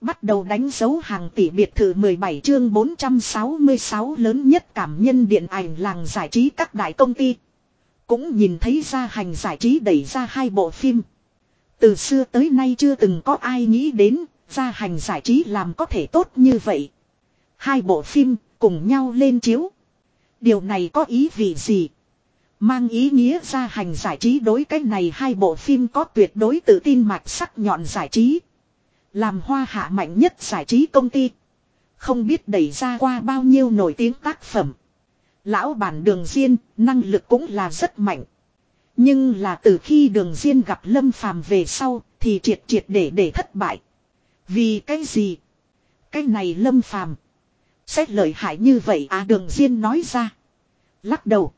Bắt đầu đánh dấu hàng tỷ biệt thự 17 chương 466 lớn nhất cảm nhân điện ảnh làng giải trí các đại công ty. Cũng nhìn thấy ra hành giải trí đẩy ra hai bộ phim. Từ xưa tới nay chưa từng có ai nghĩ đến ra hành giải trí làm có thể tốt như vậy. Hai bộ phim cùng nhau lên chiếu. Điều này có ý vị gì? Mang ý nghĩa ra hành giải trí đối cách này hai bộ phim có tuyệt đối tự tin mạch sắc nhọn giải trí. Làm hoa hạ mạnh nhất giải trí công ty. Không biết đẩy ra qua bao nhiêu nổi tiếng tác phẩm. Lão bản đường Diên, năng lực cũng là rất mạnh. Nhưng là từ khi đường Diên gặp Lâm Phàm về sau, thì triệt triệt để để thất bại. Vì cái gì? Cái này Lâm Phàm Xét lợi hại như vậy à đường Diên nói ra. Lắc đầu.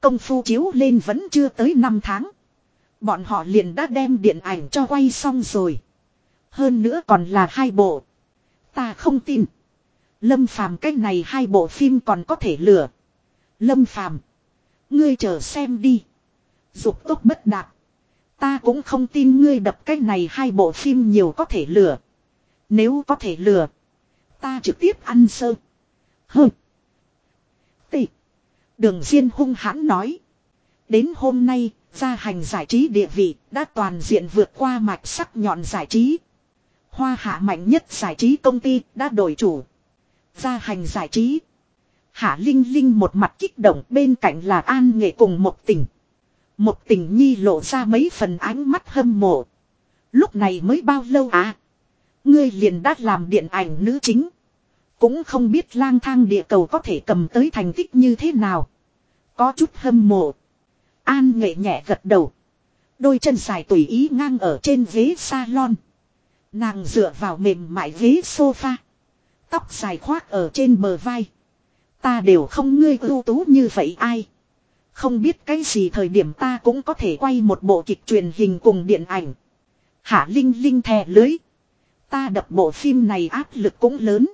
Công phu chiếu lên vẫn chưa tới 5 tháng. Bọn họ liền đã đem điện ảnh cho quay xong rồi. Hơn nữa còn là hai bộ. Ta không tin. Lâm Phàm cái này hai bộ phim còn có thể lừa. Lâm Phàm Ngươi chờ xem đi. Dục tốt bất đạt. Ta cũng không tin ngươi đập cái này hai bộ phim nhiều có thể lừa. Nếu có thể lừa. Ta trực tiếp ăn sơ. Hừ. Tị. Đường Diên hung hãn nói. Đến hôm nay, gia hành giải trí địa vị đã toàn diện vượt qua mạch sắc nhọn giải trí. Hoa hạ mạnh nhất giải trí công ty đã đổi chủ. Gia hành giải trí. Hạ Linh Linh một mặt kích động bên cạnh là An Nghệ cùng một tình. Một tình nhi lộ ra mấy phần ánh mắt hâm mộ. Lúc này mới bao lâu à? Ngươi liền đã làm điện ảnh nữ chính. Cũng không biết lang thang địa cầu có thể cầm tới thành tích như thế nào. Có chút hâm mộ. An nghệ nhẹ gật đầu. Đôi chân dài tùy ý ngang ở trên ghế salon. Nàng dựa vào mềm mại ghế sofa. Tóc dài khoác ở trên bờ vai. Ta đều không ngươi ưu tú như vậy ai. Không biết cái gì thời điểm ta cũng có thể quay một bộ kịch truyền hình cùng điện ảnh. Hạ Linh Linh thè lưới. Ta đập bộ phim này áp lực cũng lớn.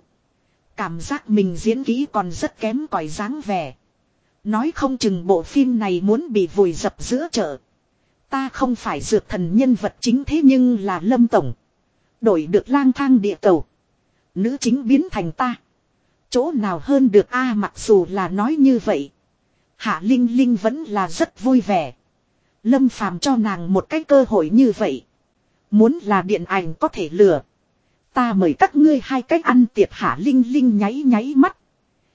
Cảm giác mình diễn kỹ còn rất kém cỏi dáng vẻ. Nói không chừng bộ phim này muốn bị vùi dập giữa chợ. Ta không phải dược thần nhân vật chính thế nhưng là Lâm Tổng. Đổi được lang thang địa cầu. Nữ chính biến thành ta. Chỗ nào hơn được a mặc dù là nói như vậy. Hạ Linh Linh vẫn là rất vui vẻ. Lâm phàm cho nàng một cái cơ hội như vậy. Muốn là điện ảnh có thể lừa. Ta mời các ngươi hai cách ăn tiệc Hạ Linh Linh nháy nháy mắt.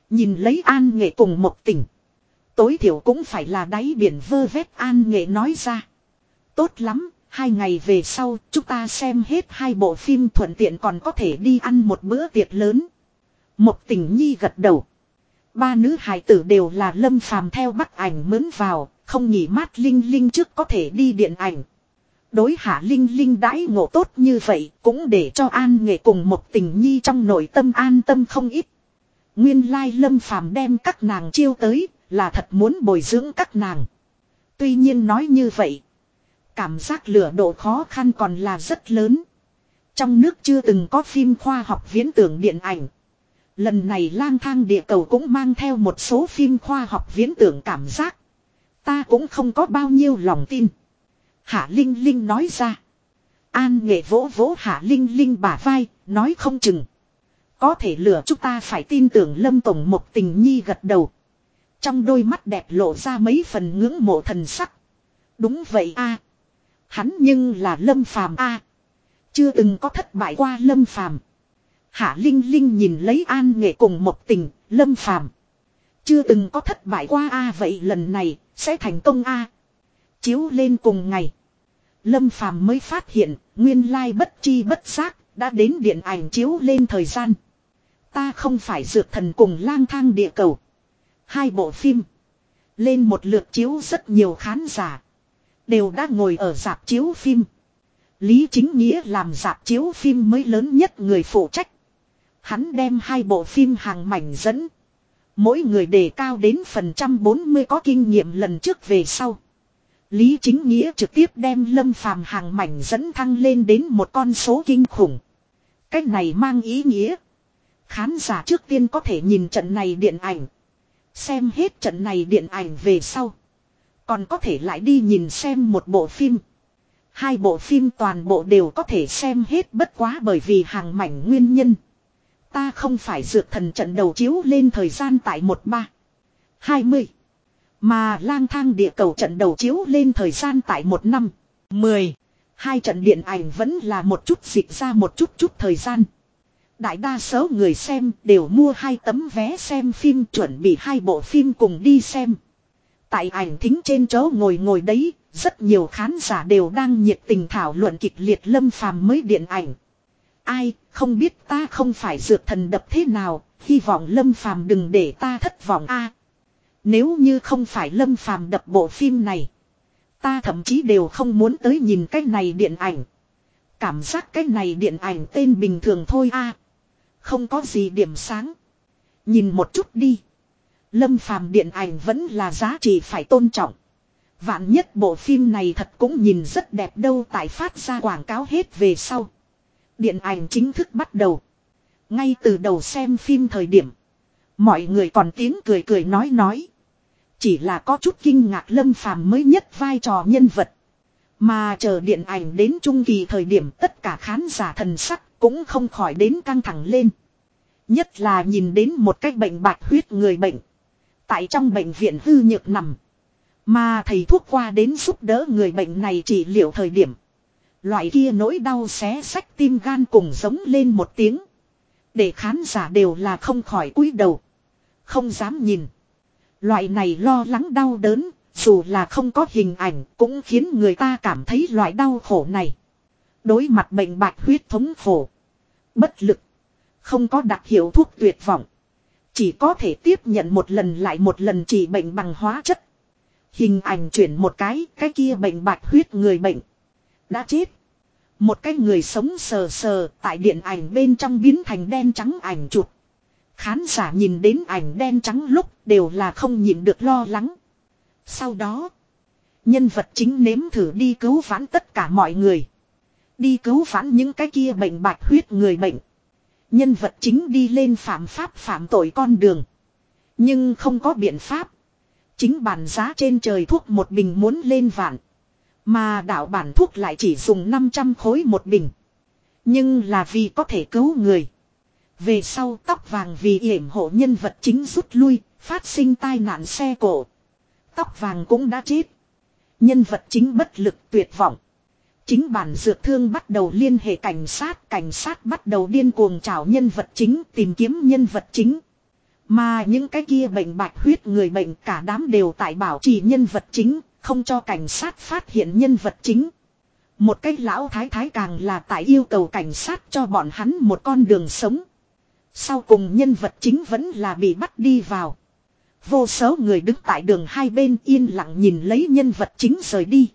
Nhìn lấy an nghệ cùng một tỉnh. Tối thiểu cũng phải là đáy biển vơ vét an nghệ nói ra. Tốt lắm, hai ngày về sau chúng ta xem hết hai bộ phim thuận tiện còn có thể đi ăn một bữa tiệc lớn. Một tình nhi gật đầu. Ba nữ hài tử đều là lâm phàm theo bắt ảnh mướn vào, không nghỉ mát linh linh trước có thể đi điện ảnh. Đối hạ linh linh đãi ngộ tốt như vậy cũng để cho an nghệ cùng một tình nhi trong nội tâm an tâm không ít. Nguyên lai lâm phàm đem các nàng chiêu tới là thật muốn bồi dưỡng các nàng. Tuy nhiên nói như vậy. Cảm giác lửa độ khó khăn còn là rất lớn. Trong nước chưa từng có phim khoa học viễn tưởng điện ảnh. Lần này lang thang địa cầu cũng mang theo một số phim khoa học viễn tưởng cảm giác. Ta cũng không có bao nhiêu lòng tin. Hạ Linh Linh nói ra. An nghệ vỗ vỗ Hạ Linh Linh bả vai, nói không chừng. Có thể lửa chúng ta phải tin tưởng Lâm Tổng một tình nhi gật đầu. Trong đôi mắt đẹp lộ ra mấy phần ngưỡng mộ thần sắc. Đúng vậy a Hắn nhưng là Lâm Phàm a Chưa từng có thất bại qua Lâm Phàm Hạ Linh Linh nhìn lấy an nghệ cùng một tình, Lâm Phàm Chưa từng có thất bại qua a vậy lần này, sẽ thành công a Chiếu lên cùng ngày. Lâm Phàm mới phát hiện, nguyên lai bất chi bất giác, đã đến điện ảnh chiếu lên thời gian. Ta không phải dược thần cùng lang thang địa cầu. Hai bộ phim. Lên một lượt chiếu rất nhiều khán giả. Đều đã ngồi ở dạp chiếu phim. Lý chính nghĩa làm dạp chiếu phim mới lớn nhất người phụ trách. Hắn đem hai bộ phim hàng mảnh dẫn. Mỗi người đề cao đến phần trăm bốn mươi có kinh nghiệm lần trước về sau. Lý chính nghĩa trực tiếp đem lâm phàm hàng mảnh dẫn thăng lên đến một con số kinh khủng. Cách này mang ý nghĩa. Khán giả trước tiên có thể nhìn trận này điện ảnh. Xem hết trận này điện ảnh về sau. Còn có thể lại đi nhìn xem một bộ phim. Hai bộ phim toàn bộ đều có thể xem hết bất quá bởi vì hàng mảnh nguyên nhân. Ta không phải dược thần trận đầu chiếu lên thời gian tại một ba, hai mươi, Mà lang thang địa cầu trận đầu chiếu lên thời gian tại một năm, mười Hai trận điện ảnh vẫn là một chút dịch ra một chút chút thời gian. Đại đa số người xem đều mua hai tấm vé xem phim, chuẩn bị hai bộ phim cùng đi xem. Tại ảnh thính trên chỗ ngồi ngồi đấy, rất nhiều khán giả đều đang nhiệt tình thảo luận kịch liệt lâm phàm mới điện ảnh. Ai, không biết ta không phải dược thần đập thế nào, hy vọng lâm phàm đừng để ta thất vọng a. nếu như không phải lâm phàm đập bộ phim này, ta thậm chí đều không muốn tới nhìn cái này điện ảnh. Cảm giác cái này điện ảnh tên bình thường thôi a. Không có gì điểm sáng. Nhìn một chút đi. Lâm phàm điện ảnh vẫn là giá trị phải tôn trọng. Vạn nhất bộ phim này thật cũng nhìn rất đẹp đâu tại phát ra quảng cáo hết về sau. Điện ảnh chính thức bắt đầu. Ngay từ đầu xem phim thời điểm. Mọi người còn tiếng cười cười nói nói. Chỉ là có chút kinh ngạc lâm phàm mới nhất vai trò nhân vật. Mà chờ điện ảnh đến trung kỳ thời điểm tất cả khán giả thần sắc cũng không khỏi đến căng thẳng lên. Nhất là nhìn đến một cách bệnh bạch huyết người bệnh. Tại trong bệnh viện hư nhược nằm. Mà thầy thuốc qua đến giúp đỡ người bệnh này trị liệu thời điểm. Loại kia nỗi đau xé sách tim gan cùng giống lên một tiếng. Để khán giả đều là không khỏi cúi đầu. Không dám nhìn. Loại này lo lắng đau đớn, dù là không có hình ảnh cũng khiến người ta cảm thấy loại đau khổ này. Đối mặt bệnh bạch huyết thống khổ. Bất lực. Không có đặc hiệu thuốc tuyệt vọng. Chỉ có thể tiếp nhận một lần lại một lần trị bệnh bằng hóa chất. Hình ảnh chuyển một cái, cái kia bệnh bạch huyết người bệnh. Đã chết. Một cái người sống sờ sờ tại điện ảnh bên trong biến thành đen trắng ảnh chụp. Khán giả nhìn đến ảnh đen trắng lúc đều là không nhìn được lo lắng. Sau đó, nhân vật chính nếm thử đi cứu vãn tất cả mọi người. Đi cứu vãn những cái kia bệnh bạch huyết người bệnh. Nhân vật chính đi lên phạm pháp phạm tội con đường. Nhưng không có biện pháp. Chính bản giá trên trời thuốc một bình muốn lên vạn. Mà đạo bản thuốc lại chỉ dùng 500 khối một bình. Nhưng là vì có thể cứu người. Về sau tóc vàng vì yểm hộ nhân vật chính rút lui, phát sinh tai nạn xe cổ. Tóc vàng cũng đã chết. Nhân vật chính bất lực tuyệt vọng. Chính bản dược thương bắt đầu liên hệ cảnh sát, cảnh sát bắt đầu điên cuồng trảo nhân vật chính, tìm kiếm nhân vật chính. Mà những cái kia bệnh bạch huyết người bệnh cả đám đều tại bảo trì nhân vật chính, không cho cảnh sát phát hiện nhân vật chính. Một cái lão thái thái càng là tại yêu cầu cảnh sát cho bọn hắn một con đường sống. Sau cùng nhân vật chính vẫn là bị bắt đi vào. Vô số người đứng tại đường hai bên yên lặng nhìn lấy nhân vật chính rời đi.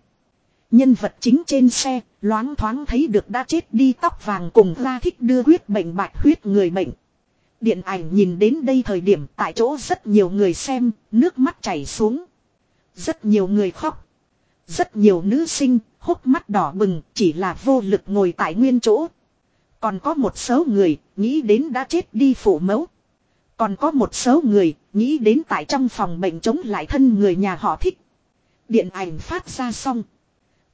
Nhân vật chính trên xe, loáng thoáng thấy được đã chết đi tóc vàng cùng ra thích đưa huyết bệnh bạch huyết người bệnh. Điện ảnh nhìn đến đây thời điểm tại chỗ rất nhiều người xem, nước mắt chảy xuống. Rất nhiều người khóc. Rất nhiều nữ sinh, hốc mắt đỏ bừng, chỉ là vô lực ngồi tại nguyên chỗ. Còn có một số người, nghĩ đến đã chết đi phụ mẫu. Còn có một số người, nghĩ đến tại trong phòng bệnh chống lại thân người nhà họ thích. Điện ảnh phát ra xong.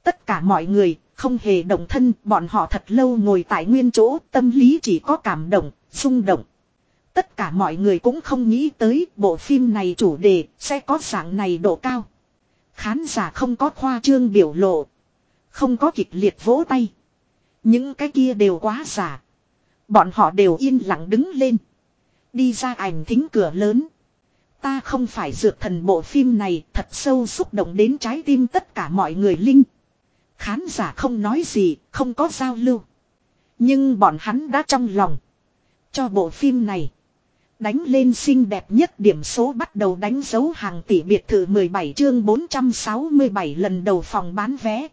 Tất cả mọi người, không hề động thân, bọn họ thật lâu ngồi tại nguyên chỗ, tâm lý chỉ có cảm động, rung động. Tất cả mọi người cũng không nghĩ tới bộ phim này chủ đề sẽ có dạng này độ cao. Khán giả không có khoa trương biểu lộ. Không có kịch liệt vỗ tay. Những cái kia đều quá giả. Bọn họ đều yên lặng đứng lên. Đi ra ảnh thính cửa lớn. Ta không phải dược thần bộ phim này thật sâu xúc động đến trái tim tất cả mọi người linh. Khán giả không nói gì, không có giao lưu. Nhưng bọn hắn đã trong lòng. Cho bộ phim này. Đánh lên xinh đẹp nhất điểm số bắt đầu đánh dấu hàng tỷ biệt thự 17 chương 467 lần đầu phòng bán vé.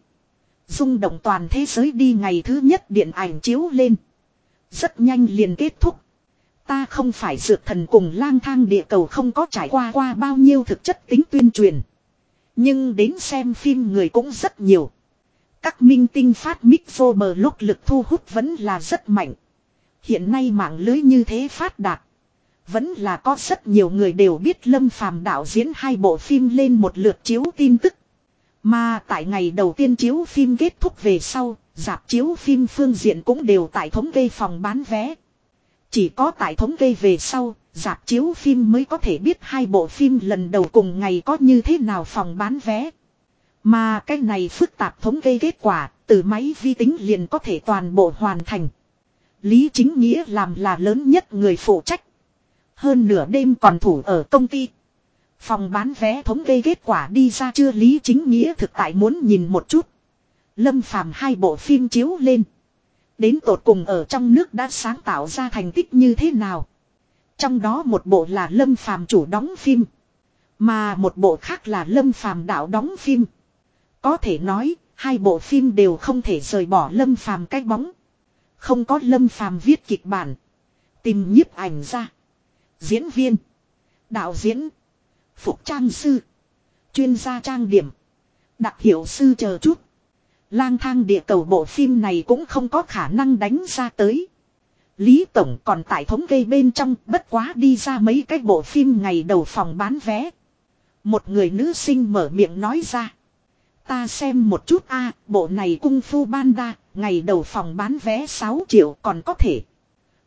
Dung động toàn thế giới đi ngày thứ nhất điện ảnh chiếu lên. Rất nhanh liền kết thúc. Ta không phải dược thần cùng lang thang địa cầu không có trải qua qua bao nhiêu thực chất tính tuyên truyền. Nhưng đến xem phim người cũng rất nhiều. Các minh tinh phát mic vô bờ lúc lực thu hút vẫn là rất mạnh. Hiện nay mạng lưới như thế phát đạt. Vẫn là có rất nhiều người đều biết Lâm Phàm đạo diễn hai bộ phim lên một lượt chiếu tin tức. Mà tại ngày đầu tiên chiếu phim kết thúc về sau, dạp chiếu phim phương diện cũng đều tại thống kê phòng bán vé. Chỉ có tại thống kê về sau, dạp chiếu phim mới có thể biết hai bộ phim lần đầu cùng ngày có như thế nào phòng bán vé. Mà cái này phức tạp thống kê kết quả, từ máy vi tính liền có thể toàn bộ hoàn thành. Lý Chính Nghĩa làm là lớn nhất người phụ trách. Hơn nửa đêm còn thủ ở công ty. Phòng bán vé thống kê kết quả đi ra chưa Lý Chính Nghĩa thực tại muốn nhìn một chút. Lâm Phàm hai bộ phim chiếu lên. Đến tột cùng ở trong nước đã sáng tạo ra thành tích như thế nào. Trong đó một bộ là Lâm Phàm chủ đóng phim. Mà một bộ khác là Lâm Phàm đạo đóng phim. Có thể nói, hai bộ phim đều không thể rời bỏ Lâm Phàm cái bóng. Không có Lâm Phàm viết kịch bản. Tìm nhiếp ảnh ra. Diễn viên. Đạo diễn. Phục trang sư. Chuyên gia trang điểm. Đặc hiệu sư chờ chút. Lang thang địa cầu bộ phim này cũng không có khả năng đánh ra tới. Lý Tổng còn tại thống kê bên trong bất quá đi ra mấy cái bộ phim ngày đầu phòng bán vé. Một người nữ sinh mở miệng nói ra. Ta xem một chút a bộ này cung phu banda, ngày đầu phòng bán vé 6 triệu còn có thể.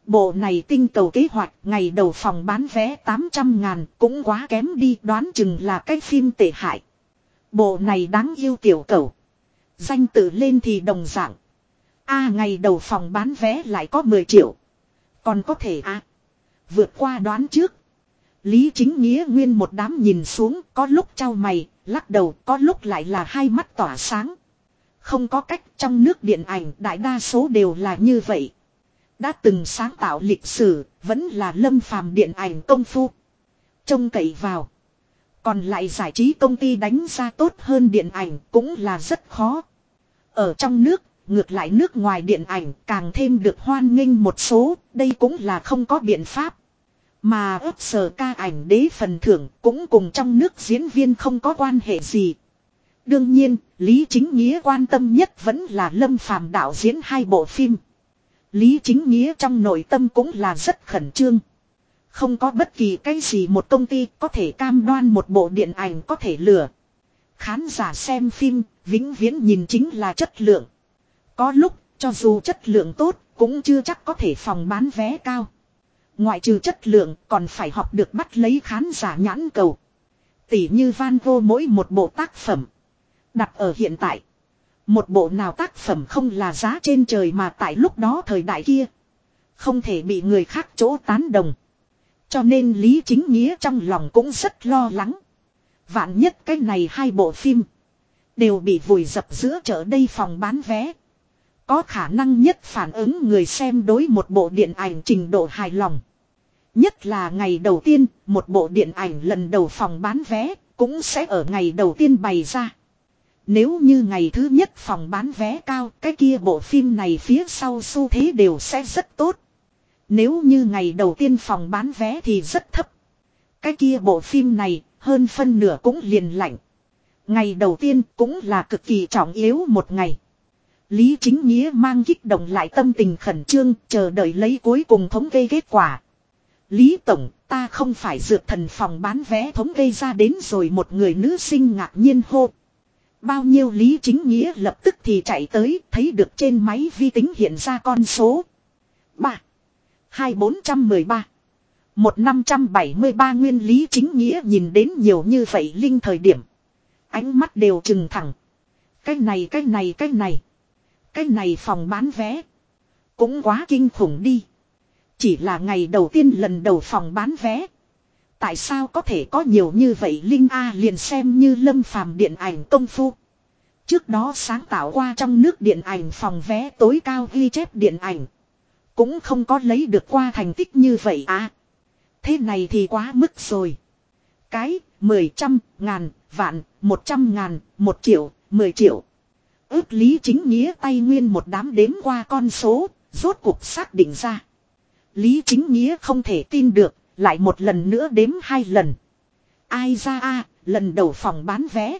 Bộ này tinh cầu kế hoạch, ngày đầu phòng bán vé 800 ngàn, cũng quá kém đi, đoán chừng là cái phim tệ hại. Bộ này đáng yêu tiểu cầu. Danh tự lên thì đồng dạng. A ngày đầu phòng bán vé lại có 10 triệu. Còn có thể a Vượt qua đoán trước. Lý chính nghĩa nguyên một đám nhìn xuống, có lúc trao mày, lắc đầu, có lúc lại là hai mắt tỏa sáng. Không có cách trong nước điện ảnh đại đa số đều là như vậy. Đã từng sáng tạo lịch sử, vẫn là lâm phàm điện ảnh công phu. Trông cậy vào. Còn lại giải trí công ty đánh ra tốt hơn điện ảnh cũng là rất khó. Ở trong nước, ngược lại nước ngoài điện ảnh càng thêm được hoan nghênh một số, đây cũng là không có biện pháp. Mà ấp sở ca ảnh đế phần thưởng cũng cùng trong nước diễn viên không có quan hệ gì. Đương nhiên, Lý Chính Nghĩa quan tâm nhất vẫn là Lâm Phàm đạo diễn hai bộ phim. Lý Chính Nghĩa trong nội tâm cũng là rất khẩn trương. Không có bất kỳ cái gì một công ty có thể cam đoan một bộ điện ảnh có thể lừa. Khán giả xem phim, vĩnh viễn nhìn chính là chất lượng. Có lúc, cho dù chất lượng tốt, cũng chưa chắc có thể phòng bán vé cao. Ngoại trừ chất lượng, còn phải học được bắt lấy khán giả nhãn cầu. Tỷ như Van Gogh mỗi một bộ tác phẩm. Đặt ở hiện tại. Một bộ nào tác phẩm không là giá trên trời mà tại lúc đó thời đại kia. Không thể bị người khác chỗ tán đồng. Cho nên Lý Chính Nghĩa trong lòng cũng rất lo lắng. Vạn nhất cái này hai bộ phim. Đều bị vùi dập giữa chợ đây phòng bán vé. Có khả năng nhất phản ứng người xem đối một bộ điện ảnh trình độ hài lòng. Nhất là ngày đầu tiên, một bộ điện ảnh lần đầu phòng bán vé, cũng sẽ ở ngày đầu tiên bày ra. Nếu như ngày thứ nhất phòng bán vé cao, cái kia bộ phim này phía sau xu thế đều sẽ rất tốt. Nếu như ngày đầu tiên phòng bán vé thì rất thấp. Cái kia bộ phim này, hơn phân nửa cũng liền lạnh. Ngày đầu tiên cũng là cực kỳ trọng yếu một ngày. Lý Chính Nghĩa mang kích động lại tâm tình khẩn trương, chờ đợi lấy cuối cùng thống kê kết quả. Lý Tổng, ta không phải dược thần phòng bán vé thống gây ra đến rồi một người nữ sinh ngạc nhiên hô. Bao nhiêu Lý Chính Nghĩa lập tức thì chạy tới, thấy được trên máy vi tính hiện ra con số. 3. 2413. 1573 nguyên Lý Chính Nghĩa nhìn đến nhiều như vậy linh thời điểm. Ánh mắt đều trừng thẳng. Cái này cái này cái này. Cái này phòng bán vé. Cũng quá kinh khủng đi. Chỉ là ngày đầu tiên lần đầu phòng bán vé. Tại sao có thể có nhiều như vậy Linh A liền xem như lâm phàm điện ảnh công phu. Trước đó sáng tạo qua trong nước điện ảnh phòng vé tối cao ghi chép điện ảnh. Cũng không có lấy được qua thành tích như vậy à. Thế này thì quá mức rồi. Cái, mười trăm, ngàn, vạn, một trăm ngàn, một triệu, mười triệu. Ước lý chính nghĩa tay nguyên một đám đếm qua con số, rốt cuộc xác định ra. Lý chính nghĩa không thể tin được, lại một lần nữa đếm hai lần. Ai ra a lần đầu phòng bán vé.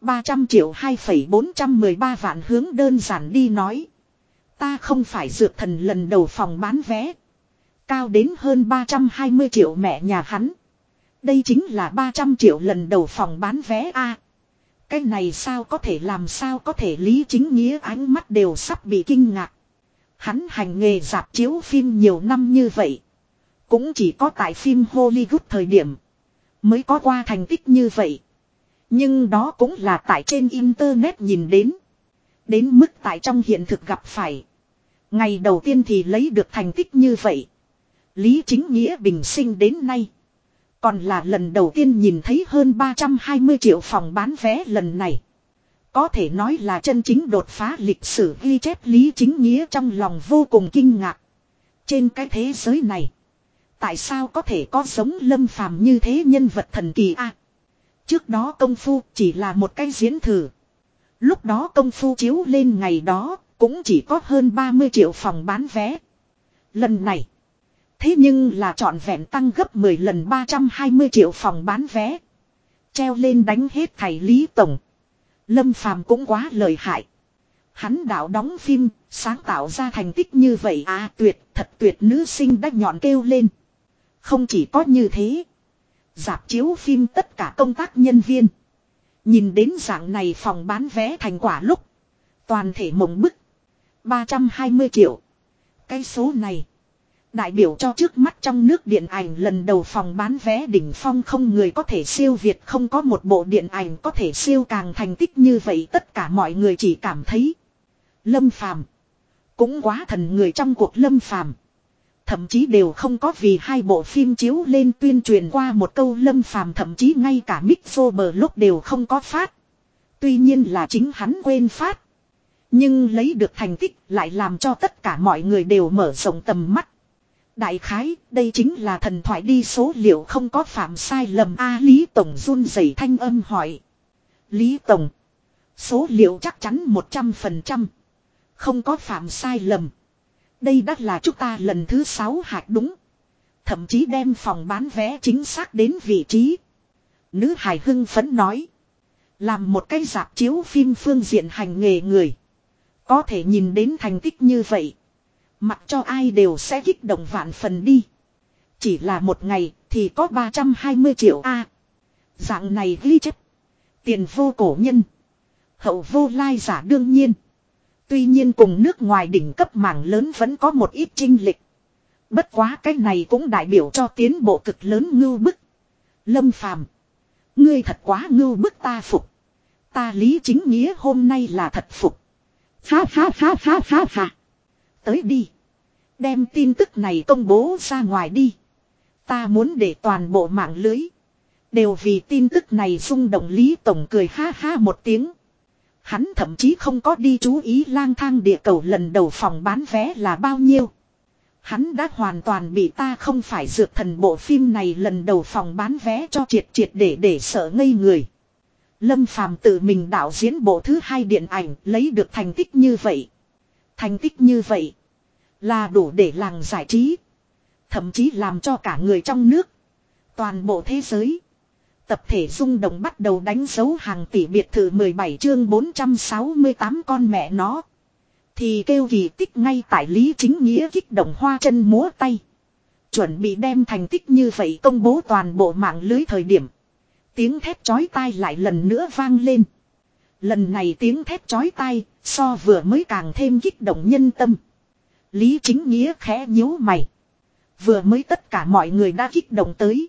300 triệu 2,413 vạn hướng đơn giản đi nói. Ta không phải dược thần lần đầu phòng bán vé. Cao đến hơn 320 triệu mẹ nhà hắn. Đây chính là 300 triệu lần đầu phòng bán vé A. Cái này sao có thể làm sao có thể lý chính nghĩa ánh mắt đều sắp bị kinh ngạc. Hắn hành nghề dạp chiếu phim nhiều năm như vậy. Cũng chỉ có tại phim Hollywood thời điểm. Mới có qua thành tích như vậy. Nhưng đó cũng là tại trên internet nhìn đến. Đến mức tại trong hiện thực gặp phải. Ngày đầu tiên thì lấy được thành tích như vậy. Lý chính nghĩa bình sinh đến nay. Còn là lần đầu tiên nhìn thấy hơn 320 triệu phòng bán vé lần này. Có thể nói là chân chính đột phá lịch sử ghi chép lý chính nghĩa trong lòng vô cùng kinh ngạc. Trên cái thế giới này. Tại sao có thể có giống lâm phàm như thế nhân vật thần kỳ a? trước đó công phu chỉ là một cái diễn thử. Lúc đó công phu chiếu lên ngày đó, cũng chỉ có hơn 30 triệu phòng bán vé. Lần này. Thế nhưng là trọn vẹn tăng gấp 10 lần 320 triệu phòng bán vé. Treo lên đánh hết thầy Lý Tổng. Lâm Phàm cũng quá lợi hại. Hắn đạo đóng phim, sáng tạo ra thành tích như vậy à tuyệt, thật tuyệt nữ sinh đã nhọn kêu lên. Không chỉ có như thế. Giạp chiếu phim tất cả công tác nhân viên. Nhìn đến dạng này phòng bán vé thành quả lúc. Toàn thể mộng bức. 320 triệu. Cái số này. Đại biểu cho trước mắt trong nước điện ảnh lần đầu phòng bán vé đỉnh phong không người có thể siêu việt, không có một bộ điện ảnh có thể siêu càng thành tích như vậy, tất cả mọi người chỉ cảm thấy. Lâm phàm. Cũng quá thần người trong cuộc lâm phàm. Thậm chí đều không có vì hai bộ phim chiếu lên tuyên truyền qua một câu lâm phàm, thậm chí ngay cả mic bờ lúc đều không có phát. Tuy nhiên là chính hắn quên phát. Nhưng lấy được thành tích lại làm cho tất cả mọi người đều mở rộng tầm mắt. Đại khái, đây chính là thần thoại đi số liệu không có phạm sai lầm A Lý Tổng run rẩy thanh âm hỏi. Lý Tổng. Số liệu chắc chắn 100%. Không có phạm sai lầm. Đây đã là chúng ta lần thứ 6 hạt đúng. Thậm chí đem phòng bán vé chính xác đến vị trí. Nữ hài hưng phấn nói. Làm một cái dạp chiếu phim phương diện hành nghề người. Có thể nhìn đến thành tích như vậy. Mặc cho ai đều sẽ kích động vạn phần đi. Chỉ là một ngày thì có 320 triệu A. dạng này ghi chép. Tiền vô cổ nhân. Hậu vô lai giả đương nhiên. Tuy nhiên cùng nước ngoài đỉnh cấp mảng lớn vẫn có một ít trinh lịch. Bất quá cái này cũng đại biểu cho tiến bộ cực lớn ngưu bức. Lâm phàm. Ngươi thật quá ngưu bức ta phục. Ta lý chính nghĩa hôm nay là thật phục. Ha ha ha ha ha ha. Tới đi. Đem tin tức này công bố ra ngoài đi. Ta muốn để toàn bộ mạng lưới. Đều vì tin tức này rung động Lý Tổng cười ha ha một tiếng. Hắn thậm chí không có đi chú ý lang thang địa cầu lần đầu phòng bán vé là bao nhiêu. Hắn đã hoàn toàn bị ta không phải dược thần bộ phim này lần đầu phòng bán vé cho triệt triệt để để sợ ngây người. Lâm Phàm tự mình đạo diễn bộ thứ hai điện ảnh lấy được thành tích như vậy. Thành tích như vậy, là đủ để làng giải trí. Thậm chí làm cho cả người trong nước. Toàn bộ thế giới. Tập thể rung động bắt đầu đánh dấu hàng tỷ biệt thự 17 chương 468 con mẹ nó. Thì kêu kỳ tích ngay tại Lý Chính Nghĩa kích động hoa chân múa tay. Chuẩn bị đem thành tích như vậy công bố toàn bộ mạng lưới thời điểm. Tiếng thét chói tai lại lần nữa vang lên. Lần này tiếng thét chói tai, so vừa mới càng thêm kích động nhân tâm. Lý Chính Nghĩa khẽ nhíu mày. Vừa mới tất cả mọi người đã kích động tới.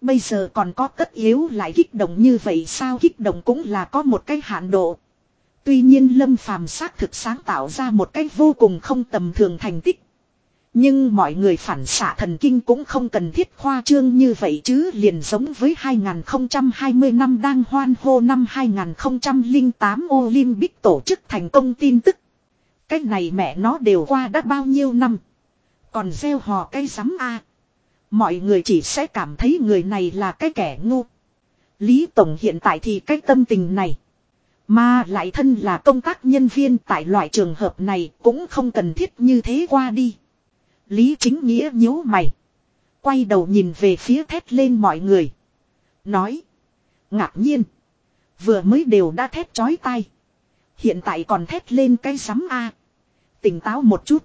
Bây giờ còn có tất yếu lại kích động như vậy sao kích động cũng là có một cái hạn độ. Tuy nhiên Lâm Phàm xác thực sáng tạo ra một cách vô cùng không tầm thường thành tích. Nhưng mọi người phản xạ thần kinh cũng không cần thiết khoa trương như vậy chứ liền giống với 2020 năm đang hoan hô năm 2008 Olympic tổ chức thành công tin tức. Cái này mẹ nó đều qua đã bao nhiêu năm. Còn gieo hò cây sắm a Mọi người chỉ sẽ cảm thấy người này là cái kẻ ngu. Lý Tổng hiện tại thì cái tâm tình này. Mà lại thân là công tác nhân viên tại loại trường hợp này cũng không cần thiết như thế qua đi. Lý chính nghĩa nhíu mày. Quay đầu nhìn về phía thét lên mọi người. Nói. Ngạc nhiên. Vừa mới đều đã thét chói tai. Hiện tại còn thét lên cái sắm A. Tỉnh táo một chút.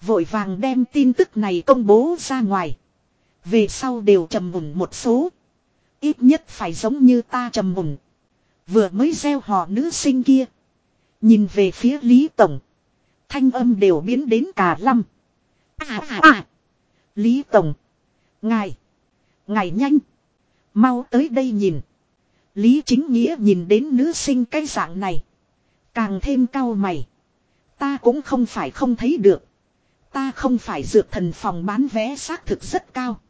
Vội vàng đem tin tức này công bố ra ngoài. Về sau đều trầm mùng một số. Ít nhất phải giống như ta trầm mùng, Vừa mới gieo họ nữ sinh kia. Nhìn về phía Lý Tổng. Thanh âm đều biến đến cả lâm. À à à. Lý Tổng. Ngài. Ngài nhanh. Mau tới đây nhìn. Lý chính nghĩa nhìn đến nữ sinh cái dạng này. Càng thêm cao mày. Ta cũng không phải không thấy được. Ta không phải dược thần phòng bán vé xác thực rất cao.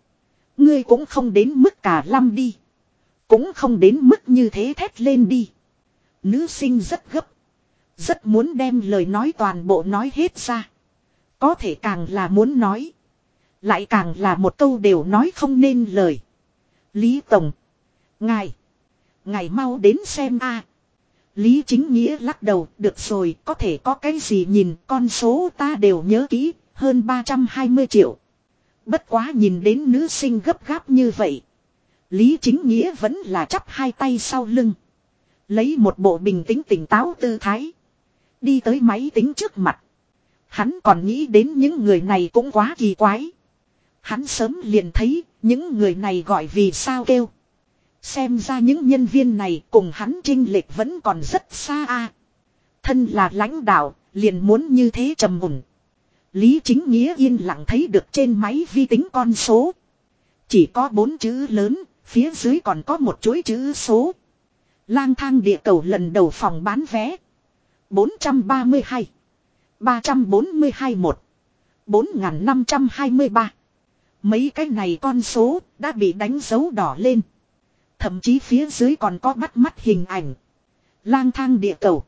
Ngươi cũng không đến mức cả lâm đi. Cũng không đến mức như thế thét lên đi. Nữ sinh rất gấp. Rất muốn đem lời nói toàn bộ nói hết ra. Có thể càng là muốn nói. Lại càng là một câu đều nói không nên lời. Lý Tổng. Ngài. Ngài mau đến xem a. Lý chính nghĩa lắc đầu, được rồi, có thể có cái gì nhìn, con số ta đều nhớ kỹ, hơn 320 triệu. Bất quá nhìn đến nữ sinh gấp gáp như vậy. Lý chính nghĩa vẫn là chắp hai tay sau lưng. Lấy một bộ bình tĩnh tỉnh táo tư thái. Đi tới máy tính trước mặt. Hắn còn nghĩ đến những người này cũng quá kỳ quái. Hắn sớm liền thấy những người này gọi vì sao kêu. Xem ra những nhân viên này cùng hắn trinh lệch vẫn còn rất xa a. Thân là lãnh đạo, liền muốn như thế trầm mùn. Lý chính nghĩa yên lặng thấy được trên máy vi tính con số. Chỉ có bốn chữ lớn, phía dưới còn có một chuỗi chữ số. Lang thang địa cầu lần đầu phòng bán vé. 432. 342 một. 4523. Mấy cái này con số đã bị đánh dấu đỏ lên. Thậm chí phía dưới còn có bắt mắt hình ảnh. Lang thang địa cầu.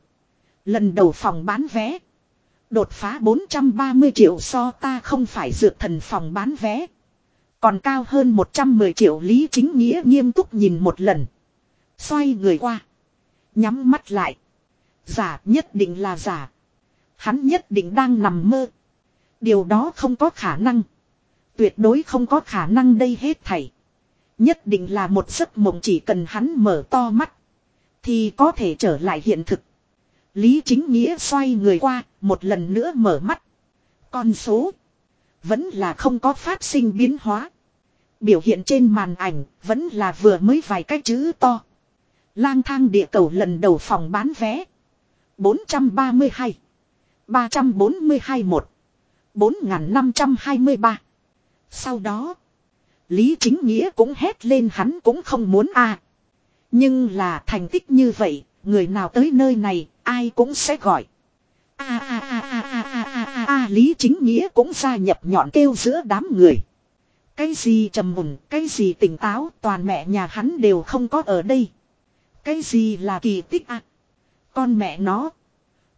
Lần đầu phòng bán vé. Đột phá 430 triệu so ta không phải dược thần phòng bán vé. Còn cao hơn 110 triệu lý chính nghĩa nghiêm túc nhìn một lần. Xoay người qua. Nhắm mắt lại. Giả nhất định là giả. Hắn nhất định đang nằm mơ. Điều đó không có khả năng. Tuyệt đối không có khả năng đây hết thảy. Nhất định là một giấc mộng chỉ cần hắn mở to mắt. Thì có thể trở lại hiện thực. Lý chính nghĩa xoay người qua, một lần nữa mở mắt. Con số. Vẫn là không có phát sinh biến hóa. Biểu hiện trên màn ảnh, vẫn là vừa mới vài cái chữ to. Lang thang địa cầu lần đầu phòng bán vé. 432. 342 một. 4523. Sau đó. Lý chính nghĩa cũng hét lên hắn cũng không muốn a Nhưng là thành tích như vậy, người nào tới nơi này, ai cũng sẽ gọi. A a a a a a a a Lý chính nghĩa cũng gia nhập nhọn kêu giữa đám người. Cái gì trầm mùng cái gì tỉnh táo, toàn mẹ nhà hắn đều không có ở đây. Cái gì là kỳ tích à? Con mẹ nó.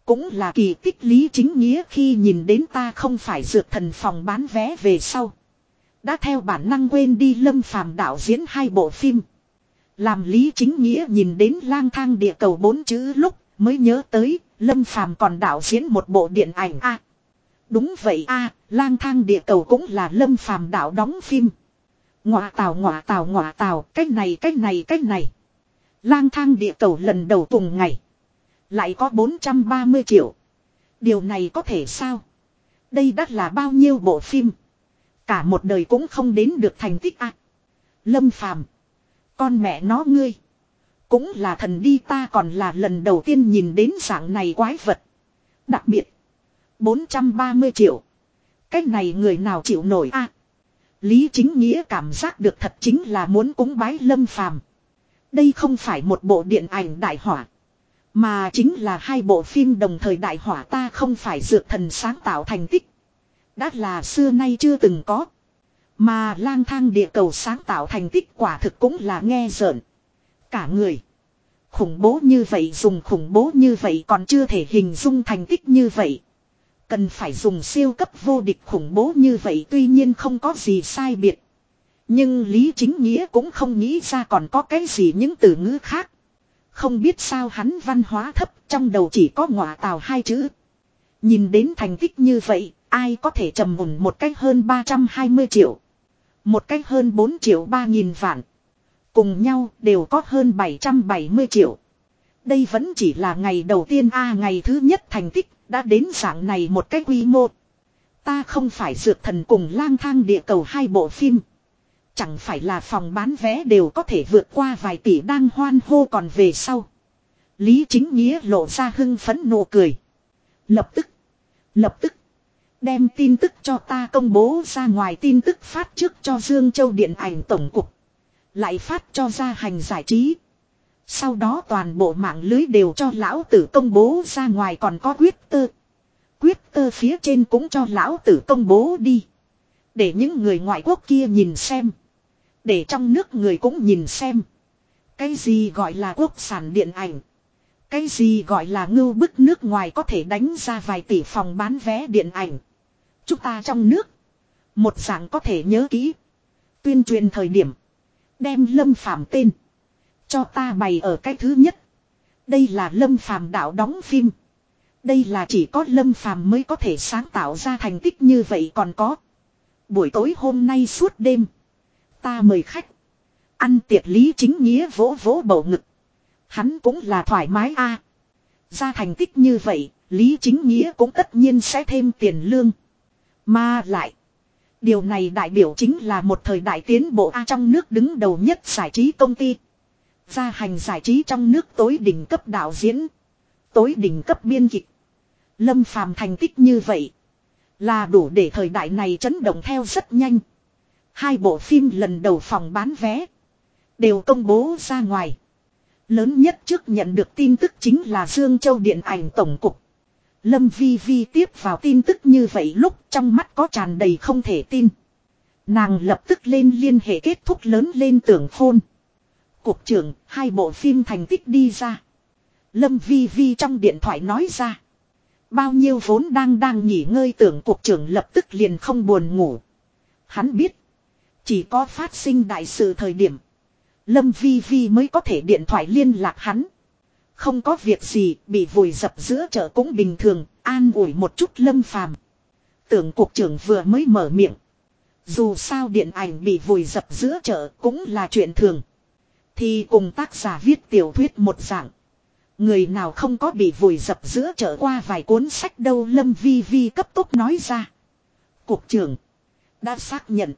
Cũng là kỳ tích lý chính nghĩa khi nhìn đến ta không phải dược thần phòng bán vé về sau. Đã theo bản năng quên đi lâm phàm đạo diễn hai bộ phim. Làm lý chính nghĩa nhìn đến lang thang địa cầu bốn chữ lúc mới nhớ tới, lâm phàm còn đạo diễn một bộ điện ảnh a Đúng vậy a, lang thang địa cầu cũng là lâm phàm đạo đóng phim. Ngọa tào ngọa tào ngọa tào cách này cách này cách này. Lang thang địa cầu lần đầu cùng ngày. Lại có 430 triệu. Điều này có thể sao? Đây đắt là bao nhiêu bộ phim? Cả một đời cũng không đến được thành tích ạ. Lâm phàm. Con mẹ nó ngươi. Cũng là thần đi ta còn là lần đầu tiên nhìn đến dạng này quái vật. Đặc biệt. 430 triệu. Cái này người nào chịu nổi a? Lý chính nghĩa cảm giác được thật chính là muốn cúng bái lâm phàm. Đây không phải một bộ điện ảnh đại hỏa. Mà chính là hai bộ phim đồng thời đại hỏa ta không phải dược thần sáng tạo thành tích. Đã là xưa nay chưa từng có. Mà lang thang địa cầu sáng tạo thành tích quả thực cũng là nghe rợn. Cả người. Khủng bố như vậy, dùng khủng bố như vậy còn chưa thể hình dung thành tích như vậy. Cần phải dùng siêu cấp vô địch khủng bố như vậy tuy nhiên không có gì sai biệt. Nhưng Lý Chính Nghĩa cũng không nghĩ ra còn có cái gì những từ ngữ khác. Không biết sao hắn văn hóa thấp trong đầu chỉ có ngọa tào hai chữ. Nhìn đến thành tích như vậy, ai có thể trầm mùn một cách hơn 320 triệu. Một cách hơn 4 triệu 3 nghìn vạn. Cùng nhau đều có hơn 770 triệu. Đây vẫn chỉ là ngày đầu tiên a ngày thứ nhất thành tích đã đến dạng này một cái quy mô. Ta không phải dược thần cùng lang thang địa cầu hai bộ phim. Chẳng phải là phòng bán vé đều có thể vượt qua vài tỷ đang hoan hô còn về sau. Lý chính nghĩa lộ ra hưng phấn nụ cười. Lập tức. Lập tức. Đem tin tức cho ta công bố ra ngoài tin tức phát trước cho Dương Châu Điện ảnh Tổng cục. Lại phát cho ra hành giải trí. Sau đó toàn bộ mạng lưới đều cho lão tử công bố ra ngoài còn có quyết tơ. Quyết tơ phía trên cũng cho lão tử công bố đi. Để những người ngoại quốc kia nhìn xem. Để trong nước người cũng nhìn xem. Cái gì gọi là quốc sản điện ảnh. Cái gì gọi là ngưu bức nước ngoài có thể đánh ra vài tỷ phòng bán vé điện ảnh. Chúng ta trong nước. Một dạng có thể nhớ kỹ. Tuyên truyền thời điểm. Đem lâm Phạm tên. Cho ta bày ở cái thứ nhất. Đây là lâm phàm đạo đóng phim. Đây là chỉ có lâm phàm mới có thể sáng tạo ra thành tích như vậy còn có. Buổi tối hôm nay suốt đêm. Ta mời khách. Ăn tiệc lý chính nghĩa vỗ vỗ bầu ngực. Hắn cũng là thoải mái a. Ra thành tích như vậy, lý chính nghĩa cũng tất nhiên sẽ thêm tiền lương. Mà lại. Điều này đại biểu chính là một thời đại tiến bộ A trong nước đứng đầu nhất giải trí công ty. Gia hành giải trí trong nước tối đỉnh cấp đạo diễn. Tối đỉnh cấp biên kịch. Lâm phàm thành tích như vậy. Là đủ để thời đại này chấn động theo rất nhanh. Hai bộ phim lần đầu phòng bán vé. Đều công bố ra ngoài. Lớn nhất trước nhận được tin tức chính là Dương Châu Điện ảnh Tổng cục. Lâm Vi Vi tiếp vào tin tức như vậy lúc trong mắt có tràn đầy không thể tin. Nàng lập tức lên liên hệ kết thúc lớn lên tưởng phôn. Cục trưởng, hai bộ phim thành tích đi ra. Lâm Vi Vi trong điện thoại nói ra. Bao nhiêu vốn đang đang nghỉ ngơi tưởng cục trưởng lập tức liền không buồn ngủ. Hắn biết. Chỉ có phát sinh đại sự thời điểm. Lâm Vi Vi mới có thể điện thoại liên lạc hắn. Không có việc gì, bị vùi dập giữa chợ cũng bình thường, an ủi một chút lâm phàm. Tưởng cục trưởng vừa mới mở miệng. Dù sao điện ảnh bị vùi dập giữa chợ cũng là chuyện thường. Thì cùng tác giả viết tiểu thuyết một dạng. Người nào không có bị vùi dập giữa chợ qua vài cuốn sách đâu Lâm Vi Vi cấp tốc nói ra. Cục trưởng. Đã xác nhận.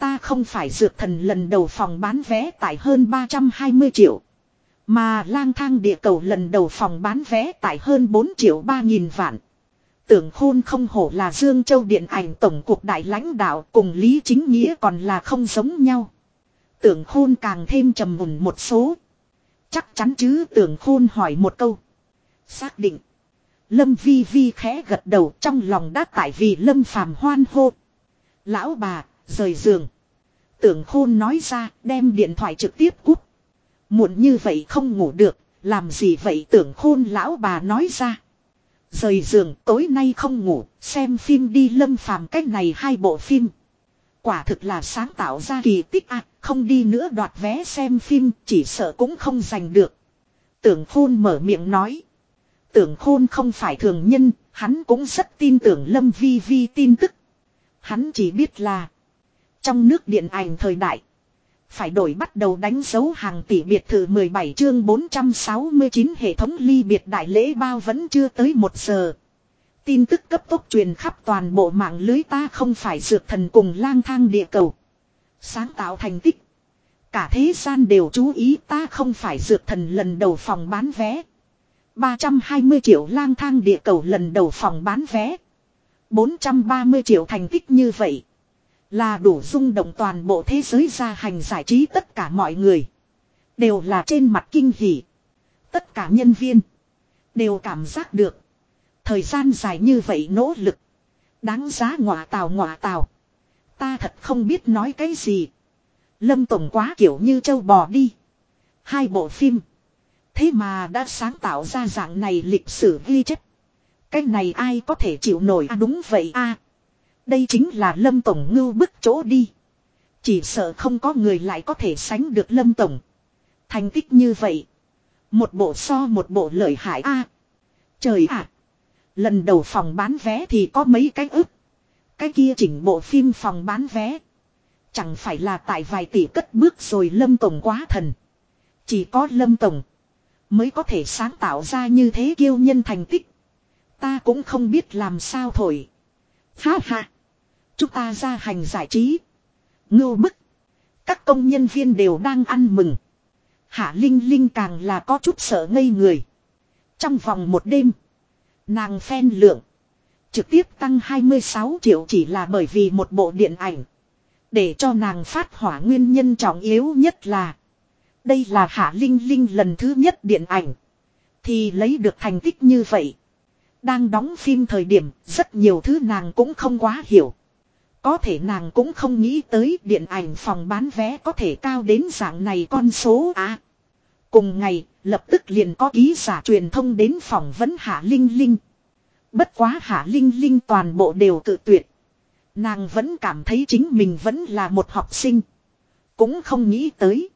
Ta không phải dược thần lần đầu phòng bán vé tại hơn 320 triệu. Mà lang thang địa cầu lần đầu phòng bán vé tại hơn 4 triệu 3 nghìn vạn. Tưởng khôn không hổ là Dương Châu Điện ảnh Tổng cục Đại lãnh đạo cùng Lý Chính Nghĩa còn là không giống nhau. Tưởng khôn càng thêm trầm mùn một số. Chắc chắn chứ tưởng khôn hỏi một câu. Xác định. Lâm Vi Vi khẽ gật đầu trong lòng đã tại vì Lâm phàm hoan hô. Lão bà, rời giường. Tưởng khôn nói ra đem điện thoại trực tiếp cút. Muộn như vậy không ngủ được, làm gì vậy tưởng khôn lão bà nói ra. Rời giường tối nay không ngủ, xem phim đi lâm phàm cách này hai bộ phim. Quả thực là sáng tạo ra kỳ tích à, không đi nữa đoạt vé xem phim, chỉ sợ cũng không giành được. Tưởng khôn mở miệng nói. Tưởng khôn không phải thường nhân, hắn cũng rất tin tưởng Lâm Vi Vi tin tức. Hắn chỉ biết là trong nước điện ảnh thời đại phải đổi bắt đầu đánh dấu hàng tỷ biệt thự 17 chương 469 hệ thống ly biệt đại lễ bao vẫn chưa tới một giờ. Tin tức cấp tốc truyền khắp toàn bộ mạng lưới ta không phải dược thần cùng lang thang địa cầu. Sáng tạo thành tích. Cả thế gian đều chú ý ta không phải dược thần lần đầu phòng bán vé. 320 triệu lang thang địa cầu lần đầu phòng bán vé. 430 triệu thành tích như vậy. Là đủ rung động toàn bộ thế giới ra hành giải trí tất cả mọi người. Đều là trên mặt kinh hỉ. Tất cả nhân viên. Đều cảm giác được. Thời gian dài như vậy nỗ lực. Đáng giá ngọa tào ngọa tào. Ta thật không biết nói cái gì. Lâm Tổng quá kiểu như châu bò đi. Hai bộ phim. Thế mà đã sáng tạo ra dạng này lịch sử ghi chép. Cái này ai có thể chịu nổi à đúng vậy a đây chính là Lâm Tổng ngưu bức chỗ đi. Chỉ sợ không có người lại có thể sánh được Lâm Tổng. Thành tích như vậy. Một bộ so một bộ lợi hại a Trời ạ. Lần đầu phòng bán vé thì có mấy cái ức. Cái kia chỉnh bộ phim phòng bán vé. Chẳng phải là tại vài tỷ cất bước rồi Lâm Tổng quá thần. Chỉ có Lâm Tổng. Mới có thể sáng tạo ra như thế kiêu nhân thành tích. Ta cũng không biết làm sao thổi. Ha ha. Chúng ta ra hành giải trí. Ngưu bức. Các công nhân viên đều đang ăn mừng. Hạ Linh Linh càng là có chút sợ ngây người. Trong vòng một đêm. Nàng phen lượng. Trực tiếp tăng 26 triệu chỉ là bởi vì một bộ điện ảnh. Để cho nàng phát hỏa nguyên nhân trọng yếu nhất là. Đây là Hạ Linh Linh lần thứ nhất điện ảnh. Thì lấy được thành tích như vậy. Đang đóng phim thời điểm, rất nhiều thứ nàng cũng không quá hiểu. Có thể nàng cũng không nghĩ tới điện ảnh phòng bán vé có thể cao đến dạng này con số à. Cùng ngày, lập tức liền có ký giả truyền thông đến phỏng vấn Hạ Linh Linh. Bất quá Hạ Linh Linh toàn bộ đều tự tuyệt. Nàng vẫn cảm thấy chính mình vẫn là một học sinh. Cũng không nghĩ tới.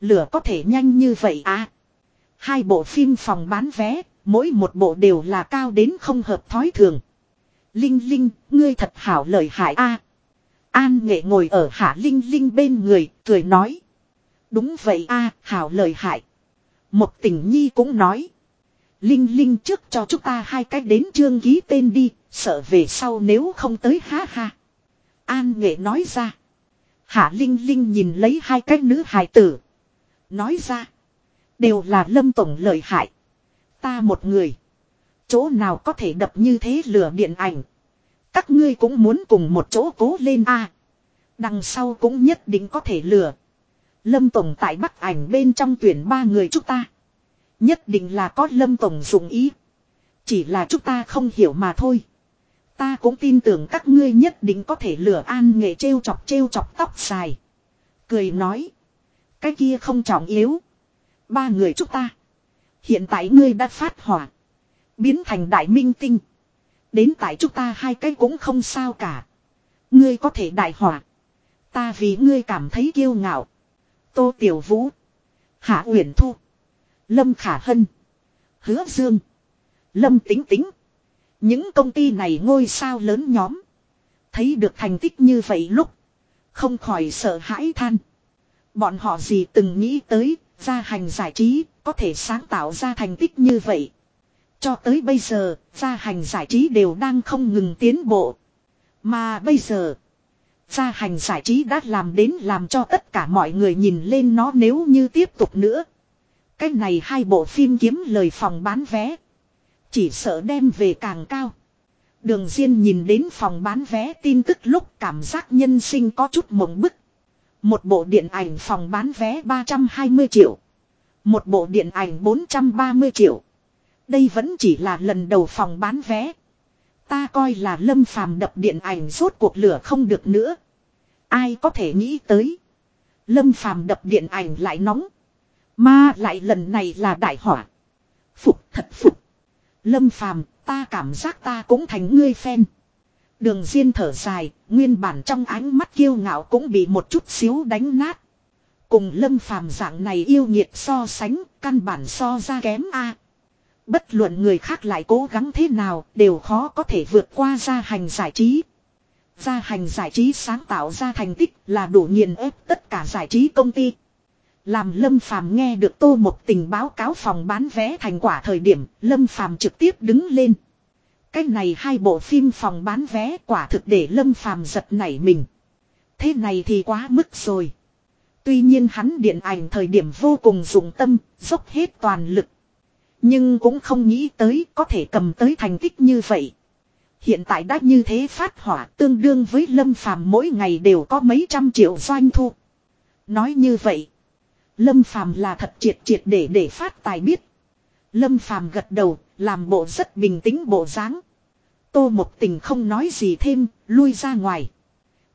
Lửa có thể nhanh như vậy à. Hai bộ phim phòng bán vé, mỗi một bộ đều là cao đến không hợp thói thường. Linh Linh, ngươi thật hảo lời hại a. An nghệ ngồi ở Hạ Linh Linh bên người, cười nói. Đúng vậy a, hảo lời hại. Một tình nhi cũng nói. Linh Linh trước cho chúng ta hai cách đến chương ký tên đi, sợ về sau nếu không tới ha ha. An nghệ nói ra. Hạ Linh Linh nhìn lấy hai cách nữ hài tử. Nói ra. Đều là lâm tổng lợi hại. Ta một người. Chỗ nào có thể đập như thế lửa điện ảnh. Các ngươi cũng muốn cùng một chỗ cố lên a. đằng sau cũng nhất định có thể lửa. Lâm Tổng tại Bắc ảnh bên trong tuyển ba người chúng ta. Nhất định là có Lâm Tổng dùng ý. Chỉ là chúng ta không hiểu mà thôi. Ta cũng tin tưởng các ngươi nhất định có thể lửa an nghệ trêu chọc trêu chọc tóc dài. Cười nói. Cái kia không trọng yếu. Ba người chúng ta. Hiện tại ngươi đã phát hỏa. Biến thành đại minh tinh. Đến tại chúng ta hai cái cũng không sao cả. Ngươi có thể đại hỏa. Ta vì ngươi cảm thấy kiêu ngạo. Tô Tiểu Vũ. Hạ Uyển Thu. Lâm Khả Hân. Hứa Dương. Lâm Tính Tính. Những công ty này ngôi sao lớn nhóm. Thấy được thành tích như vậy lúc. Không khỏi sợ hãi than. Bọn họ gì từng nghĩ tới, gia hành giải trí, có thể sáng tạo ra thành tích như vậy. Cho tới bây giờ, gia hành giải trí đều đang không ngừng tiến bộ. Mà bây giờ, gia hành giải trí đã làm đến làm cho tất cả mọi người nhìn lên nó nếu như tiếp tục nữa. Cái này hai bộ phim kiếm lời phòng bán vé. Chỉ sợ đem về càng cao. Đường Diên nhìn đến phòng bán vé tin tức lúc cảm giác nhân sinh có chút mộng bức. Một bộ điện ảnh phòng bán vé 320 triệu. Một bộ điện ảnh 430 triệu. Đây vẫn chỉ là lần đầu phòng bán vé. Ta coi là lâm phàm đập điện ảnh rốt cuộc lửa không được nữa. Ai có thể nghĩ tới. Lâm phàm đập điện ảnh lại nóng. Mà lại lần này là đại hỏa. Phục thật phục. Lâm phàm, ta cảm giác ta cũng thành ngươi phen. Đường Diên thở dài, nguyên bản trong ánh mắt kiêu ngạo cũng bị một chút xíu đánh nát. Cùng lâm phàm dạng này yêu nhiệt so sánh, căn bản so ra kém a. Bất luận người khác lại cố gắng thế nào, đều khó có thể vượt qua gia hành giải trí. Gia hành giải trí sáng tạo ra thành tích là đủ nghiền ép tất cả giải trí công ty. Làm Lâm Phàm nghe được Tô một tình báo cáo phòng bán vé thành quả thời điểm, Lâm Phàm trực tiếp đứng lên. cách này hai bộ phim phòng bán vé quả thực để Lâm Phàm giật nảy mình. Thế này thì quá mức rồi. Tuy nhiên hắn điện ảnh thời điểm vô cùng dụng tâm, dốc hết toàn lực. Nhưng cũng không nghĩ tới có thể cầm tới thành tích như vậy. Hiện tại đã như thế phát hỏa tương đương với Lâm Phàm mỗi ngày đều có mấy trăm triệu doanh thu. Nói như vậy, Lâm Phàm là thật triệt triệt để để phát tài biết. Lâm Phàm gật đầu, làm bộ rất bình tĩnh bộ dáng. Tô Một Tình không nói gì thêm, lui ra ngoài.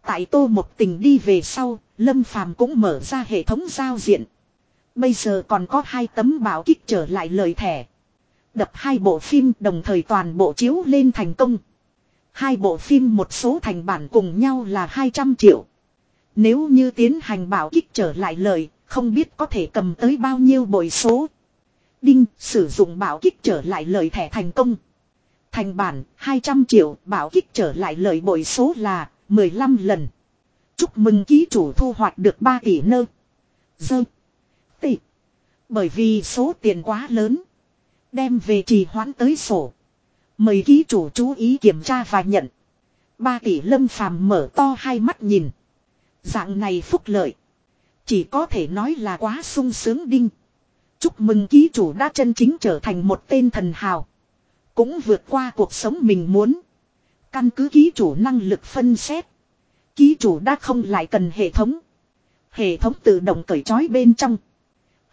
Tại Tô Một Tình đi về sau, Lâm Phàm cũng mở ra hệ thống giao diện. Bây giờ còn có hai tấm bảo kích trở lại lời thẻ. Đập hai bộ phim đồng thời toàn bộ chiếu lên thành công. Hai bộ phim một số thành bản cùng nhau là 200 triệu. Nếu như tiến hành bảo kích trở lại lời, không biết có thể cầm tới bao nhiêu bội số. Đinh, sử dụng bảo kích trở lại lời thẻ thành công. Thành bản, 200 triệu, bảo kích trở lại lời bội số là 15 lần. Chúc mừng ký chủ thu hoạch được 3 tỷ nơ. Dơ. Tỷ. Bởi vì số tiền quá lớn. Đem về trì hoãn tới sổ. Mời ký chủ chú ý kiểm tra và nhận. ba tỷ lâm phàm mở to hai mắt nhìn. Dạng này phúc lợi. Chỉ có thể nói là quá sung sướng đinh. Chúc mừng ký chủ đã chân chính trở thành một tên thần hào. Cũng vượt qua cuộc sống mình muốn. Căn cứ ký chủ năng lực phân xét. Ký chủ đã không lại cần hệ thống. Hệ thống tự động cởi trói bên trong.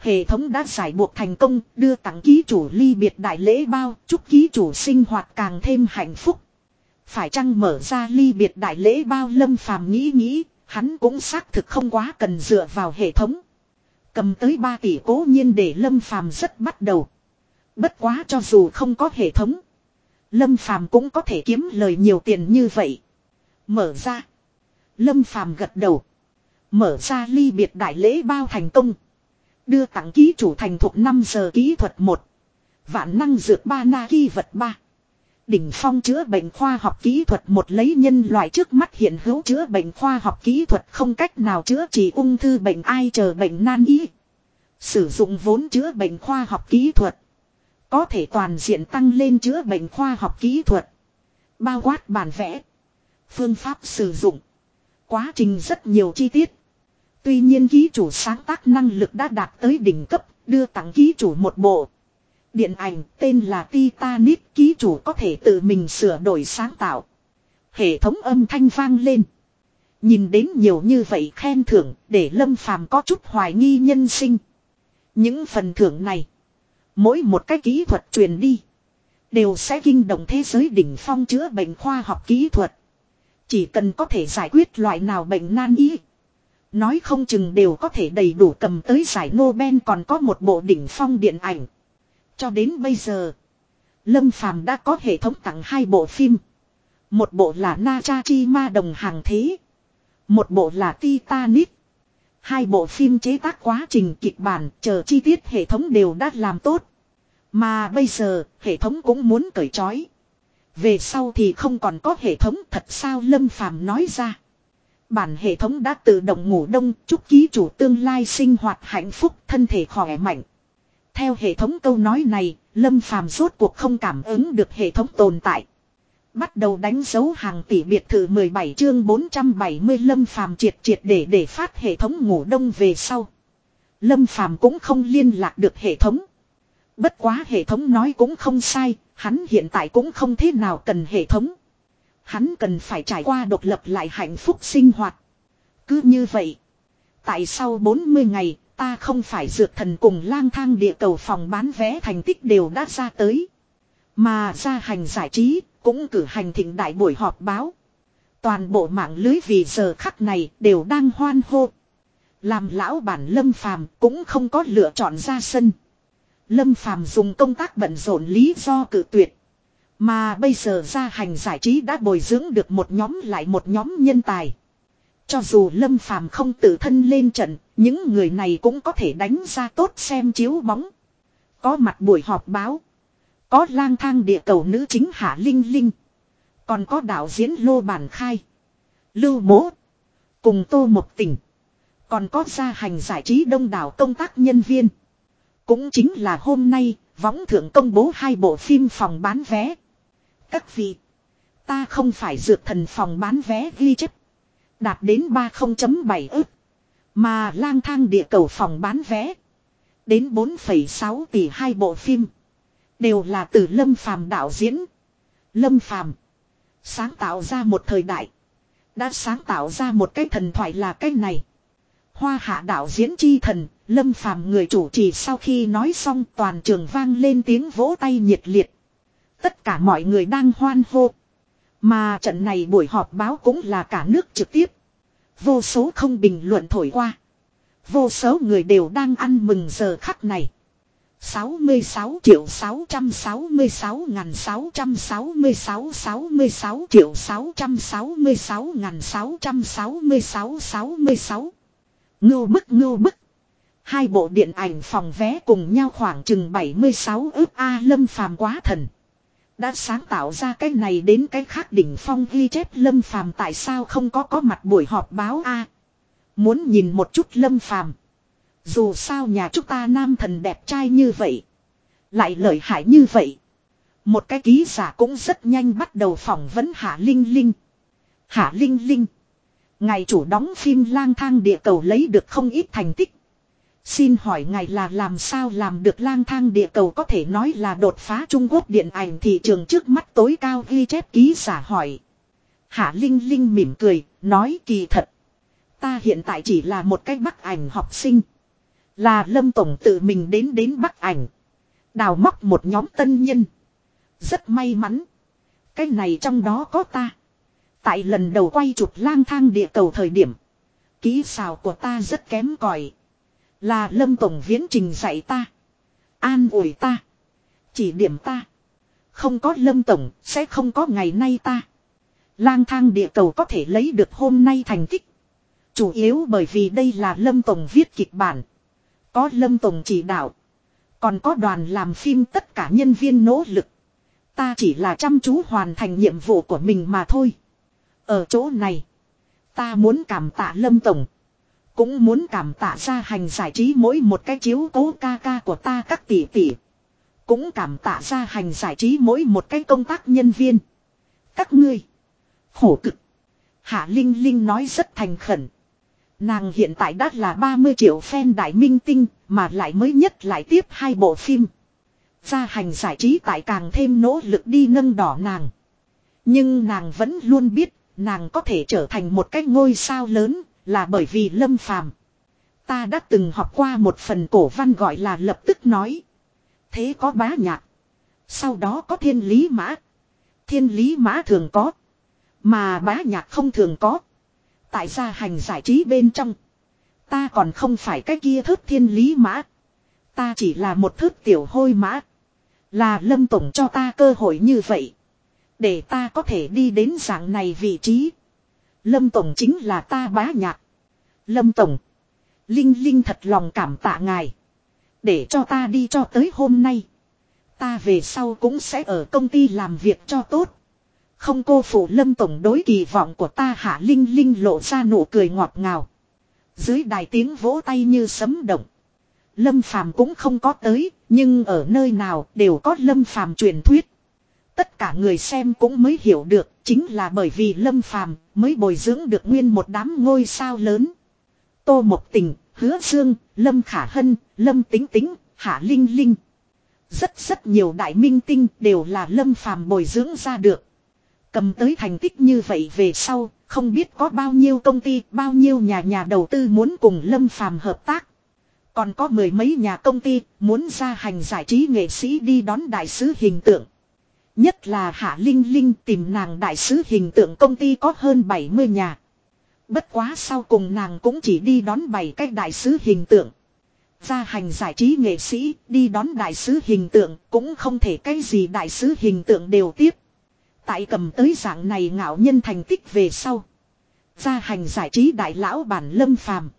Hệ thống đã giải buộc thành công, đưa tặng ký chủ ly biệt đại lễ bao, chúc ký chủ sinh hoạt càng thêm hạnh phúc. Phải chăng mở ra ly biệt đại lễ bao lâm phàm nghĩ nghĩ, hắn cũng xác thực không quá cần dựa vào hệ thống. Cầm tới 3 tỷ cố nhiên để lâm phàm rất bắt đầu. Bất quá cho dù không có hệ thống. Lâm phàm cũng có thể kiếm lời nhiều tiền như vậy. Mở ra. Lâm phàm gật đầu. Mở ra ly biệt đại lễ bao thành công. Đưa tặng ký chủ thành thuộc 5 giờ kỹ thuật 1. Vạn năng dược ba na ghi vật 3. Đỉnh phong chữa bệnh khoa học kỹ thuật một lấy nhân loại trước mắt hiện hữu chữa bệnh khoa học kỹ thuật không cách nào chữa trị ung thư bệnh ai chờ bệnh nan y. Sử dụng vốn chữa bệnh khoa học kỹ thuật. Có thể toàn diện tăng lên chữa bệnh khoa học kỹ thuật. Bao quát bản vẽ. Phương pháp sử dụng. Quá trình rất nhiều chi tiết. Tuy nhiên ký chủ sáng tác năng lực đã đạt tới đỉnh cấp, đưa tặng ký chủ một bộ. Điện ảnh tên là Titanic ký chủ có thể tự mình sửa đổi sáng tạo. Hệ thống âm thanh vang lên. Nhìn đến nhiều như vậy khen thưởng để Lâm Phàm có chút hoài nghi nhân sinh. Những phần thưởng này. Mỗi một cái kỹ thuật truyền đi. Đều sẽ kinh động thế giới đỉnh phong chữa bệnh khoa học kỹ thuật. Chỉ cần có thể giải quyết loại nào bệnh nan y. Nói không chừng đều có thể đầy đủ cầm tới giải Nobel còn có một bộ đỉnh phong điện ảnh. Cho đến bây giờ, Lâm Phàm đã có hệ thống tặng hai bộ phim. Một bộ là Na Cha Chi Ma Đồng Hàng Thế. Một bộ là Titanic. Hai bộ phim chế tác quá trình kịch bản chờ chi tiết hệ thống đều đã làm tốt. Mà bây giờ, hệ thống cũng muốn cởi trói. Về sau thì không còn có hệ thống thật sao Lâm Phàm nói ra. Bản hệ thống đã tự động ngủ đông chúc ký chủ tương lai sinh hoạt hạnh phúc thân thể khỏe mạnh. Theo hệ thống câu nói này, Lâm Phàm rốt cuộc không cảm ứng được hệ thống tồn tại. Bắt đầu đánh dấu hàng tỷ biệt thự 17 chương 470 Lâm Phàm triệt triệt để để phát hệ thống ngủ đông về sau. Lâm Phàm cũng không liên lạc được hệ thống. Bất quá hệ thống nói cũng không sai, hắn hiện tại cũng không thế nào cần hệ thống. Hắn cần phải trải qua độc lập lại hạnh phúc sinh hoạt. Cứ như vậy. Tại sau 40 ngày, ta không phải dược thần cùng lang thang địa cầu phòng bán vé thành tích đều đã ra tới. Mà ra hành giải trí, cũng cử hành thịnh đại buổi họp báo. Toàn bộ mạng lưới vì giờ khắc này đều đang hoan hô. Làm lão bản Lâm Phàm cũng không có lựa chọn ra sân. Lâm Phàm dùng công tác bận rộn lý do cử tuyệt. Mà bây giờ gia hành giải trí đã bồi dưỡng được một nhóm lại một nhóm nhân tài. Cho dù Lâm Phàm không tự thân lên trận, những người này cũng có thể đánh ra tốt xem chiếu bóng. Có mặt buổi họp báo. Có lang thang địa cầu nữ chính Hạ Linh Linh. Còn có đạo diễn Lô Bản Khai. Lưu Mỗ. Cùng Tô Một Tỉnh. Còn có gia hành giải trí đông đảo công tác nhân viên. Cũng chính là hôm nay, võng thượng công bố hai bộ phim phòng bán vé. Các vị, ta không phải dược thần phòng bán vé ghi chép. Đạt đến 30.7 ức. Mà lang thang địa cầu phòng bán vé. Đến 4,6 tỷ hai bộ phim. Đều là từ Lâm Phàm đạo diễn. Lâm Phàm Sáng tạo ra một thời đại. Đã sáng tạo ra một cái thần thoại là cái này. Hoa hạ đạo diễn chi thần, Lâm Phàm người chủ trì sau khi nói xong toàn trường vang lên tiếng vỗ tay nhiệt liệt. Tất cả mọi người đang hoan hô. Mà trận này buổi họp báo cũng là cả nước trực tiếp. Vô số không bình luận thổi qua. Vô số người đều đang ăn mừng giờ khắc này. 66 triệu 666 ngàn 666 66 triệu 666 ngàn 666 66 Ngưu bức ngưu bức Hai bộ điện ảnh phòng vé cùng nhau khoảng chừng 76 ước A lâm phàm quá thần đã sáng tạo ra cái này đến cái khác đỉnh phong ghi chép lâm phàm tại sao không có có mặt buổi họp báo a Muốn nhìn một chút lâm phàm. Dù sao nhà chúng ta nam thần đẹp trai như vậy. Lại lợi hại như vậy. Một cái ký giả cũng rất nhanh bắt đầu phỏng vấn Hạ Linh Linh. Hạ Linh Linh. Ngài chủ đóng phim lang thang địa cầu lấy được không ít thành tích. Xin hỏi ngài là làm sao làm được lang thang địa cầu có thể nói là đột phá Trung Quốc điện ảnh thị trường trước mắt tối cao ghi chép ký giả hỏi. Hạ Linh Linh mỉm cười, nói kỳ thật. Ta hiện tại chỉ là một cái bắc ảnh học sinh. Là Lâm Tổng tự mình đến đến bắc ảnh. Đào móc một nhóm tân nhân. Rất may mắn. Cái này trong đó có ta. Tại lần đầu quay chụp lang thang địa cầu thời điểm. Ký xào của ta rất kém cỏi là Lâm Tổng viễn trình dạy ta. An ủi ta. Chỉ điểm ta. Không có Lâm Tổng, sẽ không có ngày nay ta. Lang thang địa cầu có thể lấy được hôm nay thành tích. Chủ yếu bởi vì đây là Lâm Tổng viết kịch bản. Có Lâm Tổng chỉ đạo. Còn có đoàn làm phim tất cả nhân viên nỗ lực. Ta chỉ là chăm chú hoàn thành nhiệm vụ của mình mà thôi. Ở chỗ này. Ta muốn cảm tạ Lâm Tổng. Cũng muốn cảm tạ ra hành giải trí mỗi một cái chiếu cố ca ca của ta các tỷ tỷ. Cũng cảm tạ ra hành giải trí mỗi một cái công tác nhân viên. Các ngươi. Khổ cực. Hạ Linh Linh nói rất thành khẩn. Nàng hiện tại đã là 30 triệu fan đại minh tinh, mà lại mới nhất lại tiếp hai bộ phim. Gia hành giải trí tại càng thêm nỗ lực đi nâng đỏ nàng. Nhưng nàng vẫn luôn biết, nàng có thể trở thành một cái ngôi sao lớn, là bởi vì lâm phàm. Ta đã từng học qua một phần cổ văn gọi là lập tức nói. Thế có bá nhạc. Sau đó có thiên lý mã. Thiên lý mã thường có. Mà bá nhạc không thường có. Tại gia hành giải trí bên trong. Ta còn không phải cái kia thớt thiên lý mã. Ta chỉ là một thớt tiểu hôi mã. Là lâm tổng cho ta cơ hội như vậy. Để ta có thể đi đến dạng này vị trí. Lâm tổng chính là ta bá nhạc. Lâm tổng. Linh Linh thật lòng cảm tạ ngài. Để cho ta đi cho tới hôm nay. Ta về sau cũng sẽ ở công ty làm việc cho tốt. Không cô phụ lâm tổng đối kỳ vọng của ta hạ Linh Linh lộ ra nụ cười ngọt ngào. Dưới đài tiếng vỗ tay như sấm động. Lâm Phàm cũng không có tới, nhưng ở nơi nào đều có Lâm Phàm truyền thuyết. Tất cả người xem cũng mới hiểu được, chính là bởi vì Lâm Phàm mới bồi dưỡng được nguyên một đám ngôi sao lớn. Tô Mộc Tình, Hứa Dương, Lâm Khả Hân, Lâm Tính Tính, Hạ Linh Linh. Rất rất nhiều đại minh tinh đều là Lâm Phàm bồi dưỡng ra được. Cầm tới thành tích như vậy về sau, không biết có bao nhiêu công ty, bao nhiêu nhà nhà đầu tư muốn cùng Lâm Phàm hợp tác. Còn có mười mấy nhà công ty muốn ra hành giải trí nghệ sĩ đi đón đại sứ hình tượng. Nhất là Hạ Linh Linh tìm nàng đại sứ hình tượng công ty có hơn 70 nhà. Bất quá sau cùng nàng cũng chỉ đi đón bảy cách đại sứ hình tượng. gia hành giải trí nghệ sĩ, đi đón đại sứ hình tượng cũng không thể cái gì đại sứ hình tượng đều tiếp. Tại cầm tới dạng này ngạo nhân thành tích về sau. gia hành giải trí đại lão bản lâm phàm.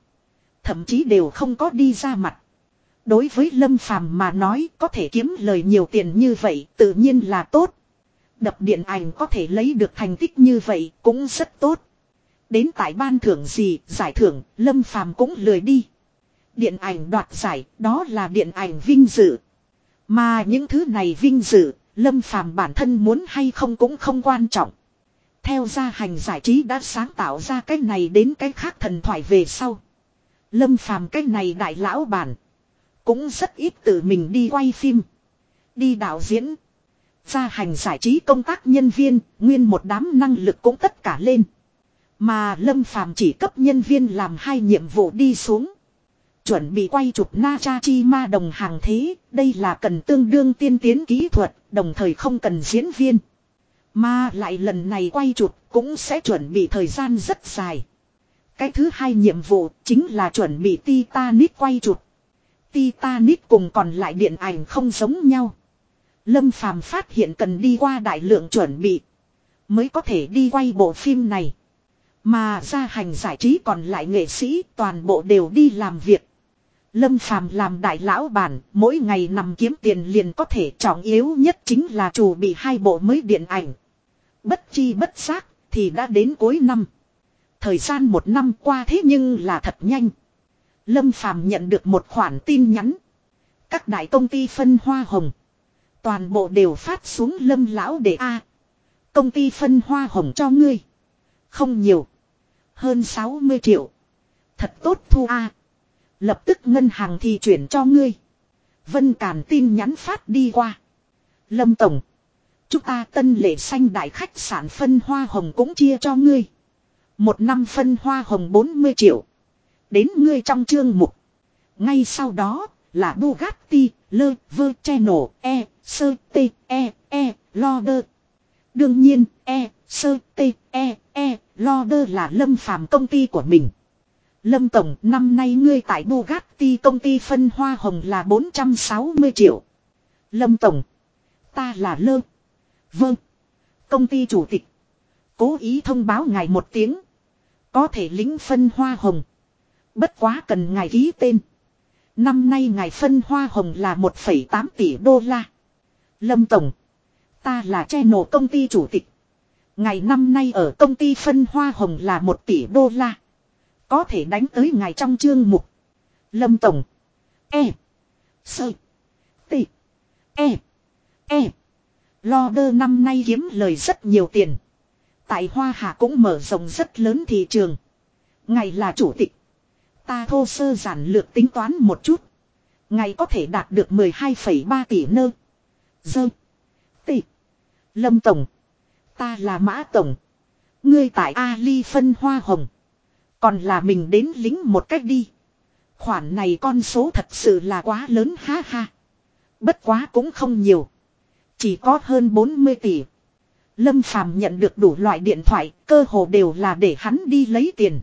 Thậm chí đều không có đi ra mặt. Đối với lâm phàm mà nói có thể kiếm lời nhiều tiền như vậy tự nhiên là tốt. Đập điện ảnh có thể lấy được thành tích như vậy cũng rất tốt. Đến tại ban thưởng gì, giải thưởng, Lâm Phàm cũng lười đi. Điện ảnh đoạt giải, đó là điện ảnh vinh dự. Mà những thứ này vinh dự, Lâm Phàm bản thân muốn hay không cũng không quan trọng. Theo gia hành giải trí đã sáng tạo ra cái này đến cái khác thần thoại về sau. Lâm Phàm cái này đại lão bản. Cũng rất ít tự mình đi quay phim. Đi đạo diễn. Gia hành giải trí công tác nhân viên, nguyên một đám năng lực cũng tất cả lên. Mà Lâm Phàm chỉ cấp nhân viên làm hai nhiệm vụ đi xuống. Chuẩn bị quay chụp Na Cha Chi Ma đồng hàng thế, đây là cần tương đương tiên tiến kỹ thuật, đồng thời không cần diễn viên. Mà lại lần này quay chụp cũng sẽ chuẩn bị thời gian rất dài. Cái thứ hai nhiệm vụ chính là chuẩn bị Titanic quay chụp. Titanic cùng còn lại điện ảnh không giống nhau. Lâm Phàm phát hiện cần đi qua đại lượng chuẩn bị. Mới có thể đi quay bộ phim này. Mà ra hành giải trí còn lại nghệ sĩ toàn bộ đều đi làm việc. Lâm Phàm làm đại lão bản, mỗi ngày nằm kiếm tiền liền có thể trọng yếu nhất chính là chủ bị hai bộ mới điện ảnh. Bất chi bất giác, thì đã đến cuối năm. Thời gian một năm qua thế nhưng là thật nhanh. Lâm Phàm nhận được một khoản tin nhắn. Các đại công ty phân hoa hồng. Toàn bộ đều phát xuống lâm lão để A. công ty phân hoa hồng cho ngươi. Không nhiều. Hơn 60 triệu. Thật tốt thu a. Lập tức ngân hàng thì chuyển cho ngươi. Vân Càn tin nhắn phát đi qua. Lâm Tổng. Chúng ta tân lệ xanh đại khách sạn phân hoa hồng cũng chia cho ngươi. Một năm phân hoa hồng 40 triệu. Đến ngươi trong chương mục. Ngay sau đó là Bugatti, Lơ, Vơ, Channel, E, Sơ, T, E, E, Loader. Đương nhiên, E, Sơ, T, E, E, Loader là lâm phàm công ty của mình. Lâm Tổng, năm nay ngươi tại Bugatti công ty phân hoa hồng là 460 triệu. Lâm Tổng, ta là Lơ. Vâng. Công ty chủ tịch. Cố ý thông báo ngài một tiếng. Có thể lính phân hoa hồng. Bất quá cần ngài ký tên. Năm nay ngài phân hoa hồng là 1,8 tỷ đô la. Lâm Tổng. Ta là che nổ công ty chủ tịch. Ngày năm nay ở công ty phân hoa hồng là 1 tỷ đô la. Có thể đánh tới ngài trong chương mục. Lâm Tổng. E. Sơ. T. E. E. Lo đơ năm nay kiếm lời rất nhiều tiền. Tại Hoa Hạ cũng mở rộng rất lớn thị trường. Ngài là chủ tịch. Ta thô sơ giản lược tính toán một chút. Ngày có thể đạt được 12,3 tỷ nơ. Dơ. Tỷ. Lâm Tổng. Ta là Mã Tổng. Ngươi tại Ali phân hoa hồng. Còn là mình đến lính một cách đi. Khoản này con số thật sự là quá lớn ha ha. Bất quá cũng không nhiều. Chỉ có hơn 40 tỷ. Lâm Phàm nhận được đủ loại điện thoại, cơ hồ đều là để hắn đi lấy tiền.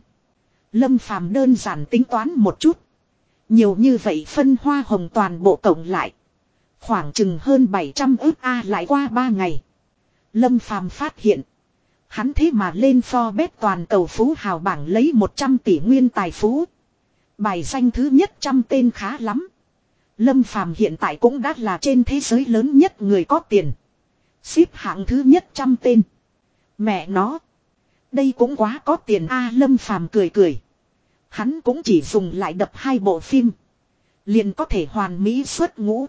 Lâm Phàm đơn giản tính toán một chút. Nhiều như vậy phân hoa hồng toàn bộ cộng lại. Khoảng chừng hơn 700 ước A lại qua 3 ngày. Lâm Phàm phát hiện. Hắn thế mà lên Forbes toàn cầu phú hào bảng lấy 100 tỷ nguyên tài phú. Bài danh thứ nhất trăm tên khá lắm. Lâm Phàm hiện tại cũng đã là trên thế giới lớn nhất người có tiền. Xếp hạng thứ nhất trăm tên. Mẹ nó. Đây cũng quá có tiền a Lâm Phàm cười cười. Hắn cũng chỉ dùng lại đập hai bộ phim. Liền có thể hoàn mỹ xuất ngũ.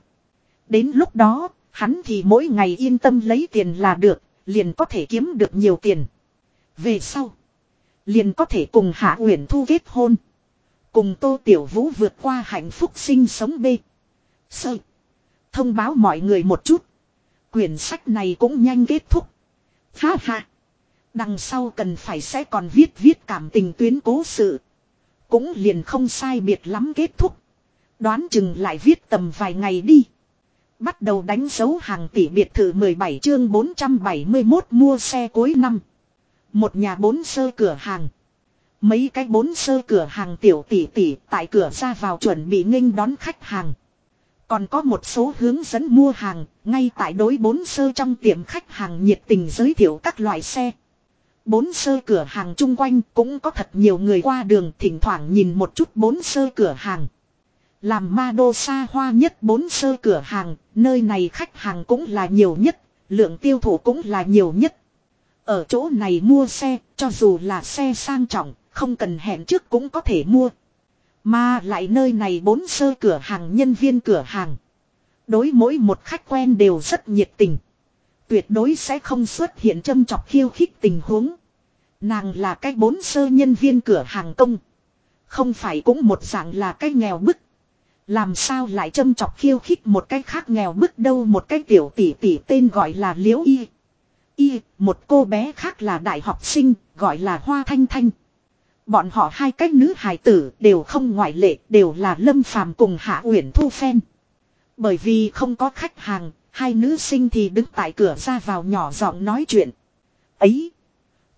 Đến lúc đó, hắn thì mỗi ngày yên tâm lấy tiền là được, liền có thể kiếm được nhiều tiền. Về sau, liền có thể cùng Hạ Uyển Thu kết hôn. Cùng Tô Tiểu Vũ vượt qua hạnh phúc sinh sống bê. Sơ. Thông báo mọi người một chút. Quyển sách này cũng nhanh kết thúc. Ha ha. Đằng sau cần phải sẽ còn viết viết cảm tình tuyến cố sự. Cũng liền không sai biệt lắm kết thúc. Đoán chừng lại viết tầm vài ngày đi. Bắt đầu đánh dấu hàng tỷ biệt thự 17 chương 471 mua xe cuối năm. Một nhà bốn sơ cửa hàng. Mấy cái bốn sơ cửa hàng tiểu tỷ tỷ tại cửa ra vào chuẩn bị nghênh đón khách hàng. Còn có một số hướng dẫn mua hàng, ngay tại đối bốn sơ trong tiệm khách hàng nhiệt tình giới thiệu các loại xe. Bốn sơ cửa hàng chung quanh cũng có thật nhiều người qua đường thỉnh thoảng nhìn một chút bốn sơ cửa hàng. Làm ma đô xa hoa nhất bốn sơ cửa hàng, nơi này khách hàng cũng là nhiều nhất, lượng tiêu thụ cũng là nhiều nhất. Ở chỗ này mua xe, cho dù là xe sang trọng, không cần hẹn trước cũng có thể mua. Mà lại nơi này bốn sơ cửa hàng nhân viên cửa hàng. Đối mỗi một khách quen đều rất nhiệt tình. Tuyệt đối sẽ không xuất hiện châm chọc khiêu khích tình huống. Nàng là cái bốn sơ nhân viên cửa hàng công. Không phải cũng một dạng là cái nghèo bức. Làm sao lại châm chọc khiêu khích một cái khác nghèo bức đâu một cái tiểu tỷ tỷ tên gọi là Liễu Y. Y, một cô bé khác là đại học sinh, gọi là Hoa Thanh Thanh. Bọn họ hai cái nữ hài tử đều không ngoại lệ, đều là Lâm Phàm cùng Hạ Uyển Thu Phen. Bởi vì không có khách hàng, hai nữ sinh thì đứng tại cửa ra vào nhỏ giọng nói chuyện. Ấy,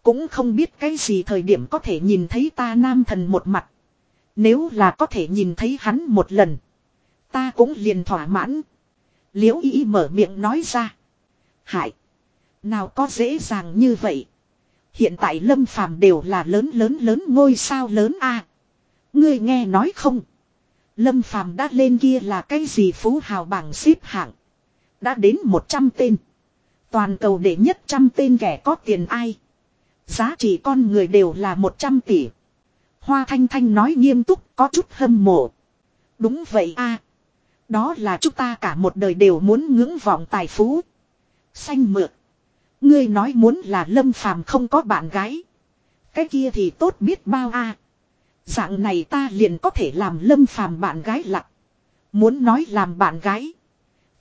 cũng không biết cái gì thời điểm có thể nhìn thấy ta nam thần một mặt. Nếu là có thể nhìn thấy hắn một lần, ta cũng liền thỏa mãn. Liễu ý mở miệng nói ra. Hại, nào có dễ dàng như vậy. Hiện tại Lâm Phàm đều là lớn lớn lớn ngôi sao lớn a. Ngươi nghe nói không? Lâm Phàm đã lên kia là cái gì phú hào bảng xếp hạng. Đã đến 100 tên. Toàn cầu đệ nhất trăm tên kẻ có tiền ai. Giá trị con người đều là 100 tỷ. Hoa Thanh Thanh nói nghiêm túc, có chút hâm mộ. Đúng vậy a. Đó là chúng ta cả một đời đều muốn ngưỡng vọng tài phú. Xanh mượt. Ngươi nói muốn là lâm phàm không có bạn gái. Cái kia thì tốt biết bao a. Dạng này ta liền có thể làm lâm phàm bạn gái lặng. Muốn nói làm bạn gái.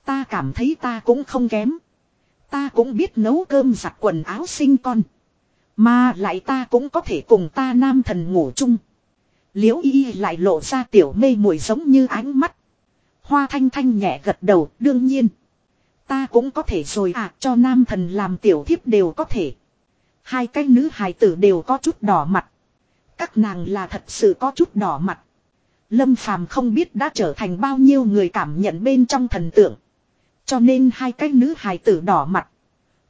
Ta cảm thấy ta cũng không kém. Ta cũng biết nấu cơm giặt quần áo sinh con. Mà lại ta cũng có thể cùng ta nam thần ngủ chung. Liễu y lại lộ ra tiểu mê mùi giống như ánh mắt. Hoa thanh thanh nhẹ gật đầu, đương nhiên. Ta cũng có thể rồi à cho nam thần làm tiểu thiếp đều có thể. Hai cái nữ hài tử đều có chút đỏ mặt. Các nàng là thật sự có chút đỏ mặt. Lâm phàm không biết đã trở thành bao nhiêu người cảm nhận bên trong thần tượng. Cho nên hai cái nữ hài tử đỏ mặt.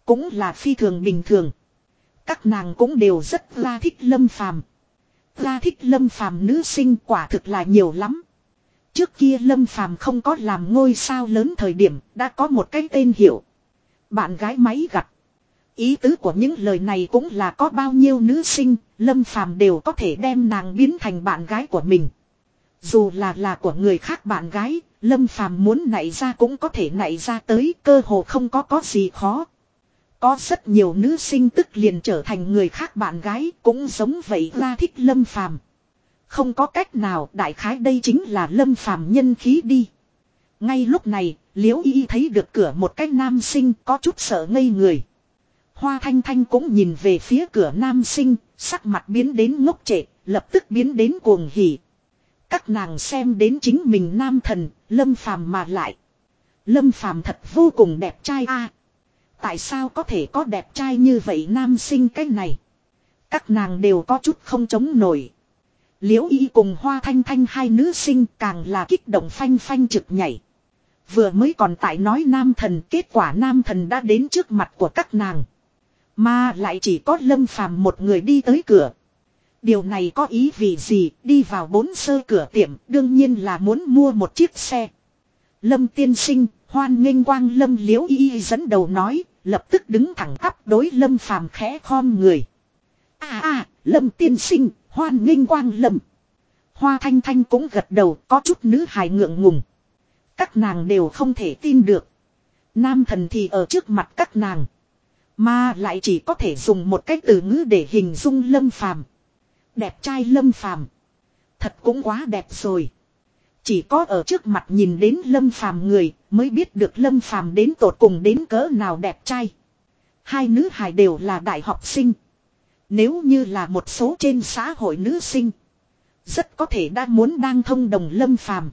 Cũng là phi thường bình thường. Các nàng cũng đều rất la thích lâm phàm. La thích lâm phàm nữ sinh quả thực là nhiều lắm. Trước kia lâm phàm không có làm ngôi sao lớn thời điểm đã có một cái tên hiệu. Bạn gái máy gặt. Ý tứ của những lời này cũng là có bao nhiêu nữ sinh, lâm phàm đều có thể đem nàng biến thành bạn gái của mình. Dù là là của người khác bạn gái, lâm phàm muốn nảy ra cũng có thể nảy ra tới cơ hồ không có có gì khó. Có rất nhiều nữ sinh tức liền trở thành người khác bạn gái cũng giống vậy ra thích lâm phàm. Không có cách nào đại khái đây chính là lâm phàm nhân khí đi. Ngay lúc này, liễu y thấy được cửa một cái nam sinh có chút sợ ngây người. Hoa thanh thanh cũng nhìn về phía cửa nam sinh, sắc mặt biến đến ngốc trệ, lập tức biến đến cuồng hỉ. Các nàng xem đến chính mình nam thần, lâm phàm mà lại. Lâm phàm thật vô cùng đẹp trai a. Tại sao có thể có đẹp trai như vậy nam sinh cái này? Các nàng đều có chút không chống nổi. Liễu y cùng hoa thanh thanh hai nữ sinh càng là kích động phanh phanh trực nhảy. Vừa mới còn tại nói nam thần, kết quả nam thần đã đến trước mặt của các nàng. Mà lại chỉ có lâm phàm một người đi tới cửa. Điều này có ý vì gì đi vào bốn sơ cửa tiệm, đương nhiên là muốn mua một chiếc xe. Lâm tiên sinh, hoan nghênh quang lâm liễu y dẫn đầu nói, lập tức đứng thẳng tắp đối lâm phàm khẽ khom người. À à lâm tiên sinh, hoan nghênh quang lâm. Hoa thanh thanh cũng gật đầu, có chút nữ hài ngượng ngùng. Các nàng đều không thể tin được. Nam thần thì ở trước mặt các nàng. Mà lại chỉ có thể dùng một cái từ ngữ để hình dung lâm phàm. Đẹp trai lâm phàm. Thật cũng quá đẹp rồi. Chỉ có ở trước mặt nhìn đến lâm phàm người mới biết được lâm phàm đến tột cùng đến cỡ nào đẹp trai. Hai nữ hài đều là đại học sinh. Nếu như là một số trên xã hội nữ sinh. Rất có thể đã muốn đang thông đồng lâm phàm.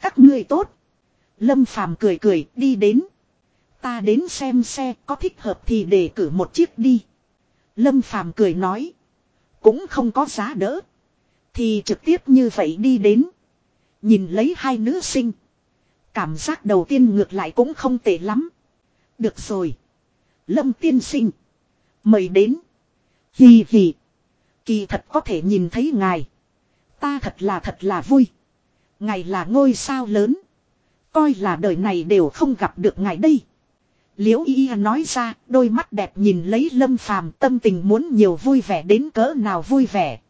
Các ngươi tốt. Lâm phàm cười cười, đi đến. Ta đến xem xe, có thích hợp thì để cử một chiếc đi. Lâm phàm cười nói. Cũng không có giá đỡ. Thì trực tiếp như vậy đi đến. Nhìn lấy hai nữ sinh. Cảm giác đầu tiên ngược lại cũng không tệ lắm. Được rồi. Lâm tiên sinh. Mời đến. Hì hì. Kỳ thật có thể nhìn thấy ngài. Ta thật là thật là vui. Ngài là ngôi sao lớn. Coi là đời này đều không gặp được ngài đây. Liễu y nói ra, đôi mắt đẹp nhìn lấy lâm phàm tâm tình muốn nhiều vui vẻ đến cỡ nào vui vẻ.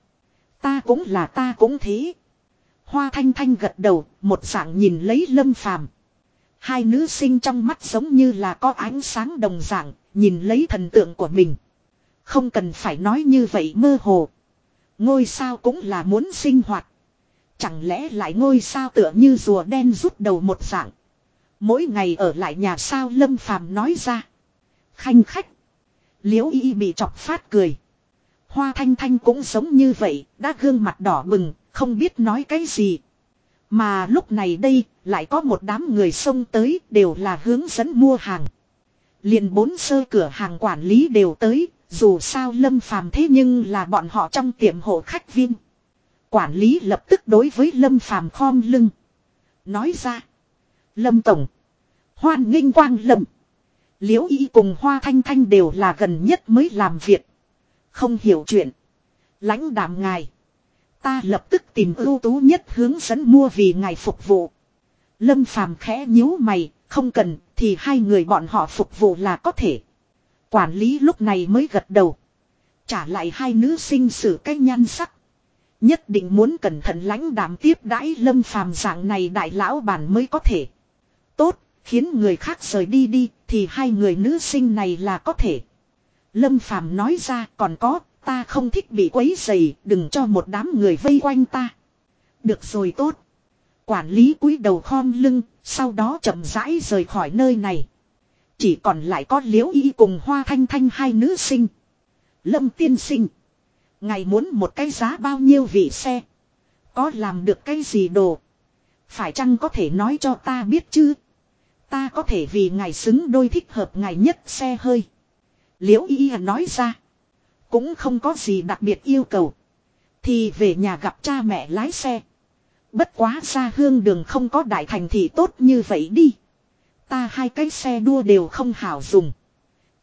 Ta cũng là ta cũng thế. Hoa thanh thanh gật đầu, một dạng nhìn lấy lâm phàm. Hai nữ sinh trong mắt giống như là có ánh sáng đồng dạng, nhìn lấy thần tượng của mình. Không cần phải nói như vậy mơ hồ. Ngôi sao cũng là muốn sinh hoạt. Chẳng lẽ lại ngôi sao tựa như rùa đen rút đầu một dạng. Mỗi ngày ở lại nhà sao lâm phàm nói ra. Khanh khách. Liễu y bị chọc phát cười. Hoa thanh thanh cũng giống như vậy, đã gương mặt đỏ bừng, không biết nói cái gì. Mà lúc này đây, lại có một đám người xông tới, đều là hướng dẫn mua hàng. liền bốn sơ cửa hàng quản lý đều tới, dù sao lâm phàm thế nhưng là bọn họ trong tiệm hộ khách viên. Quản lý lập tức đối với lâm phàm khom lưng. Nói ra. Lâm Tổng. Hoan nghênh quang lâm. Liễu y cùng Hoa Thanh Thanh đều là gần nhất mới làm việc. Không hiểu chuyện. lãnh đạm ngài. Ta lập tức tìm ưu tú nhất hướng dẫn mua vì ngài phục vụ. Lâm Phàm khẽ nhíu mày, không cần, thì hai người bọn họ phục vụ là có thể. Quản lý lúc này mới gật đầu. Trả lại hai nữ sinh xử cách nhan sắc. Nhất định muốn cẩn thận lãnh đạm tiếp đãi lâm phàm dạng này đại lão bản mới có thể. Tốt, khiến người khác rời đi đi, thì hai người nữ sinh này là có thể. Lâm phàm nói ra còn có, Ta không thích bị quấy dày, đừng cho một đám người vây quanh ta. Được rồi tốt. Quản lý cúi đầu khom lưng, sau đó chậm rãi rời khỏi nơi này. Chỉ còn lại có liễu y cùng hoa thanh thanh hai nữ sinh. Lâm tiên sinh. Ngày muốn một cái giá bao nhiêu vị xe. Có làm được cái gì đồ. Phải chăng có thể nói cho ta biết chứ. Ta có thể vì ngài xứng đôi thích hợp ngài nhất xe hơi. Liễu y nói ra. Cũng không có gì đặc biệt yêu cầu. Thì về nhà gặp cha mẹ lái xe. Bất quá xa hương đường không có đại thành thì tốt như vậy đi. Ta hai cái xe đua đều không hảo dùng.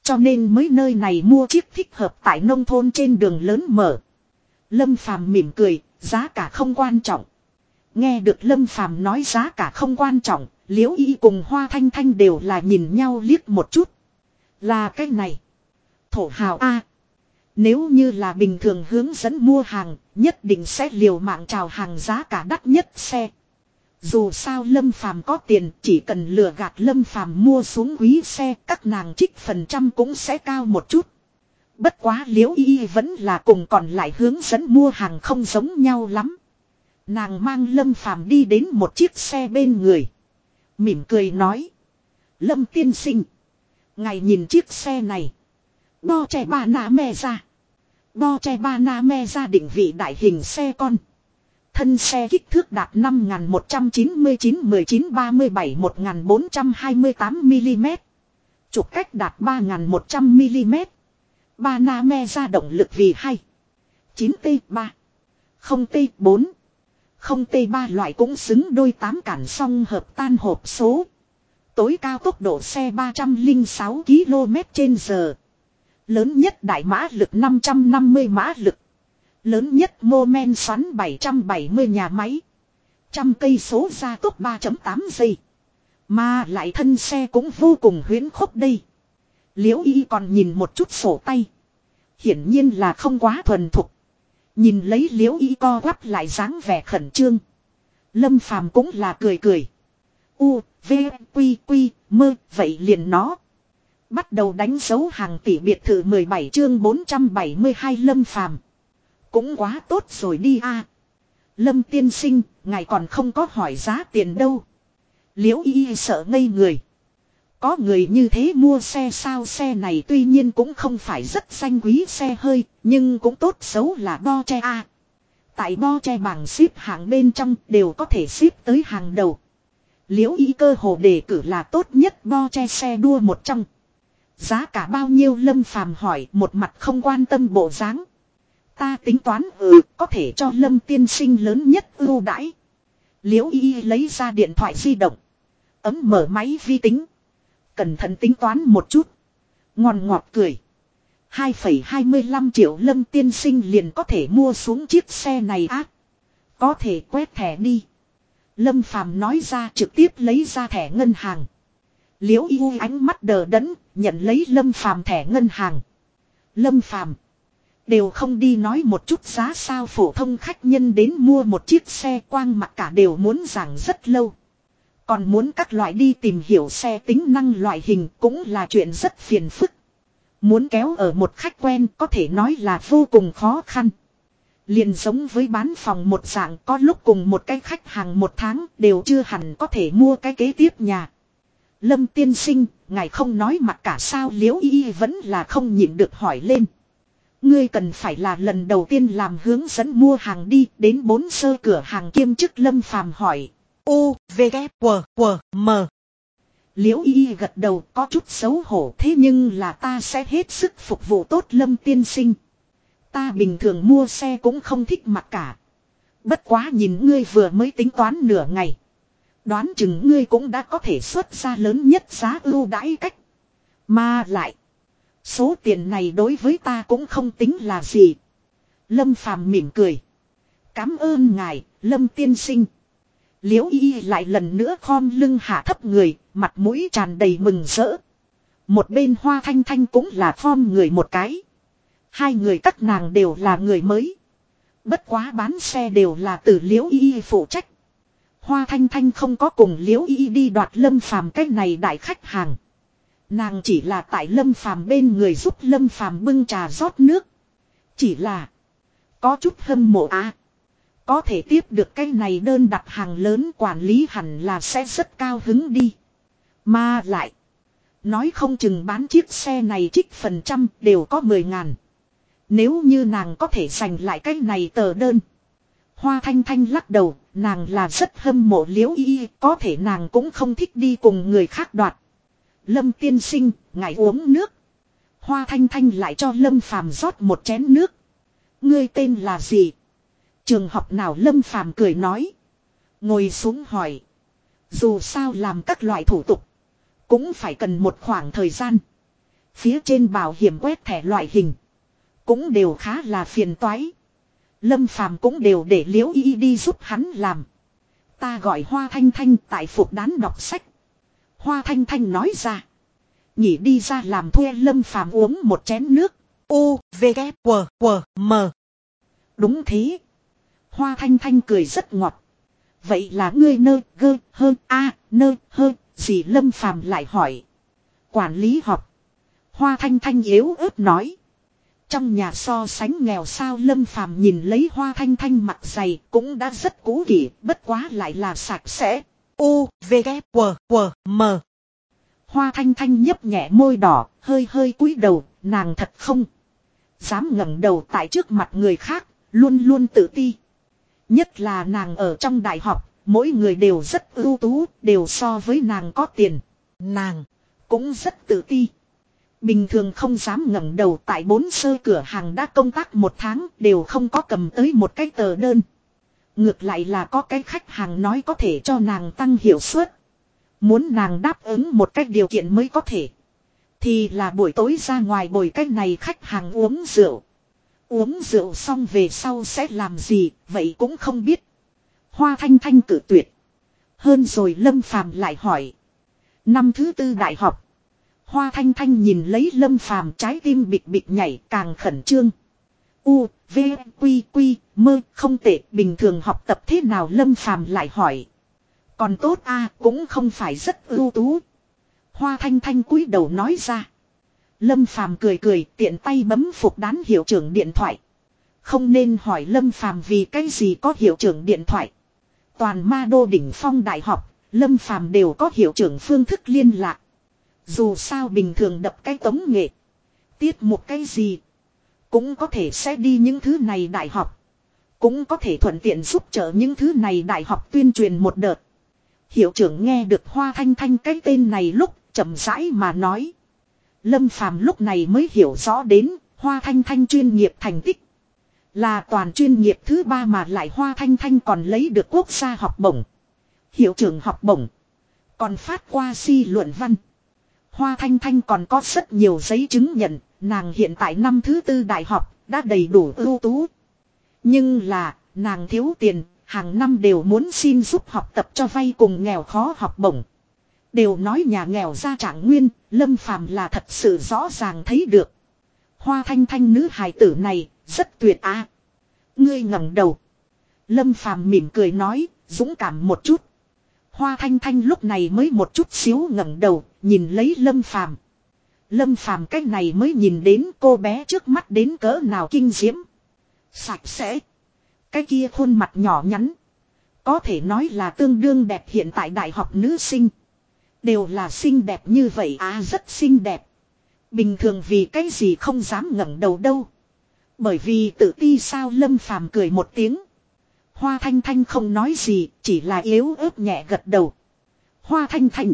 Cho nên mới nơi này mua chiếc thích hợp tại nông thôn trên đường lớn mở. Lâm Phàm mỉm cười, giá cả không quan trọng. Nghe được Lâm Phàm nói giá cả không quan trọng, Liễu Y cùng Hoa Thanh Thanh đều là nhìn nhau liếc một chút. Là cái này. Thổ hào A. Nếu như là bình thường hướng dẫn mua hàng, nhất định sẽ liều mạng chào hàng giá cả đắt nhất xe. Dù sao Lâm Phàm có tiền, chỉ cần lừa gạt Lâm Phàm mua xuống quý xe, các nàng trích phần trăm cũng sẽ cao một chút. Bất quá liễu y vẫn là cùng còn lại hướng dẫn mua hàng không giống nhau lắm. Nàng mang Lâm Phàm đi đến một chiếc xe bên người. Mỉm cười nói. Lâm tiên sinh. ngài nhìn chiếc xe này. Bo trẻ bà nà me ra. Bo che ba na me ra định vị đại hình xe con. Thân xe kích thước đạt 5199-1937-1428mm. Trục cách đạt 3100mm. Ba na me ra động lực vì 2. 9T3. 0T4. Không tê ba loại cũng xứng đôi tám cản song hợp tan hộp số. Tối cao tốc độ xe 306 km trên giờ. Lớn nhất đại mã lực 550 mã lực. Lớn nhất mô men xoắn 770 nhà máy. Trăm cây số ra tốc 3.8 giây. Mà lại thân xe cũng vô cùng huyến khúc đây. Liễu y còn nhìn một chút sổ tay. Hiển nhiên là không quá thuần thục. Nhìn lấy liễu y co quắp lại dáng vẻ khẩn trương. Lâm phàm cũng là cười cười. U, V, Quy, Quy, mơ, vậy liền nó. Bắt đầu đánh dấu hàng tỷ biệt thự 17 chương 472 lâm phàm. Cũng quá tốt rồi đi a. Lâm tiên sinh, ngài còn không có hỏi giá tiền đâu. Liễu y sợ ngây người. Có người như thế mua xe sao xe này tuy nhiên cũng không phải rất danh quý xe hơi, nhưng cũng tốt xấu là bo che a. Tại bo che bảng ship hạng bên trong đều có thể ship tới hàng đầu. Liễu ý cơ hồ đề cử là tốt nhất bo che xe đua một trong. Giá cả bao nhiêu lâm phàm hỏi một mặt không quan tâm bộ dáng. Ta tính toán ừ có thể cho lâm tiên sinh lớn nhất ưu đãi. Liễu y lấy ra điện thoại di động. Ấm mở máy vi tính. Cẩn thận tính toán một chút. Ngon ngọt cười. 2,25 triệu lâm tiên sinh liền có thể mua xuống chiếc xe này ác. Có thể quét thẻ đi. Lâm Phàm nói ra trực tiếp lấy ra thẻ ngân hàng. Liễu y ánh mắt đờ đẫn, nhận lấy lâm phàm thẻ ngân hàng. Lâm phàm. Đều không đi nói một chút giá sao phổ thông khách nhân đến mua một chiếc xe quang mặt cả đều muốn giảng rất lâu. Còn muốn các loại đi tìm hiểu xe tính năng loại hình cũng là chuyện rất phiền phức. Muốn kéo ở một khách quen có thể nói là vô cùng khó khăn. Liền giống với bán phòng một dạng có lúc cùng một cái khách hàng một tháng đều chưa hẳn có thể mua cái kế tiếp nhà. Lâm tiên sinh, ngài không nói mặt cả sao liễu y vẫn là không nhịn được hỏi lên. Ngươi cần phải là lần đầu tiên làm hướng dẫn mua hàng đi đến bốn sơ cửa hàng kiêm chức lâm phàm hỏi. U, V, K, W, W, M. Liễu y gật đầu có chút xấu hổ thế nhưng là ta sẽ hết sức phục vụ tốt lâm tiên sinh. Ta bình thường mua xe cũng không thích mặc cả. Bất quá nhìn ngươi vừa mới tính toán nửa ngày. Đoán chừng ngươi cũng đã có thể xuất ra lớn nhất giá ưu đãi cách. Mà lại. Số tiền này đối với ta cũng không tính là gì. Lâm phàm mỉm cười. Cám ơn ngài, Lâm tiên sinh. Liễu y lại lần nữa khom lưng hạ thấp người, mặt mũi tràn đầy mừng rỡ. Một bên hoa thanh thanh cũng là khom người một cái. Hai người các nàng đều là người mới. Bất quá bán xe đều là từ liễu y phụ trách. Hoa Thanh Thanh không có cùng Liễu Y đi đoạt Lâm Phàm cái này đại khách hàng. Nàng chỉ là tại Lâm Phàm bên người giúp Lâm Phàm bưng trà rót nước. Chỉ là. Có chút hâm mộ á. Có thể tiếp được cái này đơn đặt hàng lớn quản lý hẳn là sẽ rất cao hứng đi. Mà lại. Nói không chừng bán chiếc xe này trích phần trăm đều có 10 ngàn. Nếu như nàng có thể giành lại cái này tờ đơn. Hoa thanh thanh lắc đầu, nàng là rất hâm mộ liễu y, có thể nàng cũng không thích đi cùng người khác đoạt. Lâm tiên sinh, ngài uống nước. Hoa thanh thanh lại cho Lâm phàm rót một chén nước. Ngươi tên là gì? Trường học nào Lâm phàm cười nói. Ngồi xuống hỏi. Dù sao làm các loại thủ tục. Cũng phải cần một khoảng thời gian. Phía trên bảo hiểm quét thẻ loại hình. Cũng đều khá là phiền toái. Lâm phàm cũng đều để liễu y đi giúp hắn làm. Ta gọi Hoa Thanh Thanh tại phục đán đọc sách. Hoa Thanh Thanh nói ra. Nhỉ đi ra làm thuê Lâm phàm uống một chén nước. U, V, K, W, W, M. Đúng thế. Hoa Thanh Thanh cười rất ngọt. Vậy là ngươi nơ, gơ, hơn, a, nơ, hơ gì Lâm phàm lại hỏi. Quản lý họp. Hoa Thanh Thanh yếu ớt nói. Trong nhà so sánh nghèo sao lâm phàm nhìn lấy hoa thanh thanh mặt dày cũng đã rất cũ kỷ, bất quá lại là sạch sẽ. U, V, K, W, W, M. Hoa thanh thanh nhấp nhẹ môi đỏ, hơi hơi cúi đầu, nàng thật không. Dám ngẩng đầu tại trước mặt người khác, luôn luôn tự ti. Nhất là nàng ở trong đại học, mỗi người đều rất ưu tú, đều so với nàng có tiền. Nàng cũng rất tự ti. Bình thường không dám ngẩng đầu tại bốn sơ cửa hàng đã công tác một tháng đều không có cầm tới một cái tờ đơn. Ngược lại là có cái khách hàng nói có thể cho nàng tăng hiệu suất. Muốn nàng đáp ứng một cách điều kiện mới có thể. Thì là buổi tối ra ngoài bồi cách này khách hàng uống rượu. Uống rượu xong về sau sẽ làm gì, vậy cũng không biết. Hoa thanh thanh cử tuyệt. Hơn rồi Lâm Phàm lại hỏi. Năm thứ tư đại học. Hoa thanh thanh nhìn lấy lâm phàm trái tim bịch bịch nhảy càng khẩn trương. U, V, Quy, Quy, mơ, không tệ, bình thường học tập thế nào lâm phàm lại hỏi. Còn tốt a cũng không phải rất ưu tú. Hoa thanh thanh cúi đầu nói ra. Lâm phàm cười cười tiện tay bấm phục đán hiệu trưởng điện thoại. Không nên hỏi Lâm phàm vì cái gì có hiệu trưởng điện thoại. Toàn ma đô đỉnh phong đại học, Lâm phàm đều có hiệu trưởng phương thức liên lạc. Dù sao bình thường đập cái tống nghệ. Tiết một cái gì. Cũng có thể sẽ đi những thứ này đại học. Cũng có thể thuận tiện giúp trợ những thứ này đại học tuyên truyền một đợt. Hiệu trưởng nghe được Hoa Thanh Thanh cái tên này lúc chậm rãi mà nói. Lâm Phàm lúc này mới hiểu rõ đến Hoa Thanh Thanh chuyên nghiệp thành tích. Là toàn chuyên nghiệp thứ ba mà lại Hoa Thanh Thanh còn lấy được quốc gia học bổng. Hiệu trưởng học bổng. Còn phát qua si luận văn. Hoa Thanh Thanh còn có rất nhiều giấy chứng nhận, nàng hiện tại năm thứ tư đại học, đã đầy đủ ưu tú. Nhưng là, nàng thiếu tiền, hàng năm đều muốn xin giúp học tập cho vay cùng nghèo khó học bổng. Đều nói nhà nghèo ra trạng nguyên, Lâm Phàm là thật sự rõ ràng thấy được. Hoa Thanh Thanh nữ hài tử này, rất tuyệt á. Ngươi ngẩng đầu. Lâm Phàm mỉm cười nói, dũng cảm một chút. Hoa Thanh Thanh lúc này mới một chút xíu ngẩng đầu, nhìn lấy Lâm Phàm. Lâm Phàm cách này mới nhìn đến cô bé trước mắt đến cỡ nào kinh diễm. Sạch sẽ. Cái kia khuôn mặt nhỏ nhắn. Có thể nói là tương đương đẹp hiện tại đại học nữ sinh. Đều là xinh đẹp như vậy à rất xinh đẹp. Bình thường vì cái gì không dám ngẩng đầu đâu. Bởi vì tự ti sao Lâm Phàm cười một tiếng. Hoa Thanh Thanh không nói gì, chỉ là yếu ớt nhẹ gật đầu. Hoa Thanh Thanh.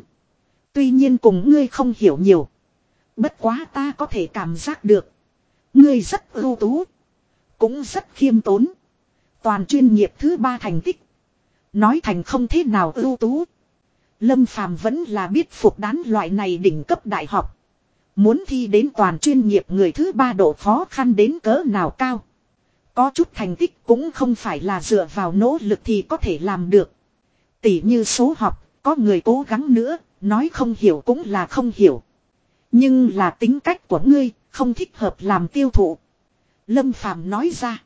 Tuy nhiên cùng ngươi không hiểu nhiều. Bất quá ta có thể cảm giác được. Ngươi rất ưu tú. Cũng rất khiêm tốn. Toàn chuyên nghiệp thứ ba thành tích. Nói thành không thế nào ưu tú. Lâm Phàm vẫn là biết phục đán loại này đỉnh cấp đại học. Muốn thi đến toàn chuyên nghiệp người thứ ba độ khó khăn đến cỡ nào cao. Có chút thành tích cũng không phải là dựa vào nỗ lực thì có thể làm được. Tỷ như số học, có người cố gắng nữa, nói không hiểu cũng là không hiểu. Nhưng là tính cách của ngươi, không thích hợp làm tiêu thụ. Lâm Phàm nói ra.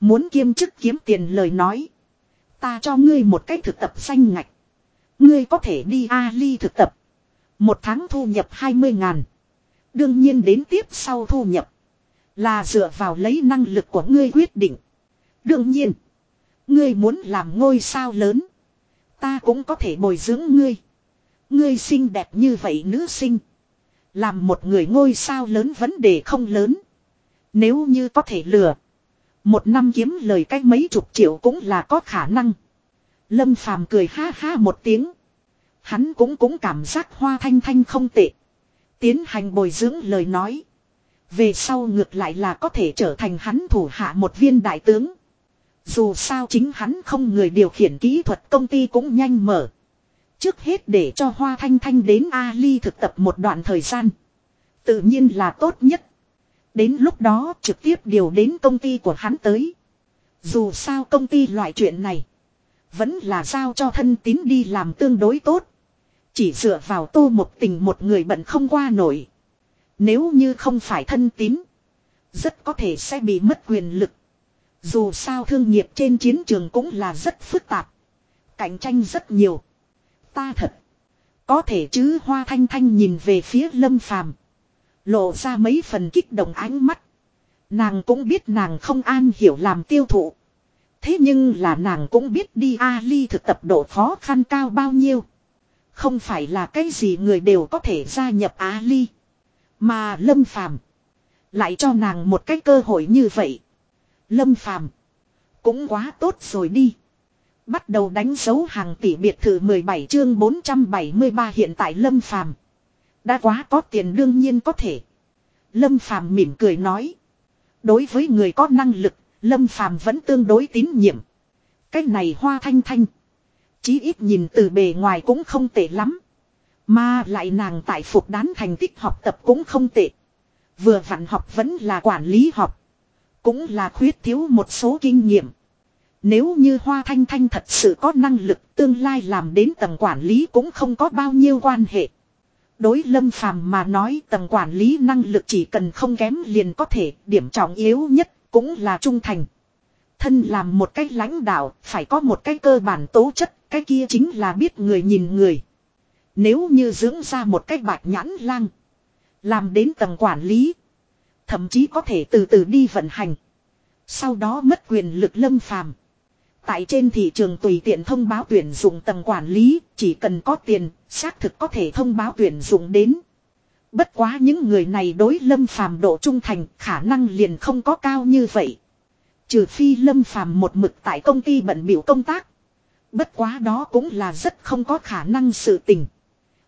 Muốn kiêm chức kiếm tiền lời nói. Ta cho ngươi một cách thực tập xanh ngạch. Ngươi có thể đi Ali thực tập. Một tháng thu nhập 20 ngàn. Đương nhiên đến tiếp sau thu nhập. Là dựa vào lấy năng lực của ngươi quyết định. Đương nhiên. Ngươi muốn làm ngôi sao lớn. Ta cũng có thể bồi dưỡng ngươi. Ngươi xinh đẹp như vậy nữ sinh. Làm một người ngôi sao lớn vấn đề không lớn. Nếu như có thể lừa. Một năm kiếm lời cách mấy chục triệu cũng là có khả năng. Lâm phàm cười ha ha một tiếng. Hắn cũng cũng cảm giác hoa thanh thanh không tệ. Tiến hành bồi dưỡng lời nói. Về sau ngược lại là có thể trở thành hắn thủ hạ một viên đại tướng. Dù sao chính hắn không người điều khiển kỹ thuật công ty cũng nhanh mở. Trước hết để cho Hoa Thanh Thanh đến Ali thực tập một đoạn thời gian. Tự nhiên là tốt nhất. Đến lúc đó trực tiếp điều đến công ty của hắn tới. Dù sao công ty loại chuyện này. Vẫn là giao cho thân tín đi làm tương đối tốt. Chỉ dựa vào tô một tình một người bận không qua nổi. Nếu như không phải thân tín. Rất có thể sẽ bị mất quyền lực. Dù sao thương nghiệp trên chiến trường cũng là rất phức tạp. Cạnh tranh rất nhiều. Ta thật. Có thể chứ hoa thanh thanh nhìn về phía lâm phàm. Lộ ra mấy phần kích động ánh mắt. Nàng cũng biết nàng không an hiểu làm tiêu thụ. Thế nhưng là nàng cũng biết đi Ali thực tập độ khó khăn cao bao nhiêu. Không phải là cái gì người đều có thể gia nhập Ali. Mà Lâm Phàm lại cho nàng một cái cơ hội như vậy. Lâm Phàm cũng quá tốt rồi đi. Bắt đầu đánh dấu hàng tỷ biệt thự 17 chương 473 hiện tại Lâm Phàm đã quá có tiền đương nhiên có thể. Lâm Phàm mỉm cười nói, đối với người có năng lực, Lâm Phàm vẫn tương đối tín nhiệm. Cái này Hoa Thanh Thanh, chí ít nhìn từ bề ngoài cũng không tệ lắm. Mà lại nàng tại phục đán thành tích học tập cũng không tệ. Vừa vặn học vẫn là quản lý học. Cũng là khuyết thiếu một số kinh nghiệm. Nếu như Hoa Thanh Thanh thật sự có năng lực tương lai làm đến tầng quản lý cũng không có bao nhiêu quan hệ. Đối lâm phàm mà nói tầng quản lý năng lực chỉ cần không kém liền có thể điểm trọng yếu nhất cũng là trung thành. Thân làm một cách lãnh đạo phải có một cái cơ bản tố chất cái kia chính là biết người nhìn người. Nếu như dưỡng ra một cách bạch nhãn lang. Làm đến tầng quản lý. Thậm chí có thể từ từ đi vận hành. Sau đó mất quyền lực lâm phàm. Tại trên thị trường tùy tiện thông báo tuyển dụng tầng quản lý, chỉ cần có tiền, xác thực có thể thông báo tuyển dụng đến. Bất quá những người này đối lâm phàm độ trung thành khả năng liền không có cao như vậy. Trừ phi lâm phàm một mực tại công ty bận biểu công tác. Bất quá đó cũng là rất không có khả năng sự tình.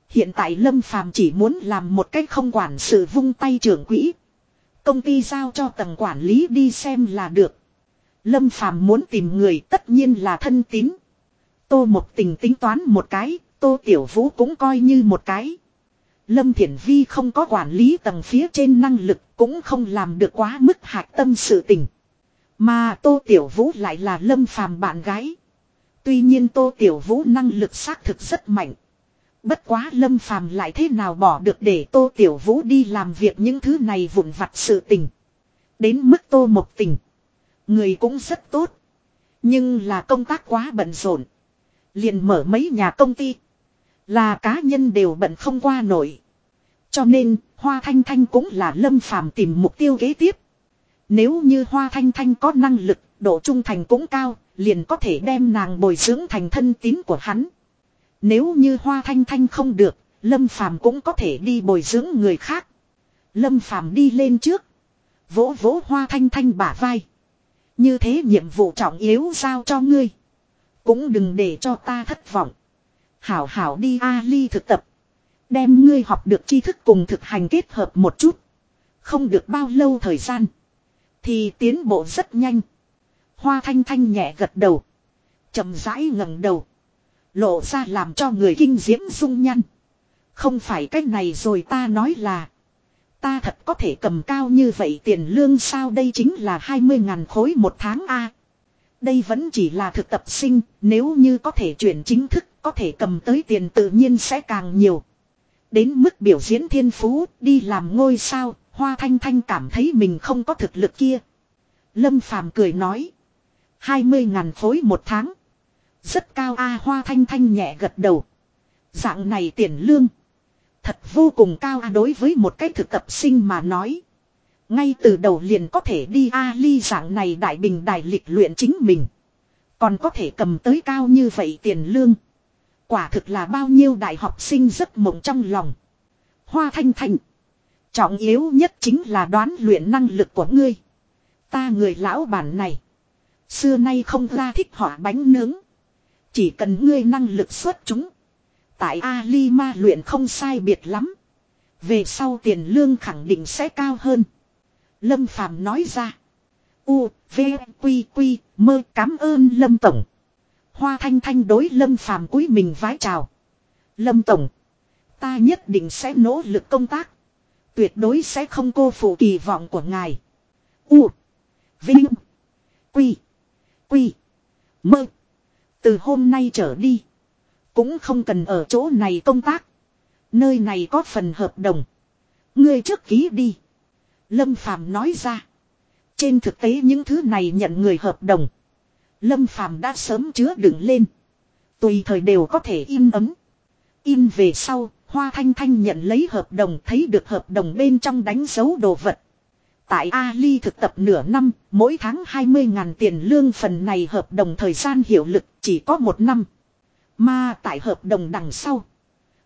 Hiện tại Lâm Phàm chỉ muốn làm một cách không quản sự vung tay trưởng quỹ. Công ty giao cho tầng quản lý đi xem là được. Lâm Phàm muốn tìm người tất nhiên là thân tín. Tô một tình tính toán một cái, Tô Tiểu Vũ cũng coi như một cái. Lâm Thiển Vi không có quản lý tầng phía trên năng lực, cũng không làm được quá mức hạc tâm sự tình. Mà Tô Tiểu Vũ lại là Lâm Phàm bạn gái. Tuy nhiên Tô Tiểu Vũ năng lực xác thực rất mạnh. Bất quá Lâm Phàm lại thế nào bỏ được để Tô Tiểu Vũ đi làm việc những thứ này vụn vặt sự tình. Đến mức Tô Mộc tình. Người cũng rất tốt. Nhưng là công tác quá bận rộn. Liền mở mấy nhà công ty. Là cá nhân đều bận không qua nổi. Cho nên, Hoa Thanh Thanh cũng là Lâm Phàm tìm mục tiêu kế tiếp. Nếu như Hoa Thanh Thanh có năng lực, độ trung thành cũng cao, liền có thể đem nàng bồi dưỡng thành thân tín của hắn. Nếu như Hoa Thanh Thanh không được, Lâm Phàm cũng có thể đi bồi dưỡng người khác. Lâm Phàm đi lên trước, vỗ vỗ Hoa Thanh Thanh bả vai. Như thế nhiệm vụ trọng yếu giao cho ngươi. Cũng đừng để cho ta thất vọng. Hảo hảo đi Ali thực tập. Đem ngươi học được tri thức cùng thực hành kết hợp một chút. Không được bao lâu thời gian. Thì tiến bộ rất nhanh. Hoa thanh thanh nhẹ gật đầu. chậm rãi ngẩng đầu. Lộ ra làm cho người kinh diễm dung nhăn. Không phải cách này rồi ta nói là. Ta thật có thể cầm cao như vậy tiền lương sao đây chính là 20 ngàn khối một tháng a Đây vẫn chỉ là thực tập sinh, nếu như có thể chuyển chính thức, có thể cầm tới tiền tự nhiên sẽ càng nhiều. Đến mức biểu diễn thiên phú, đi làm ngôi sao, Hoa Thanh Thanh cảm thấy mình không có thực lực kia. Lâm Phàm cười nói. 20 ngàn khối một tháng. Rất cao A Hoa Thanh Thanh nhẹ gật đầu. Dạng này tiền lương. Thật vô cùng cao A đối với một cái thực tập sinh mà nói. Ngay từ đầu liền có thể đi Ali dạng này đại bình đại lịch luyện chính mình. Còn có thể cầm tới cao như vậy tiền lương. Quả thực là bao nhiêu đại học sinh rất mộng trong lòng. Hoa thanh thanh. Trọng yếu nhất chính là đoán luyện năng lực của ngươi. Ta người lão bản này. Xưa nay không ra thích họa bánh nướng. Chỉ cần ngươi năng lực xuất chúng. Tại Ali ma luyện không sai biệt lắm. Về sau tiền lương khẳng định sẽ cao hơn. Lâm Phàm nói ra. U, V, Quy, Quy, mơ cảm ơn Lâm Tổng. Hoa Thanh Thanh đối Lâm Phàm cúi mình vái chào. Lâm Tổng. Ta nhất định sẽ nỗ lực công tác. Tuyệt đối sẽ không cô phụ kỳ vọng của ngài. U. Vinh. Quy. Quy. Mơ. Từ hôm nay trở đi. Cũng không cần ở chỗ này công tác. Nơi này có phần hợp đồng. Ngươi trước ký đi. Lâm Phàm nói ra. Trên thực tế những thứ này nhận người hợp đồng. Lâm Phàm đã sớm chứa đựng lên. Tùy thời đều có thể in ấm. In về sau, Hoa Thanh Thanh nhận lấy hợp đồng thấy được hợp đồng bên trong đánh dấu đồ vật. Tại Ali thực tập nửa năm, mỗi tháng 20 ngàn tiền lương phần này hợp đồng thời gian hiệu lực chỉ có một năm. Mà tại hợp đồng đằng sau.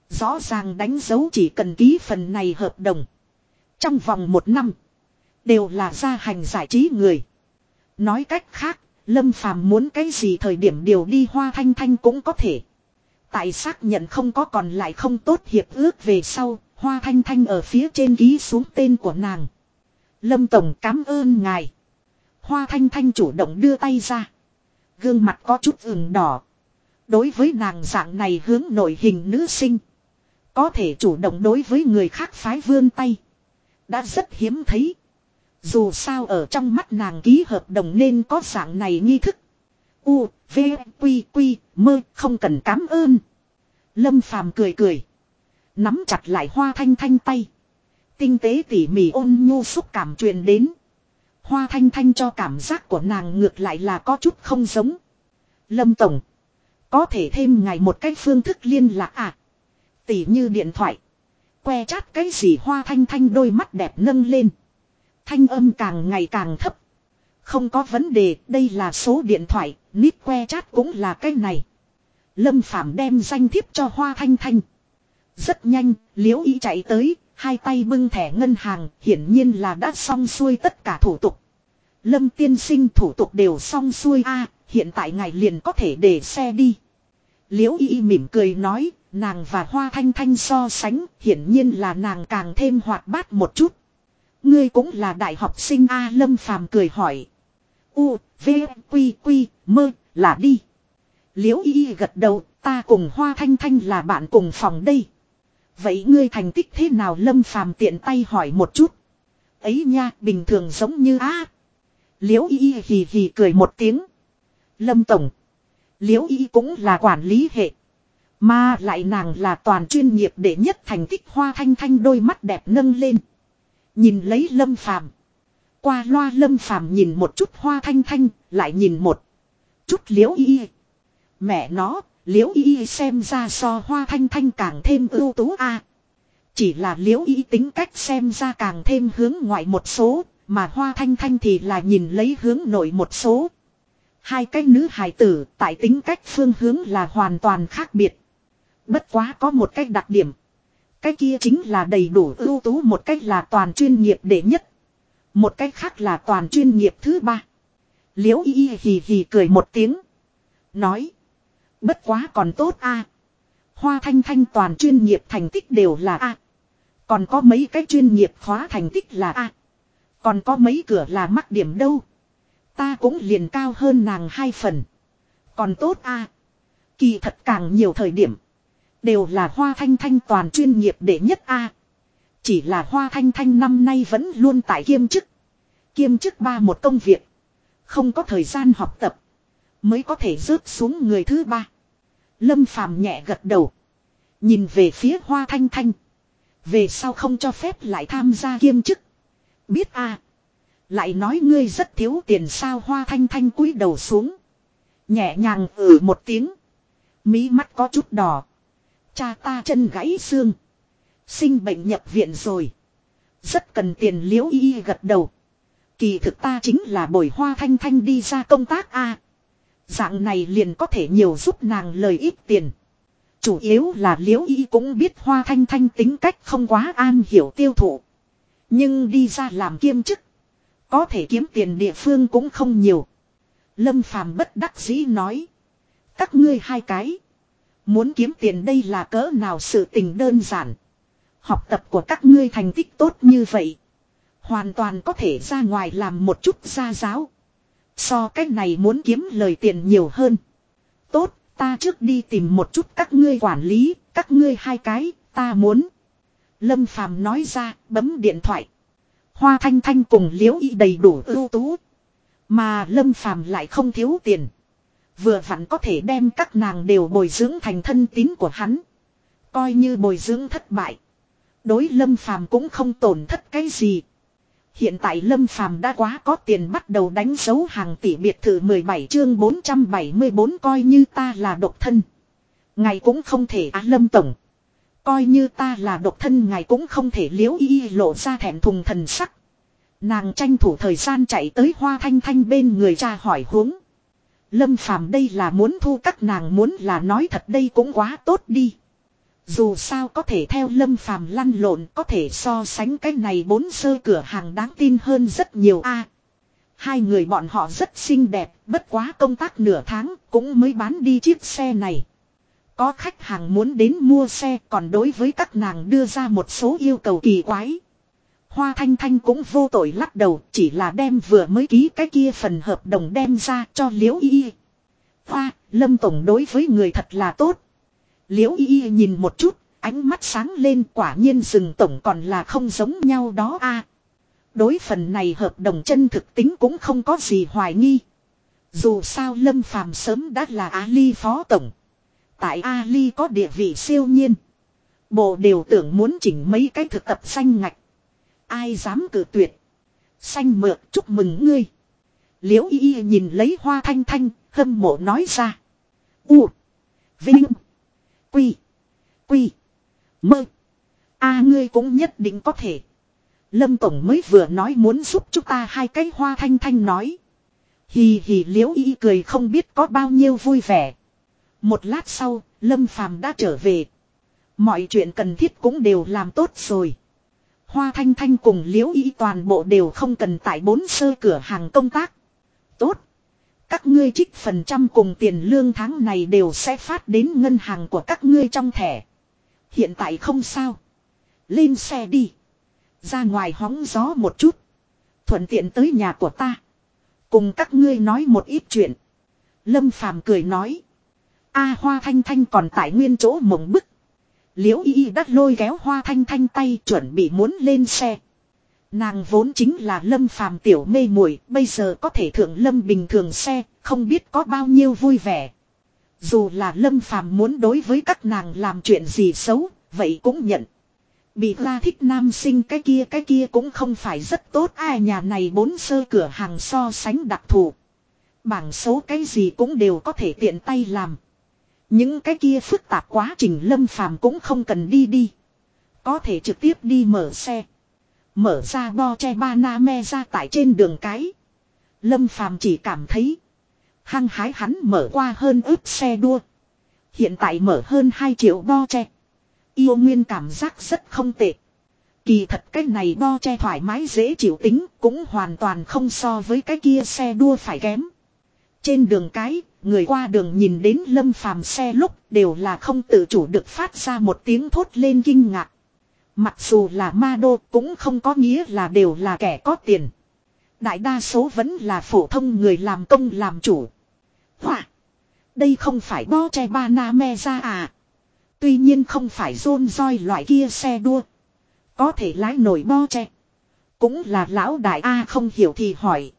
Rõ ràng đánh dấu chỉ cần ký phần này hợp đồng. Trong vòng một năm. Đều là gia hành giải trí người. Nói cách khác, Lâm Phàm muốn cái gì thời điểm điều đi hoa thanh thanh cũng có thể. Tại xác nhận không có còn lại không tốt hiệp ước về sau, hoa thanh thanh ở phía trên ký xuống tên của nàng. Lâm Tổng cảm ơn ngài. Hoa thanh thanh chủ động đưa tay ra. Gương mặt có chút ửng đỏ. Đối với nàng dạng này hướng nội hình nữ sinh. Có thể chủ động đối với người khác phái vươn tay. Đã rất hiếm thấy. Dù sao ở trong mắt nàng ký hợp đồng nên có dạng này nghi thức. U, V, Quy, Quy, mơ, không cần cảm ơn. Lâm Phàm cười cười. Nắm chặt lại hoa thanh thanh tay. Tinh tế tỉ mỉ ôn nhu xúc cảm truyền đến. Hoa thanh thanh cho cảm giác của nàng ngược lại là có chút không giống. Lâm Tổng. Có thể thêm ngài một cách phương thức liên lạc à. Tỉ như điện thoại. Que chát cái gì hoa thanh thanh đôi mắt đẹp nâng lên. Thanh âm càng ngày càng thấp. Không có vấn đề, đây là số điện thoại, nít que chat cũng là cái này. Lâm Phạm đem danh thiếp cho Hoa Thanh Thanh. Rất nhanh, liễu ý chạy tới, hai tay bưng thẻ ngân hàng, hiển nhiên là đã xong xuôi tất cả thủ tục. Lâm tiên sinh thủ tục đều xong xuôi a hiện tại ngài liền có thể để xe đi. Liễu y mỉm cười nói, nàng và Hoa Thanh Thanh so sánh, hiển nhiên là nàng càng thêm hoạt bát một chút. Ngươi cũng là đại học sinh A Lâm Phàm cười hỏi. U, V, Quy, Quy, mơ, là đi. Liễu y gật đầu, ta cùng Hoa Thanh Thanh là bạn cùng phòng đây. Vậy ngươi thành tích thế nào Lâm Phàm tiện tay hỏi một chút. Ấy nha, bình thường giống như á. Liễu y hì hì cười một tiếng. Lâm Tổng. Liễu y cũng là quản lý hệ. Mà lại nàng là toàn chuyên nghiệp để nhất thành tích Hoa Thanh Thanh đôi mắt đẹp nâng lên. Nhìn lấy Lâm Phàm Qua loa Lâm Phàm nhìn một chút Hoa Thanh Thanh, lại nhìn một chút Liễu y Mẹ nó, liễu y xem ra so hoa thanh thanh càng thêm ưu tú a Chỉ là liễu y tính cách xem ra càng thêm hướng ngoại một số, mà hoa thanh thanh thì là nhìn lấy hướng nội một số. Hai cái nữ hài tử tại tính cách phương hướng là hoàn toàn khác biệt. Bất quá có một cách đặc điểm. Cái kia chính là đầy đủ ưu tú một cách là toàn chuyên nghiệp đệ nhất. Một cách khác là toàn chuyên nghiệp thứ ba. Liễu y hì hì cười một tiếng. Nói. Bất quá còn tốt a. Hoa thanh thanh toàn chuyên nghiệp thành tích đều là a. Còn có mấy cái chuyên nghiệp khóa thành tích là a. Còn có mấy cửa là mắc điểm đâu. Ta cũng liền cao hơn nàng hai phần. Còn tốt a. Kỳ thật càng nhiều thời điểm. Đều là hoa thanh thanh toàn chuyên nghiệp đệ nhất a. Chỉ là hoa thanh thanh năm nay vẫn luôn tại kiêm chức. Kiêm chức ba một công việc. Không có thời gian học tập. Mới có thể rớt xuống người thứ ba. Lâm phàm nhẹ gật đầu. Nhìn về phía hoa thanh thanh. Về sau không cho phép lại tham gia kiêm chức. Biết a Lại nói ngươi rất thiếu tiền sao hoa thanh thanh cúi đầu xuống. Nhẹ nhàng ử ừ một tiếng. Mí mắt có chút đỏ. Cha ta chân gãy xương. Sinh bệnh nhập viện rồi. Rất cần tiền liễu y gật đầu. Kỳ thực ta chính là bồi hoa thanh thanh đi ra công tác a Dạng này liền có thể nhiều giúp nàng lời ít tiền. Chủ yếu là liễu y cũng biết hoa thanh thanh tính cách không quá an hiểu tiêu thụ. Nhưng đi ra làm kiêm chức. Có thể kiếm tiền địa phương cũng không nhiều. Lâm phàm bất đắc dĩ nói. Các ngươi hai cái. Muốn kiếm tiền đây là cỡ nào sự tình đơn giản. Học tập của các ngươi thành tích tốt như vậy. Hoàn toàn có thể ra ngoài làm một chút gia giáo. So cách này muốn kiếm lời tiền nhiều hơn. Tốt, ta trước đi tìm một chút các ngươi quản lý, các ngươi hai cái, ta muốn. Lâm Phàm nói ra, bấm điện thoại. Hoa Thanh Thanh cùng Liễu Y đầy đủ ưu tú. Mà Lâm Phàm lại không thiếu tiền. Vừa vặn có thể đem các nàng đều bồi dưỡng thành thân tín của hắn. Coi như bồi dưỡng thất bại. Đối Lâm Phàm cũng không tổn thất cái gì. Hiện tại Lâm Phàm đã quá có tiền bắt đầu đánh dấu hàng tỷ biệt thự 17 chương 474 coi như ta là độc thân. Ngài cũng không thể á Lâm Tổng. Coi như ta là độc thân ngài cũng không thể liếu y lộ ra thẹn thùng thần sắc. Nàng tranh thủ thời gian chạy tới hoa thanh thanh bên người cha hỏi huống. Lâm phàm đây là muốn thu các nàng muốn là nói thật đây cũng quá tốt đi. Dù sao có thể theo lâm phàm lăn lộn có thể so sánh cái này bốn sơ cửa hàng đáng tin hơn rất nhiều a. hai người bọn họ rất xinh đẹp, bất quá công tác nửa tháng cũng mới bán đi chiếc xe này. Có khách hàng muốn đến mua xe còn đối với các nàng đưa ra một số yêu cầu kỳ quái. Hoa Thanh Thanh cũng vô tội lắc đầu chỉ là đem vừa mới ký cái kia phần hợp đồng đem ra cho Liễu Y. Hoa, Lâm Tổng đối với người thật là tốt. Liễu Y nhìn một chút, ánh mắt sáng lên quả nhiên rừng Tổng còn là không giống nhau đó a. À, đối phần này hợp đồng chân thực tính cũng không có gì hoài nghi. Dù sao Lâm Phàm sớm đã là Ali Phó Tổng. Tại Ali có địa vị siêu nhiên. Bộ đều tưởng muốn chỉnh mấy cái thực tập xanh ngạch. Ai dám cử tuyệt. Xanh mượt chúc mừng ngươi. Liễu y y nhìn lấy hoa thanh thanh, hâm mộ nói ra. U. Vinh. Quy. Quy. Mơ. a ngươi cũng nhất định có thể. Lâm Tổng mới vừa nói muốn giúp chúng ta hai cái hoa thanh thanh nói. Hì hì liễu y cười không biết có bao nhiêu vui vẻ. Một lát sau, Lâm Phàm đã trở về. Mọi chuyện cần thiết cũng đều làm tốt rồi. Hoa Thanh Thanh cùng Liễu Y toàn bộ đều không cần tại bốn sơ cửa hàng công tác. Tốt. Các ngươi trích phần trăm cùng tiền lương tháng này đều sẽ phát đến ngân hàng của các ngươi trong thẻ. Hiện tại không sao. Lên xe đi. Ra ngoài hóng gió một chút. Thuận tiện tới nhà của ta. Cùng các ngươi nói một ít chuyện. Lâm Phàm cười nói. A Hoa Thanh Thanh còn tại nguyên chỗ mộng bức. Liễu y đắt lôi kéo hoa thanh thanh tay chuẩn bị muốn lên xe. Nàng vốn chính là lâm phàm tiểu mê muội bây giờ có thể thượng lâm bình thường xe, không biết có bao nhiêu vui vẻ. Dù là lâm phàm muốn đối với các nàng làm chuyện gì xấu, vậy cũng nhận. Bị ra thích nam sinh cái kia cái kia cũng không phải rất tốt ai nhà này bốn sơ cửa hàng so sánh đặc thù. Bảng số cái gì cũng đều có thể tiện tay làm. Những cái kia phức tạp quá trình lâm phàm cũng không cần đi đi. Có thể trực tiếp đi mở xe. Mở ra bo che ba na me ra tại trên đường cái. Lâm phàm chỉ cảm thấy. Hăng hái hắn mở qua hơn ướp xe đua. Hiện tại mở hơn 2 triệu bo che. Yêu nguyên cảm giác rất không tệ. Kỳ thật cái này bo che thoải mái dễ chịu tính cũng hoàn toàn không so với cái kia xe đua phải kém. Trên đường cái, người qua đường nhìn đến lâm phàm xe lúc đều là không tự chủ được phát ra một tiếng thốt lên kinh ngạc. Mặc dù là ma đô cũng không có nghĩa là đều là kẻ có tiền. Đại đa số vẫn là phổ thông người làm công làm chủ. Hỏa! Đây không phải bo che ba na me ra à. Tuy nhiên không phải rôn roi loại kia xe đua. Có thể lái nổi bo che. Cũng là lão đại A không hiểu thì hỏi.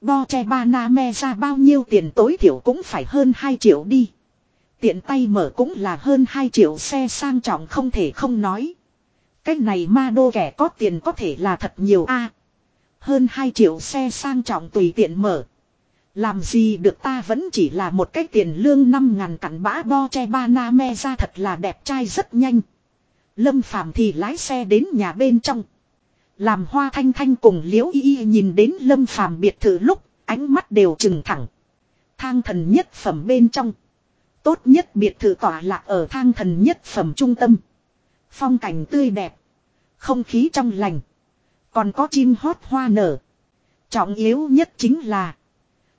Bo che ba na me ra bao nhiêu tiền tối thiểu cũng phải hơn 2 triệu đi. Tiện tay mở cũng là hơn 2 triệu xe sang trọng không thể không nói. Cái này ma đô kẻ có tiền có thể là thật nhiều a Hơn 2 triệu xe sang trọng tùy tiện mở. Làm gì được ta vẫn chỉ là một cái tiền lương 5 ngàn cặn bã bo che ba na me ra thật là đẹp trai rất nhanh. Lâm Phàm thì lái xe đến nhà bên trong. Làm hoa thanh thanh cùng liễu y y nhìn đến lâm phàm biệt thự lúc, ánh mắt đều trừng thẳng. Thang thần nhất phẩm bên trong. Tốt nhất biệt thự tỏa lạc ở thang thần nhất phẩm trung tâm. Phong cảnh tươi đẹp. Không khí trong lành. Còn có chim hót hoa nở. Trọng yếu nhất chính là.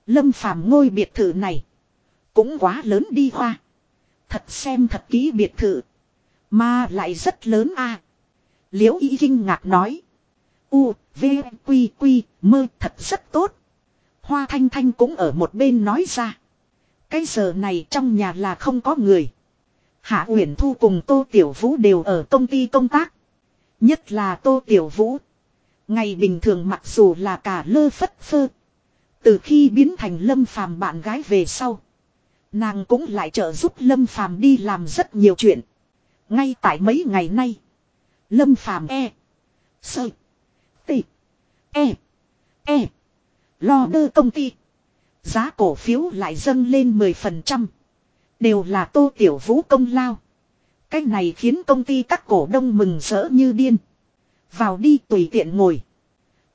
Lâm phàm ngôi biệt thự này. Cũng quá lớn đi hoa. Thật xem thật kỹ biệt thự. Mà lại rất lớn a. Liễu y kinh ngạc nói. U, V, Quy, Quy, mơ thật rất tốt. Hoa Thanh Thanh cũng ở một bên nói ra. Cái giờ này trong nhà là không có người. Hạ Uyển Thu cùng Tô Tiểu Vũ đều ở công ty công tác. Nhất là Tô Tiểu Vũ. Ngày bình thường mặc dù là cả lơ phất phơ. Từ khi biến thành Lâm Phàm bạn gái về sau. Nàng cũng lại trợ giúp Lâm Phàm đi làm rất nhiều chuyện. Ngay tại mấy ngày nay. Lâm Phàm e. Sơ. T. E. E. Lo đơ công ty. Giá cổ phiếu lại dâng lên 10%. Đều là tô tiểu vũ công lao. cách này khiến công ty các cổ đông mừng rỡ như điên. Vào đi tùy tiện ngồi.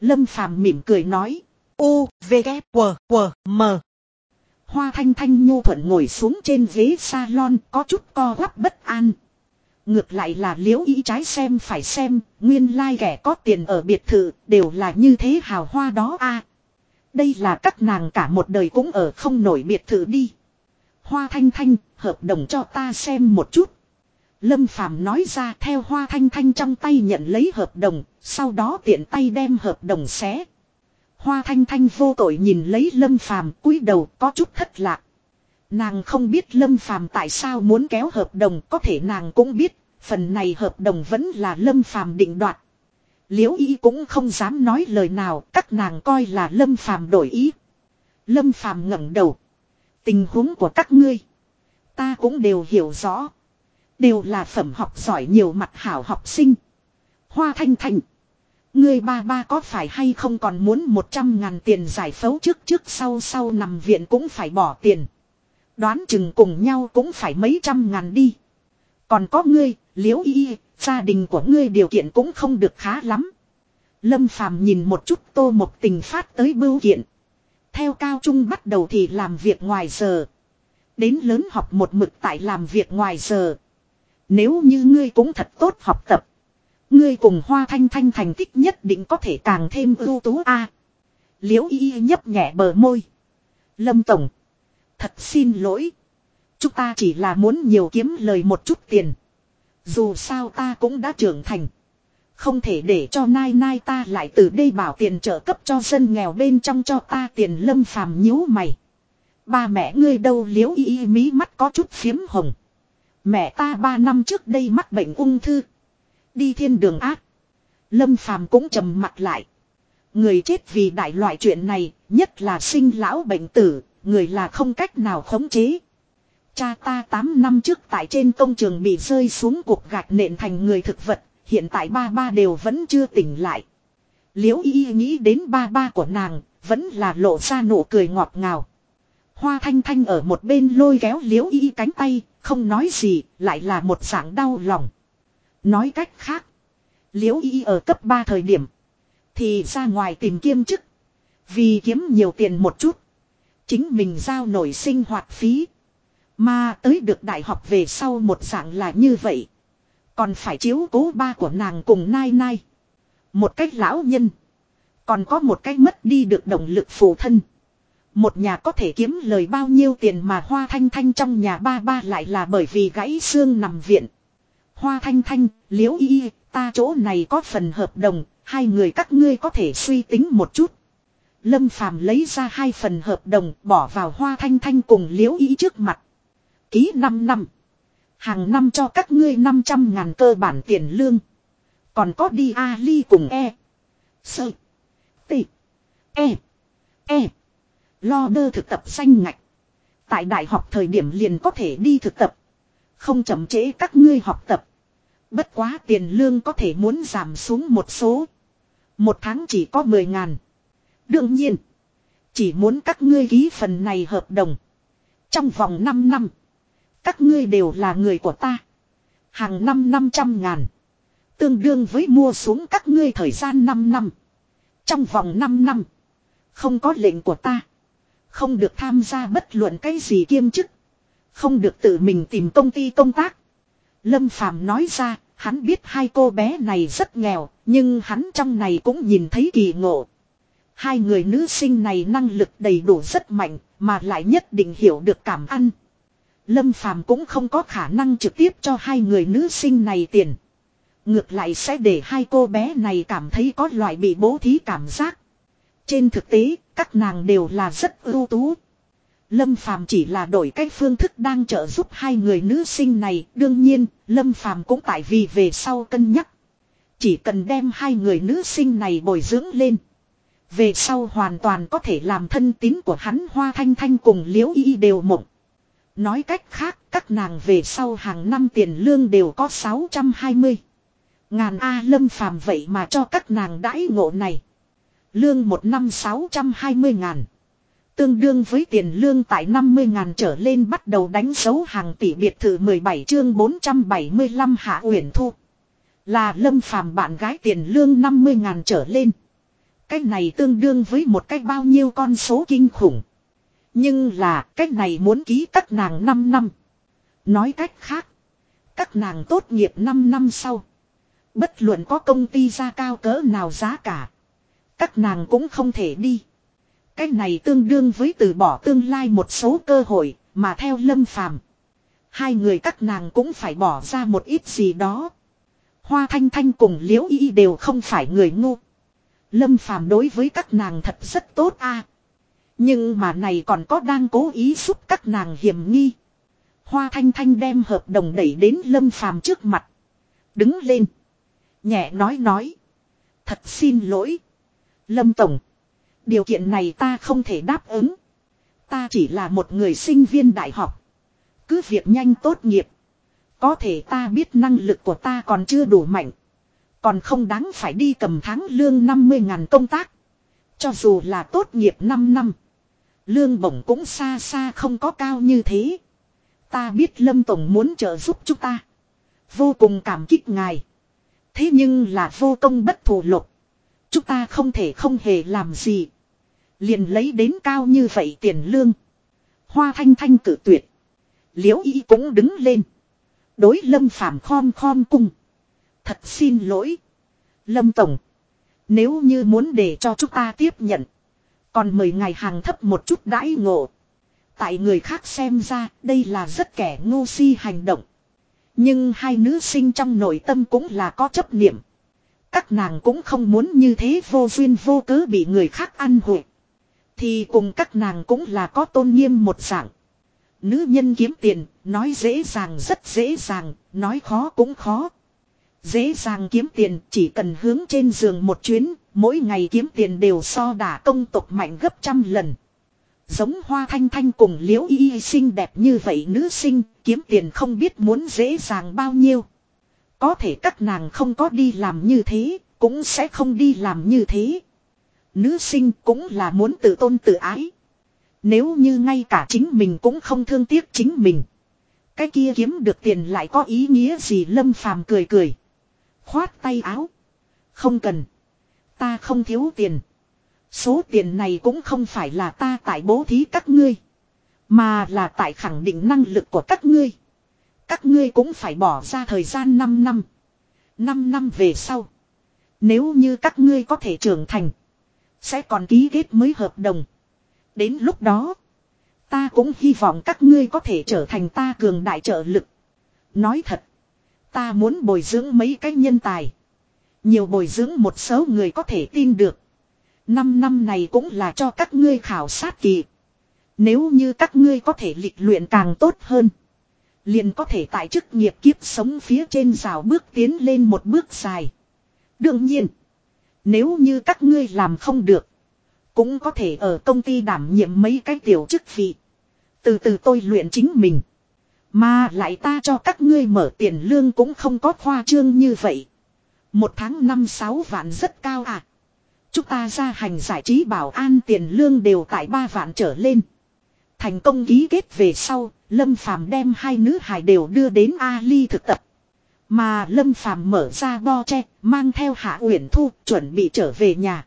Lâm Phàm mỉm cười nói. U, V, K, W, W, M. Hoa thanh thanh nhu thuận ngồi xuống trên ghế salon có chút co quắp bất an. Ngược lại là liễu ý trái xem phải xem, nguyên lai like ghẻ có tiền ở biệt thự, đều là như thế hào hoa đó a Đây là các nàng cả một đời cũng ở không nổi biệt thự đi. Hoa thanh thanh, hợp đồng cho ta xem một chút. Lâm Phàm nói ra theo hoa thanh thanh trong tay nhận lấy hợp đồng, sau đó tiện tay đem hợp đồng xé. Hoa thanh thanh vô tội nhìn lấy Lâm Phàm cúi đầu có chút thất lạc. Nàng không biết Lâm Phàm tại sao muốn kéo hợp đồng, có thể nàng cũng biết, phần này hợp đồng vẫn là Lâm Phàm định đoạt. Liễu y cũng không dám nói lời nào, các nàng coi là Lâm Phàm đổi ý. Lâm Phàm ngẩng đầu. Tình huống của các ngươi, ta cũng đều hiểu rõ. Đều là phẩm học giỏi nhiều mặt hảo học sinh. Hoa Thanh Thành, Ngươi ba ba có phải hay không còn muốn 100 ngàn tiền giải phẫu trước trước sau sau nằm viện cũng phải bỏ tiền. Đoán chừng cùng nhau cũng phải mấy trăm ngàn đi. Còn có ngươi, liễu y, gia đình của ngươi điều kiện cũng không được khá lắm. Lâm Phàm nhìn một chút tô một tình phát tới bưu kiện. Theo cao trung bắt đầu thì làm việc ngoài giờ. Đến lớn học một mực tại làm việc ngoài giờ. Nếu như ngươi cũng thật tốt học tập. Ngươi cùng hoa thanh thanh thành tích nhất định có thể càng thêm ưu tú a. Liễu y nhấp nhẹ bờ môi. Lâm Tổng. Thật xin lỗi. Chúng ta chỉ là muốn nhiều kiếm lời một chút tiền. Dù sao ta cũng đã trưởng thành. Không thể để cho nai nai ta lại từ đây bảo tiền trợ cấp cho dân nghèo bên trong cho ta tiền lâm phàm nhíu mày. Ba mẹ ngươi đâu liếu y y mí mắt có chút phiếm hồng. Mẹ ta ba năm trước đây mắc bệnh ung thư. Đi thiên đường ác. Lâm phàm cũng trầm mặt lại. Người chết vì đại loại chuyện này, nhất là sinh lão bệnh tử, người là không cách nào khống chế. Cha ta 8 năm trước tại trên công trường bị rơi xuống cuộc gạch nện thành người thực vật, hiện tại ba ba đều vẫn chưa tỉnh lại. Liễu y nghĩ đến ba ba của nàng, vẫn là lộ ra nụ cười ngọt ngào. Hoa thanh thanh ở một bên lôi kéo liễu y cánh tay, không nói gì, lại là một dạng đau lòng. Nói cách khác, liễu y ở cấp 3 thời điểm, thì ra ngoài tìm kiếm chức. Vì kiếm nhiều tiền một chút, chính mình giao nổi sinh hoạt phí. Mà tới được đại học về sau một dạng là như vậy. Còn phải chiếu cố ba của nàng cùng nai nai. Một cách lão nhân. Còn có một cách mất đi được động lực phụ thân. Một nhà có thể kiếm lời bao nhiêu tiền mà Hoa Thanh Thanh trong nhà ba ba lại là bởi vì gãy xương nằm viện. Hoa Thanh Thanh, liễu y, ta chỗ này có phần hợp đồng, hai người các ngươi có thể suy tính một chút. Lâm Phàm lấy ra hai phần hợp đồng bỏ vào Hoa Thanh Thanh cùng liễu y trước mặt. Ký 5 năm. Hàng năm cho các ngươi 500 ngàn cơ bản tiền lương. Còn có đi A ly cùng E. Sơ. T. E. E. Lo đơ thực tập xanh ngạch. Tại đại học thời điểm liền có thể đi thực tập. Không chậm trễ các ngươi học tập. Bất quá tiền lương có thể muốn giảm xuống một số. Một tháng chỉ có 10 ngàn. Đương nhiên. Chỉ muốn các ngươi ký phần này hợp đồng. Trong vòng 5 năm. Các ngươi đều là người của ta. Hàng năm 500 ngàn. Tương đương với mua xuống các ngươi thời gian 5 năm. Trong vòng 5 năm. Không có lệnh của ta. Không được tham gia bất luận cái gì kiêm chức. Không được tự mình tìm công ty công tác. Lâm Phàm nói ra, hắn biết hai cô bé này rất nghèo, nhưng hắn trong này cũng nhìn thấy kỳ ngộ. Hai người nữ sinh này năng lực đầy đủ rất mạnh, mà lại nhất định hiểu được cảm ăn. Lâm Phàm cũng không có khả năng trực tiếp cho hai người nữ sinh này tiền. Ngược lại sẽ để hai cô bé này cảm thấy có loại bị bố thí cảm giác. Trên thực tế, các nàng đều là rất ưu tú. Lâm Phàm chỉ là đổi cách phương thức đang trợ giúp hai người nữ sinh này, đương nhiên, Lâm Phàm cũng tại vì về sau cân nhắc. Chỉ cần đem hai người nữ sinh này bồi dưỡng lên. Về sau hoàn toàn có thể làm thân tín của hắn Hoa Thanh Thanh cùng Liễu Y đều mộng. Nói cách khác, các nàng về sau hàng năm tiền lương đều có 620. Ngàn A lâm phàm vậy mà cho các nàng đãi ngộ này. Lương một năm 620 ngàn. Tương đương với tiền lương tại 50 ngàn trở lên bắt đầu đánh dấu hàng tỷ biệt thự 17 chương 475 hạ uyển thu. Là lâm phàm bạn gái tiền lương 50 ngàn trở lên. Cái này tương đương với một cách bao nhiêu con số kinh khủng. Nhưng là cách này muốn ký các nàng 5 năm. Nói cách khác. Các nàng tốt nghiệp 5 năm sau. Bất luận có công ty ra cao cỡ nào giá cả. Các nàng cũng không thể đi. Cái này tương đương với từ bỏ tương lai một số cơ hội, mà theo lâm phàm. Hai người các nàng cũng phải bỏ ra một ít gì đó. Hoa Thanh Thanh cùng Liễu Y đều không phải người ngu. Lâm phàm đối với các nàng thật rất tốt a. Nhưng mà này còn có đang cố ý giúp các nàng hiểm nghi. Hoa Thanh Thanh đem hợp đồng đẩy đến Lâm phàm trước mặt. Đứng lên. Nhẹ nói nói. Thật xin lỗi. Lâm Tổng. Điều kiện này ta không thể đáp ứng. Ta chỉ là một người sinh viên đại học. Cứ việc nhanh tốt nghiệp. Có thể ta biết năng lực của ta còn chưa đủ mạnh. Còn không đáng phải đi cầm tháng lương 50 ngàn công tác. Cho dù là tốt nghiệp 5 năm. Lương bổng cũng xa xa không có cao như thế. Ta biết Lâm Tổng muốn trợ giúp chúng ta. Vô cùng cảm kích ngài. Thế nhưng là vô công bất thù lục. Chúng ta không thể không hề làm gì. Liền lấy đến cao như vậy tiền lương. Hoa thanh thanh cử tuyệt. Liễu y cũng đứng lên. Đối lâm phàm khom khom cung. Thật xin lỗi. Lâm Tổng. Nếu như muốn để cho chúng ta tiếp nhận. Còn mời ngài hàng thấp một chút đãi ngộ. Tại người khác xem ra đây là rất kẻ ngu si hành động. Nhưng hai nữ sinh trong nội tâm cũng là có chấp niệm. Các nàng cũng không muốn như thế vô duyên vô cớ bị người khác ăn hụi. Thì cùng các nàng cũng là có tôn nghiêm một dạng. Nữ nhân kiếm tiền, nói dễ dàng rất dễ dàng, nói khó cũng khó. Dễ dàng kiếm tiền chỉ cần hướng trên giường một chuyến, mỗi ngày kiếm tiền đều so đả công tục mạnh gấp trăm lần. Giống hoa thanh thanh cùng liễu y y xinh đẹp như vậy nữ sinh, kiếm tiền không biết muốn dễ dàng bao nhiêu. Có thể các nàng không có đi làm như thế, cũng sẽ không đi làm như thế. Nữ sinh cũng là muốn tự tôn tự ái. Nếu như ngay cả chính mình cũng không thương tiếc chính mình. Cái kia kiếm được tiền lại có ý nghĩa gì lâm phàm cười cười. Khoát tay áo. Không cần. Ta không thiếu tiền. Số tiền này cũng không phải là ta tại bố thí các ngươi. Mà là tại khẳng định năng lực của các ngươi. Các ngươi cũng phải bỏ ra thời gian 5 năm. 5 năm về sau. Nếu như các ngươi có thể trưởng thành. Sẽ còn ký kết mới hợp đồng. Đến lúc đó. Ta cũng hy vọng các ngươi có thể trở thành ta cường đại trợ lực. Nói thật. Ta muốn bồi dưỡng mấy cái nhân tài. Nhiều bồi dưỡng một số người có thể tin được. Năm năm này cũng là cho các ngươi khảo sát kỳ. Nếu như các ngươi có thể lịch luyện càng tốt hơn. Liền có thể tại chức nghiệp kiếp sống phía trên rào bước tiến lên một bước dài. Đương nhiên. Nếu như các ngươi làm không được. Cũng có thể ở công ty đảm nhiệm mấy cái tiểu chức vị. Từ từ tôi luyện chính mình. Mà lại ta cho các ngươi mở tiền lương cũng không có khoa trương như vậy. Một tháng năm sáu vạn rất cao à. Chúng ta ra hành giải trí bảo an tiền lương đều tại ba vạn trở lên. Thành công ký kết về sau, Lâm Phàm đem hai nữ hài đều đưa đến Ali thực tập. Mà Lâm Phàm mở ra bo tre, mang theo Hạ Uyển Thu, chuẩn bị trở về nhà.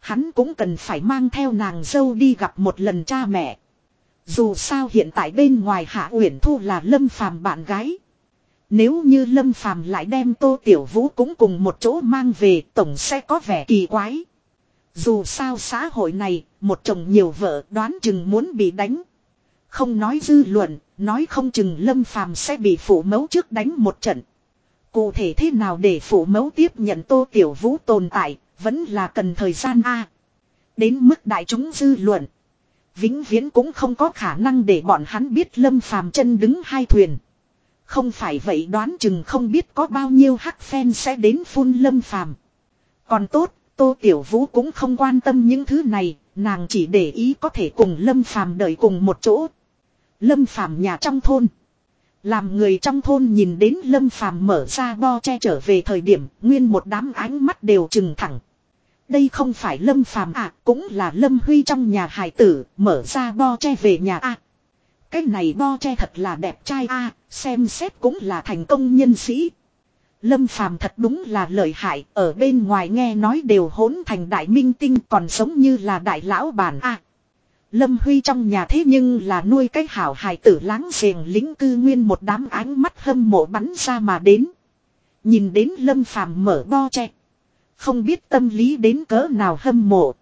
Hắn cũng cần phải mang theo nàng dâu đi gặp một lần cha mẹ. Dù sao hiện tại bên ngoài Hạ Uyển Thu là Lâm Phàm bạn gái. Nếu như Lâm Phàm lại đem Tô Tiểu Vũ cũng cùng một chỗ mang về, tổng sẽ có vẻ kỳ quái. Dù sao xã hội này, một chồng nhiều vợ đoán chừng muốn bị đánh. Không nói dư luận, nói không chừng Lâm Phàm sẽ bị phụ mẫu trước đánh một trận. Cụ thể thế nào để phụ mẫu tiếp nhận Tô Tiểu Vũ tồn tại, vẫn là cần thời gian A. Đến mức đại chúng dư luận. Vĩnh viễn cũng không có khả năng để bọn hắn biết Lâm Phàm chân đứng hai thuyền. Không phải vậy đoán chừng không biết có bao nhiêu hắc phen sẽ đến phun Lâm Phàm. Còn tốt, Tô Tiểu Vũ cũng không quan tâm những thứ này, nàng chỉ để ý có thể cùng Lâm Phàm đợi cùng một chỗ. Lâm Phàm nhà trong thôn. Làm người trong thôn nhìn đến Lâm Phàm mở ra bo che trở về thời điểm, nguyên một đám ánh mắt đều trừng thẳng. Đây không phải Lâm Phàm à, cũng là Lâm Huy trong nhà hài tử, mở ra bo che về nhà a. À. Cái này bo che thật là đẹp trai a, xem xét cũng là thành công nhân sĩ. Lâm Phàm thật đúng là lợi hại, ở bên ngoài nghe nói đều hỗn thành đại minh tinh còn sống như là đại lão bản a. Lâm Huy trong nhà thế nhưng là nuôi cái hảo hài tử láng giềng lính cư nguyên một đám ánh mắt hâm mộ bắn ra mà đến. Nhìn đến Lâm Phàm mở bo che. Không biết tâm lý đến cỡ nào hâm mộ.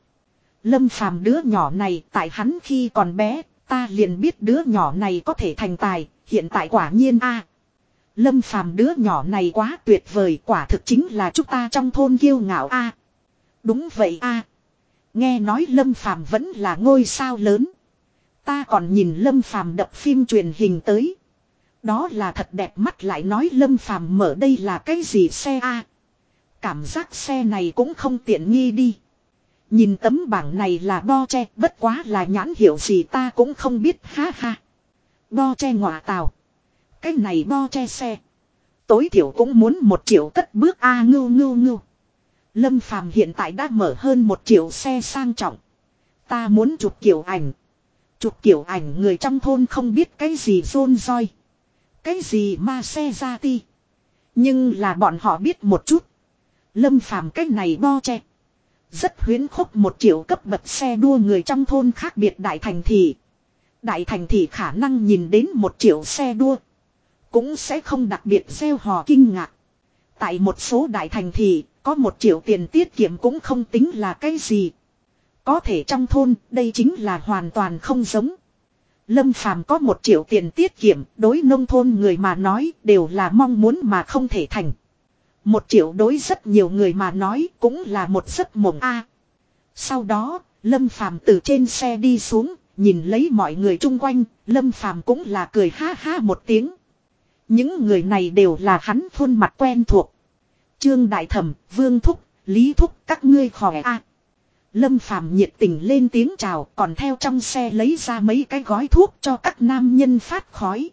Lâm Phàm đứa nhỏ này tại hắn khi còn bé, ta liền biết đứa nhỏ này có thể thành tài, hiện tại quả nhiên a. Lâm Phàm đứa nhỏ này quá tuyệt vời, quả thực chính là chúng ta trong thôn kiêu ngạo a. Đúng vậy a. Nghe nói Lâm Phàm vẫn là ngôi sao lớn. Ta còn nhìn Lâm Phàm đập phim truyền hình tới. Đó là thật đẹp mắt lại nói Lâm Phàm mở đây là cái gì xe a? Cảm giác xe này cũng không tiện nghi đi. Nhìn tấm bảng này là bo che, bất quá là nhãn hiệu gì ta cũng không biết ha ha. Bo che ngọa tàu. Cái này bo che xe. Tối thiểu cũng muốn một triệu cất bước a à, ngưu ngưu ngưu. Lâm Phàm hiện tại đã mở hơn một triệu xe sang trọng. Ta muốn chụp kiểu ảnh. Chụp kiểu ảnh người trong thôn không biết cái gì rôn roi. Cái gì ma xe ra ti. Nhưng là bọn họ biết một chút. Lâm Phàm cái này bo che. Rất huyến khúc một triệu cấp bậc xe đua người trong thôn khác biệt đại thành thị. Đại thành thị khả năng nhìn đến một triệu xe đua. Cũng sẽ không đặc biệt gieo hò kinh ngạc. Tại một số đại thành thị, có một triệu tiền tiết kiệm cũng không tính là cái gì. Có thể trong thôn, đây chính là hoàn toàn không giống. Lâm Phàm có một triệu tiền tiết kiệm, đối nông thôn người mà nói đều là mong muốn mà không thể thành. Một triệu đối rất nhiều người mà nói cũng là một giấc mộng a. sau đó, Lâm Phàm từ trên xe đi xuống, nhìn lấy mọi người chung quanh, Lâm Phàm cũng là cười ha ha một tiếng. Những người này đều là hắn khuôn mặt quen thuộc. Trương Đại Thẩm, Vương Thúc, Lý Thúc các ngươi khỏe a. Lâm Phàm nhiệt tình lên tiếng chào còn theo trong xe lấy ra mấy cái gói thuốc cho các nam nhân phát khói.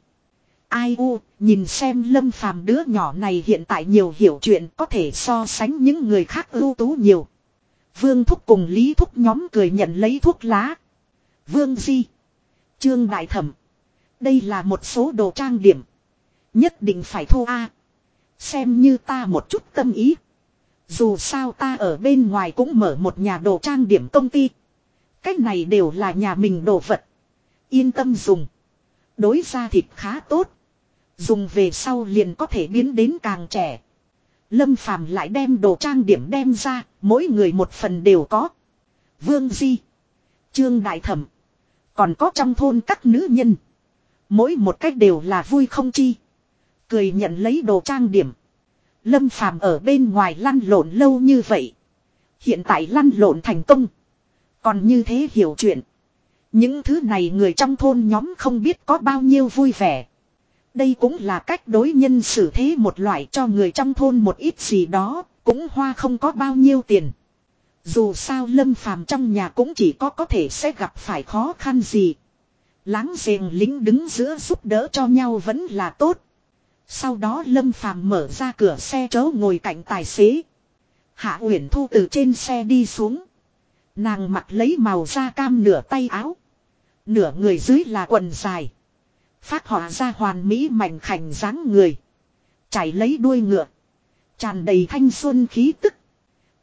Ai u, nhìn xem Lâm Phàm đứa nhỏ này hiện tại nhiều hiểu chuyện có thể so sánh những người khác ưu tú nhiều. Vương Thúc cùng Lý Thúc nhóm cười nhận lấy thuốc lá. Vương Di. Trương Đại Thẩm. Đây là một số đồ trang điểm. Nhất định phải thu A. Xem như ta một chút tâm ý. Dù sao ta ở bên ngoài cũng mở một nhà đồ trang điểm công ty. Cách này đều là nhà mình đồ vật. Yên tâm dùng. Đối ra thịt khá tốt. Dùng về sau liền có thể biến đến càng trẻ. Lâm Phàm lại đem đồ trang điểm đem ra, mỗi người một phần đều có. Vương Di, Trương Đại Thẩm, còn có trong thôn các nữ nhân. Mỗi một cách đều là vui không chi. Cười nhận lấy đồ trang điểm. Lâm Phàm ở bên ngoài lăn lộn lâu như vậy. Hiện tại lăn lộn thành công. Còn như thế hiểu chuyện. Những thứ này người trong thôn nhóm không biết có bao nhiêu vui vẻ. Đây cũng là cách đối nhân xử thế một loại cho người trong thôn một ít gì đó, cũng hoa không có bao nhiêu tiền. Dù sao lâm phàm trong nhà cũng chỉ có có thể sẽ gặp phải khó khăn gì. Láng giềng lính đứng giữa giúp đỡ cho nhau vẫn là tốt. Sau đó lâm phàm mở ra cửa xe chớ ngồi cạnh tài xế. Hạ Uyển Thu từ trên xe đi xuống. Nàng mặc lấy màu da cam nửa tay áo. Nửa người dưới là quần dài. Phát họa ra hoàn mỹ mảnh khảnh dáng người. Chảy lấy đuôi ngựa. Tràn đầy thanh xuân khí tức.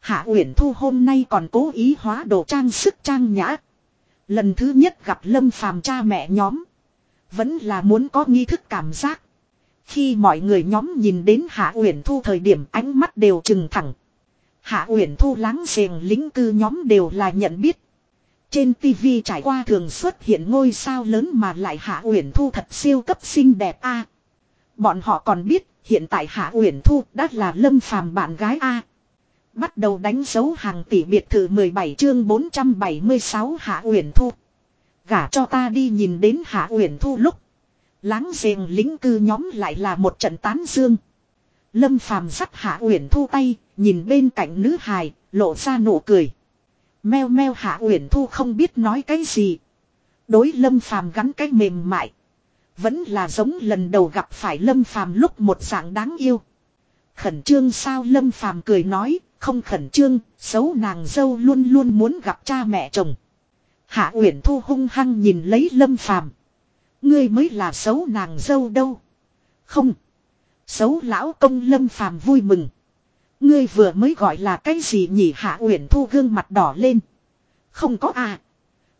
Hạ Uyển Thu hôm nay còn cố ý hóa đồ trang sức trang nhã. Lần thứ nhất gặp Lâm Phàm cha mẹ nhóm. Vẫn là muốn có nghi thức cảm giác. Khi mọi người nhóm nhìn đến Hạ Uyển Thu thời điểm ánh mắt đều trừng thẳng. Hạ Uyển Thu láng giềng lính cư nhóm đều là nhận biết. Trên TV trải qua thường xuất hiện ngôi sao lớn mà lại Hạ Uyển Thu thật siêu cấp xinh đẹp a. bọn họ còn biết, hiện tại Hạ Uyển Thu đã là Lâm Phàm bạn gái a. Bắt đầu đánh dấu hàng tỷ biệt thự 17 chương 476 Hạ Uyển Thu. Gả cho ta đi nhìn đến Hạ Uyển Thu lúc. Láng giềng lính cư nhóm lại là một trận tán dương. Lâm Phàm dắt Hạ Uyển Thu tay, nhìn bên cạnh nữ hài, lộ ra nụ cười. Meo meo Hạ Uyển Thu không biết nói cái gì. Đối Lâm Phàm gắn cái mềm mại. Vẫn là giống lần đầu gặp phải Lâm Phàm lúc một dạng đáng yêu. Khẩn trương sao Lâm Phàm cười nói, không khẩn trương, xấu nàng dâu luôn luôn muốn gặp cha mẹ chồng. Hạ Uyển Thu hung hăng nhìn lấy Lâm Phàm. Ngươi mới là xấu nàng dâu đâu. Không. Xấu lão công Lâm Phàm vui mừng. Ngươi vừa mới gọi là cái gì nhỉ Hạ Uyển Thu gương mặt đỏ lên. Không có à.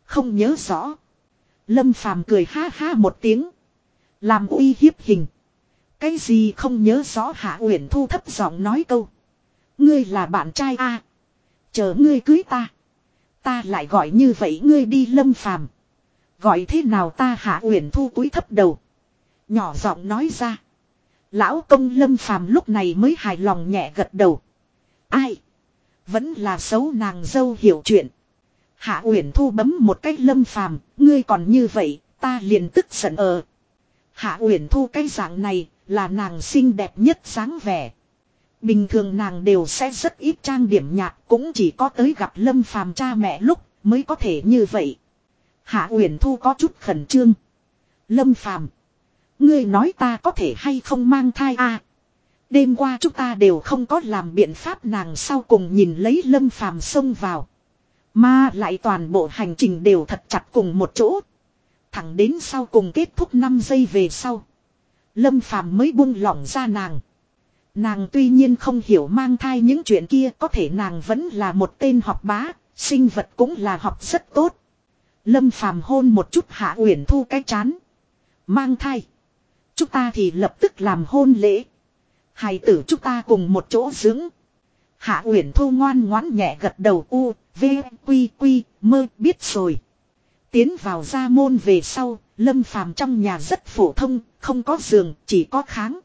Không nhớ rõ. Lâm Phàm cười ha ha một tiếng. Làm uy hiếp hình. Cái gì không nhớ rõ Hạ Uyển Thu thấp giọng nói câu. Ngươi là bạn trai a Chờ ngươi cưới ta. Ta lại gọi như vậy ngươi đi lâm phàm. Gọi thế nào ta Hạ Uyển Thu cúi thấp đầu. Nhỏ giọng nói ra. Lão công lâm phàm lúc này mới hài lòng nhẹ gật đầu. Ai? Vẫn là xấu nàng dâu hiểu chuyện. Hạ Uyển Thu bấm một cái lâm phàm, ngươi còn như vậy, ta liền tức giận ờ. Hạ Uyển Thu cái dạng này, là nàng xinh đẹp nhất sáng vẻ. Bình thường nàng đều sẽ rất ít trang điểm nhạt, cũng chỉ có tới gặp Lâm Phàm cha mẹ lúc mới có thể như vậy. Hạ Uyển Thu có chút khẩn trương. Lâm Phàm, ngươi nói ta có thể hay không mang thai? À? Đêm qua chúng ta đều không có làm biện pháp nàng sau cùng nhìn lấy Lâm Phàm xông vào. Mà lại toàn bộ hành trình đều thật chặt cùng một chỗ. Thẳng đến sau cùng kết thúc 5 giây về sau. Lâm Phàm mới buông lỏng ra nàng. Nàng tuy nhiên không hiểu mang thai những chuyện kia có thể nàng vẫn là một tên học bá, sinh vật cũng là học rất tốt. Lâm phàm hôn một chút hạ uyển thu cái chán. Mang thai. Chúng ta thì lập tức làm hôn lễ. Hài tử chúng ta cùng một chỗ dưỡng. Hạ uyển thu ngoan ngoãn nhẹ gật đầu u, v, quy quy, mơ biết rồi. Tiến vào gia môn về sau, lâm phàm trong nhà rất phổ thông, không có giường, chỉ có kháng.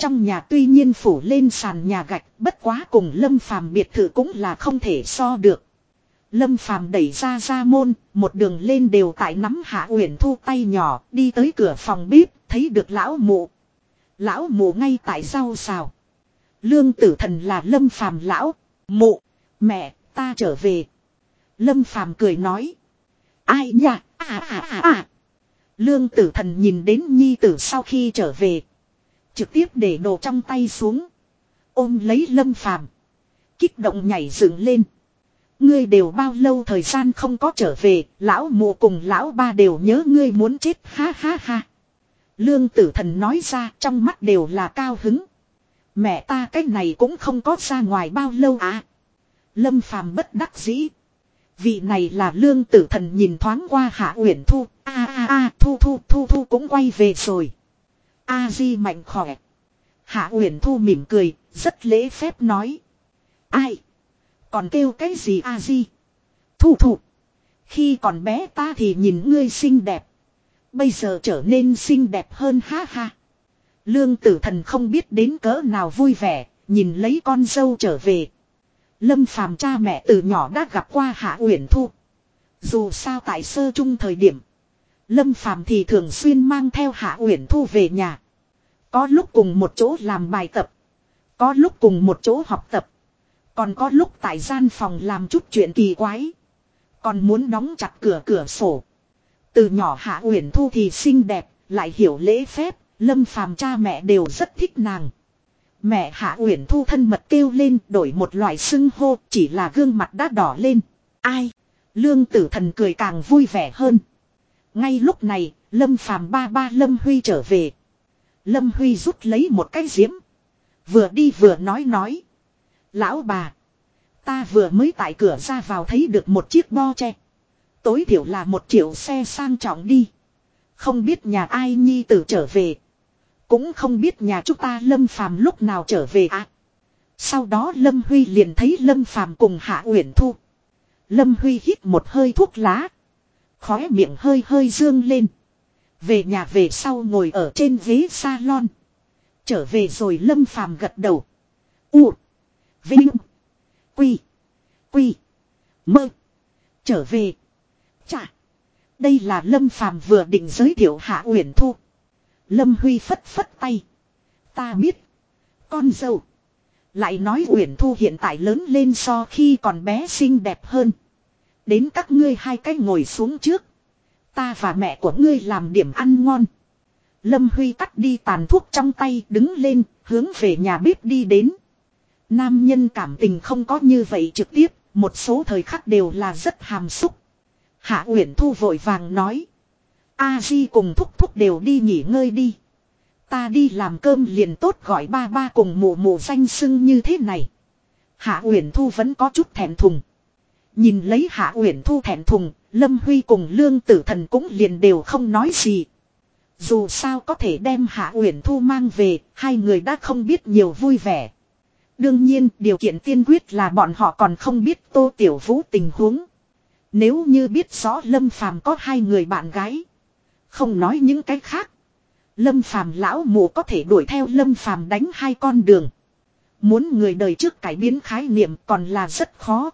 Trong nhà tuy nhiên phủ lên sàn nhà gạch, bất quá cùng Lâm Phàm biệt thự cũng là không thể so được. Lâm Phàm đẩy ra ra môn, một đường lên đều tại nắm Hạ Uyển Thu tay nhỏ, đi tới cửa phòng bếp, thấy được lão mụ. Lão mụ ngay tại rau xào. Lương tử thần là Lâm Phàm lão, mụ, mẹ, ta trở về. Lâm Phàm cười nói. Ai nhỉ? À à à à. Lương tử thần nhìn đến nhi tử sau khi trở về. Trực tiếp để đồ trong tay xuống. Ôm lấy lâm phàm. Kích động nhảy dựng lên. Ngươi đều bao lâu thời gian không có trở về, lão mụ cùng lão ba đều nhớ ngươi muốn chết ha ha ha. Lương tử thần nói ra trong mắt đều là cao hứng. Mẹ ta cái này cũng không có ra ngoài bao lâu à. Lâm phàm bất đắc dĩ. Vị này là lương tử thần nhìn thoáng qua hạ uyển thu. a a a thu thu thu thu cũng quay về rồi. A Di mạnh khỏe. Hạ Uyển Thu mỉm cười, rất lễ phép nói. Ai? Còn kêu cái gì A Di? Thu thu. Khi còn bé ta thì nhìn ngươi xinh đẹp. Bây giờ trở nên xinh đẹp hơn ha ha. Lương tử thần không biết đến cỡ nào vui vẻ, nhìn lấy con dâu trở về. Lâm phàm cha mẹ từ nhỏ đã gặp qua Hạ Uyển Thu. Dù sao tại sơ trung thời điểm. Lâm Phàm thì thường xuyên mang theo Hạ Uyển Thu về nhà. Có lúc cùng một chỗ làm bài tập. Có lúc cùng một chỗ học tập. Còn có lúc tại gian phòng làm chút chuyện kỳ quái. Còn muốn đóng chặt cửa cửa sổ. Từ nhỏ Hạ Uyển Thu thì xinh đẹp, lại hiểu lễ phép, Lâm Phàm cha mẹ đều rất thích nàng. Mẹ Hạ Uyển Thu thân mật kêu lên đổi một loại xưng hô, chỉ là gương mặt đã đỏ lên. Ai? Lương tử thần cười càng vui vẻ hơn. Ngay lúc này, Lâm Phàm ba ba Lâm Huy trở về. Lâm Huy rút lấy một cái diễm, Vừa đi vừa nói nói. Lão bà. Ta vừa mới tại cửa ra vào thấy được một chiếc bo tre. Tối thiểu là một triệu xe sang trọng đi. Không biết nhà ai nhi tử trở về. Cũng không biết nhà chúng ta Lâm Phàm lúc nào trở về à. Sau đó Lâm Huy liền thấy Lâm Phàm cùng Hạ Uyển Thu. Lâm Huy hít một hơi thuốc lá. Khóe miệng hơi hơi dương lên. Về nhà về sau ngồi ở trên ghế salon. Trở về rồi Lâm Phàm gật đầu. U. Vinh. Quy. Quy. Mơ. Trở về. Chà. Đây là Lâm Phàm vừa định giới thiệu Hạ Uyển Thu. Lâm Huy phất phất tay. Ta biết. Con dâu. Lại nói Uyển Thu hiện tại lớn lên so khi còn bé xinh đẹp hơn. Đến các ngươi hai cái ngồi xuống trước. Ta và mẹ của ngươi làm điểm ăn ngon. Lâm Huy cắt đi tàn thuốc trong tay đứng lên, hướng về nhà bếp đi đến. Nam nhân cảm tình không có như vậy trực tiếp, một số thời khắc đều là rất hàm xúc. Hạ Uyển Thu vội vàng nói. A Di cùng thúc thúc đều đi nghỉ ngơi đi. Ta đi làm cơm liền tốt gọi ba ba cùng mụ mụ danh sưng như thế này. Hạ Uyển Thu vẫn có chút thẹn thùng. Nhìn lấy Hạ Uyển Thu thẹn thùng, Lâm Huy cùng Lương Tử Thần cũng liền đều không nói gì. Dù sao có thể đem Hạ Uyển Thu mang về, hai người đã không biết nhiều vui vẻ. Đương nhiên, điều kiện tiên quyết là bọn họ còn không biết Tô Tiểu Vũ tình huống. Nếu như biết rõ Lâm Phàm có hai người bạn gái, không nói những cái khác. Lâm Phàm lão mụ có thể đuổi theo Lâm Phàm đánh hai con đường. Muốn người đời trước cải biến khái niệm còn là rất khó.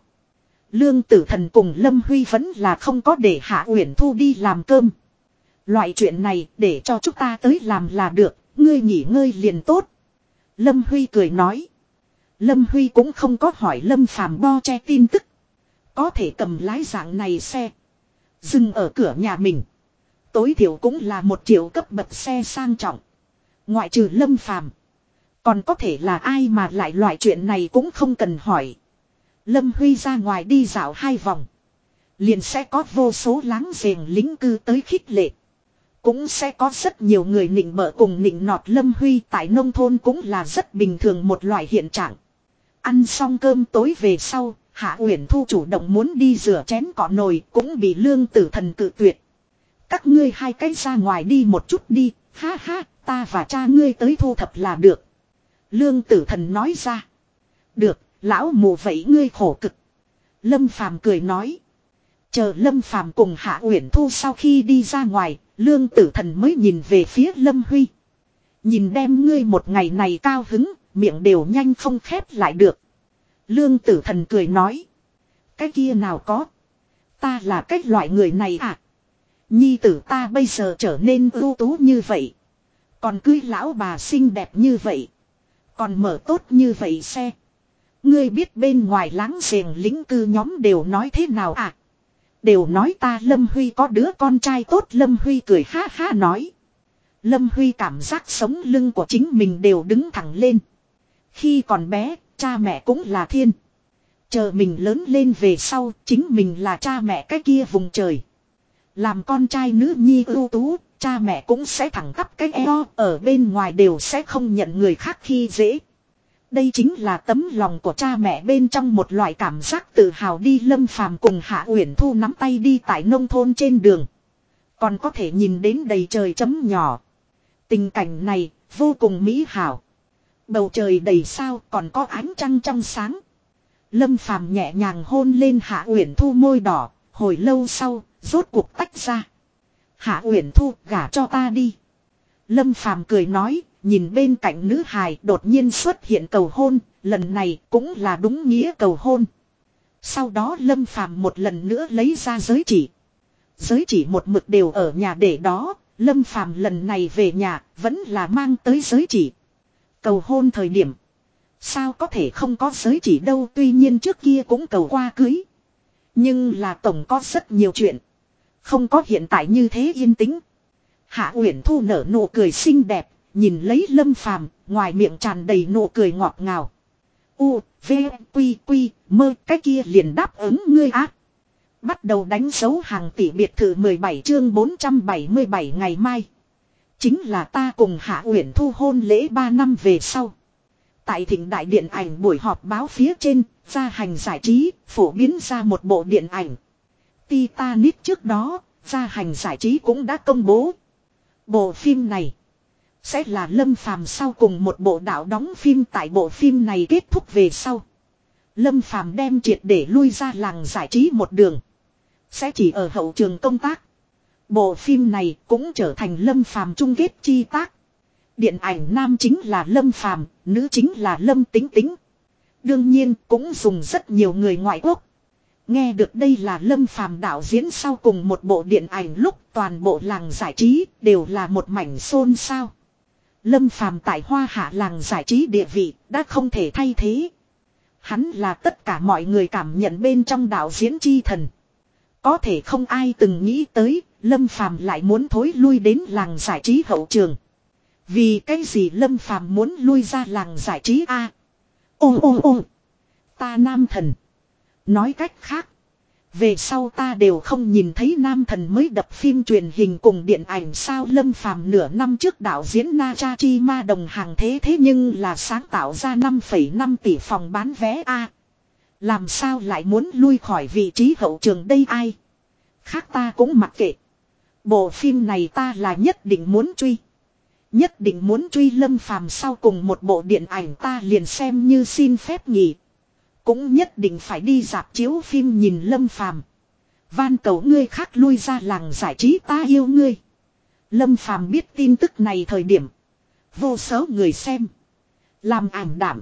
Lương tử thần cùng Lâm Huy vẫn là không có để Hạ Uyển Thu đi làm cơm. Loại chuyện này để cho chúng ta tới làm là được, ngươi nghỉ ngơi liền tốt. Lâm Huy cười nói. Lâm Huy cũng không có hỏi Lâm Phàm bo che tin tức. Có thể cầm lái dạng này xe. Dừng ở cửa nhà mình. Tối thiểu cũng là một triệu cấp bậc xe sang trọng. Ngoại trừ Lâm Phàm Còn có thể là ai mà lại loại chuyện này cũng không cần hỏi. Lâm Huy ra ngoài đi dạo hai vòng. Liền sẽ có vô số láng giềng lính cư tới khích lệ. Cũng sẽ có rất nhiều người nịnh bợ cùng nịnh nọt Lâm Huy tại nông thôn cũng là rất bình thường một loại hiện trạng. Ăn xong cơm tối về sau, Hạ Uyển Thu chủ động muốn đi rửa chén cọ nồi cũng bị lương tử thần cự tuyệt. Các ngươi hai cái ra ngoài đi một chút đi, ha ha, ta và cha ngươi tới thu thập là được. Lương tử thần nói ra. Được, lão mù vậy ngươi khổ cực. Lâm Phàm cười nói. Chờ Lâm Phàm cùng Hạ Uyển Thu sau khi đi ra ngoài, Lương Tử Thần mới nhìn về phía Lâm Huy. Nhìn đem ngươi một ngày này cao hứng, miệng đều nhanh không khép lại được. Lương Tử Thần cười nói. Cái kia nào có. Ta là cái loại người này à. Nhi tử ta bây giờ trở nên ưu tú như vậy. Còn cưới lão bà xinh đẹp như vậy. Còn mở tốt như vậy xe. Ngươi biết bên ngoài láng giềng lính cư nhóm đều nói thế nào à? Đều nói ta Lâm Huy có đứa con trai tốt Lâm Huy cười ha ha nói. Lâm Huy cảm giác sống lưng của chính mình đều đứng thẳng lên. Khi còn bé, cha mẹ cũng là thiên. Chờ mình lớn lên về sau, chính mình là cha mẹ cái kia vùng trời. Làm con trai nữ nhi ưu tú, cha mẹ cũng sẽ thẳng tắp cái eo, ở bên ngoài đều sẽ không nhận người khác khi dễ. Đây chính là tấm lòng của cha mẹ bên trong một loại cảm giác tự hào đi lâm phàm cùng Hạ Uyển Thu nắm tay đi tại nông thôn trên đường. Còn có thể nhìn đến đầy trời chấm nhỏ. Tình cảnh này vô cùng mỹ hảo. Bầu trời đầy sao còn có ánh trăng trong sáng. Lâm phàm nhẹ nhàng hôn lên Hạ Uyển Thu môi đỏ, hồi lâu sau, rốt cuộc tách ra. Hạ Uyển Thu gả cho ta đi. Lâm phàm cười nói, Nhìn bên cạnh nữ hài đột nhiên xuất hiện cầu hôn, lần này cũng là đúng nghĩa cầu hôn. Sau đó Lâm Phàm một lần nữa lấy ra giới chỉ. Giới chỉ một mực đều ở nhà để đó, Lâm Phàm lần này về nhà vẫn là mang tới giới chỉ. Cầu hôn thời điểm. Sao có thể không có giới chỉ đâu tuy nhiên trước kia cũng cầu qua cưới. Nhưng là tổng có rất nhiều chuyện. Không có hiện tại như thế yên tĩnh. Hạ Uyển Thu nở nụ cười xinh đẹp, Nhìn lấy lâm phàm, ngoài miệng tràn đầy nụ cười ngọt ngào. U, V, Quy, Quy, mơ cái kia liền đáp ứng ngươi ác. Bắt đầu đánh dấu hàng tỷ biệt thự 17 chương 477 ngày mai. Chính là ta cùng Hạ Uyển Thu hôn lễ 3 năm về sau. Tại thịnh đại điện ảnh buổi họp báo phía trên, gia hành giải trí, phổ biến ra một bộ điện ảnh. Titanic trước đó, gia hành giải trí cũng đã công bố. Bộ phim này sẽ là Lâm Phàm sau cùng một bộ đạo đóng phim tại bộ phim này kết thúc về sau. Lâm Phàm đem triệt để lui ra làng giải trí một đường. Sẽ chỉ ở hậu trường công tác. Bộ phim này cũng trở thành Lâm Phàm chung kết chi tác. Điện ảnh nam chính là Lâm Phàm, nữ chính là Lâm Tính Tính. Đương nhiên cũng dùng rất nhiều người ngoại quốc. Nghe được đây là Lâm Phàm đạo diễn sau cùng một bộ điện ảnh lúc toàn bộ làng giải trí đều là một mảnh xôn xao. Lâm Phàm tại Hoa Hạ làng giải trí địa vị đã không thể thay thế. Hắn là tất cả mọi người cảm nhận bên trong đạo diễn chi thần. Có thể không ai từng nghĩ tới, Lâm Phàm lại muốn thối lui đến làng giải trí hậu trường. Vì cái gì Lâm Phàm muốn lui ra làng giải trí a? À, ô ô ô, ta nam thần. Nói cách khác, về sau ta đều không nhìn thấy nam thần mới đập phim truyền hình cùng điện ảnh sao lâm phàm nửa năm trước đạo diễn Na Cha Chi Ma đồng hàng thế thế nhưng là sáng tạo ra 5,5 tỷ phòng bán vé A. Làm sao lại muốn lui khỏi vị trí hậu trường đây ai? Khác ta cũng mặc kệ. Bộ phim này ta là nhất định muốn truy. Nhất định muốn truy lâm phàm sau cùng một bộ điện ảnh ta liền xem như xin phép nghỉ. Cũng nhất định phải đi dạp chiếu phim nhìn lâm phàm. Van cầu ngươi khác lui ra làng giải trí ta yêu ngươi. Lâm phàm biết tin tức này thời điểm. Vô số người xem. Làm ảm đảm.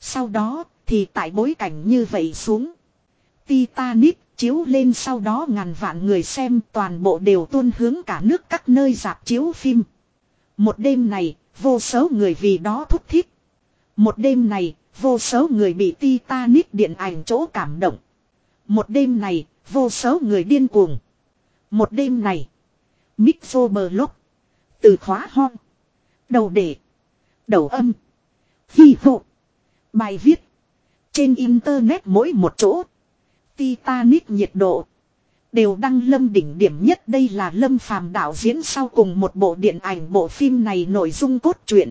Sau đó thì tại bối cảnh như vậy xuống. Titanic chiếu lên sau đó ngàn vạn người xem toàn bộ đều tuôn hướng cả nước các nơi dạp chiếu phim. Một đêm này, vô số người vì đó thúc thiết. Một đêm này, vô số người bị Titanic điện ảnh chỗ cảm động. Một đêm này, vô số người điên cuồng. Một đêm này, Mick từ khóa hong, đầu đề, đầu âm, phi hộ, bài viết, trên internet mỗi một chỗ, Titanic nhiệt độ, đều đăng lâm đỉnh điểm nhất đây là lâm phàm đạo diễn sau cùng một bộ điện ảnh bộ phim này nội dung cốt truyện.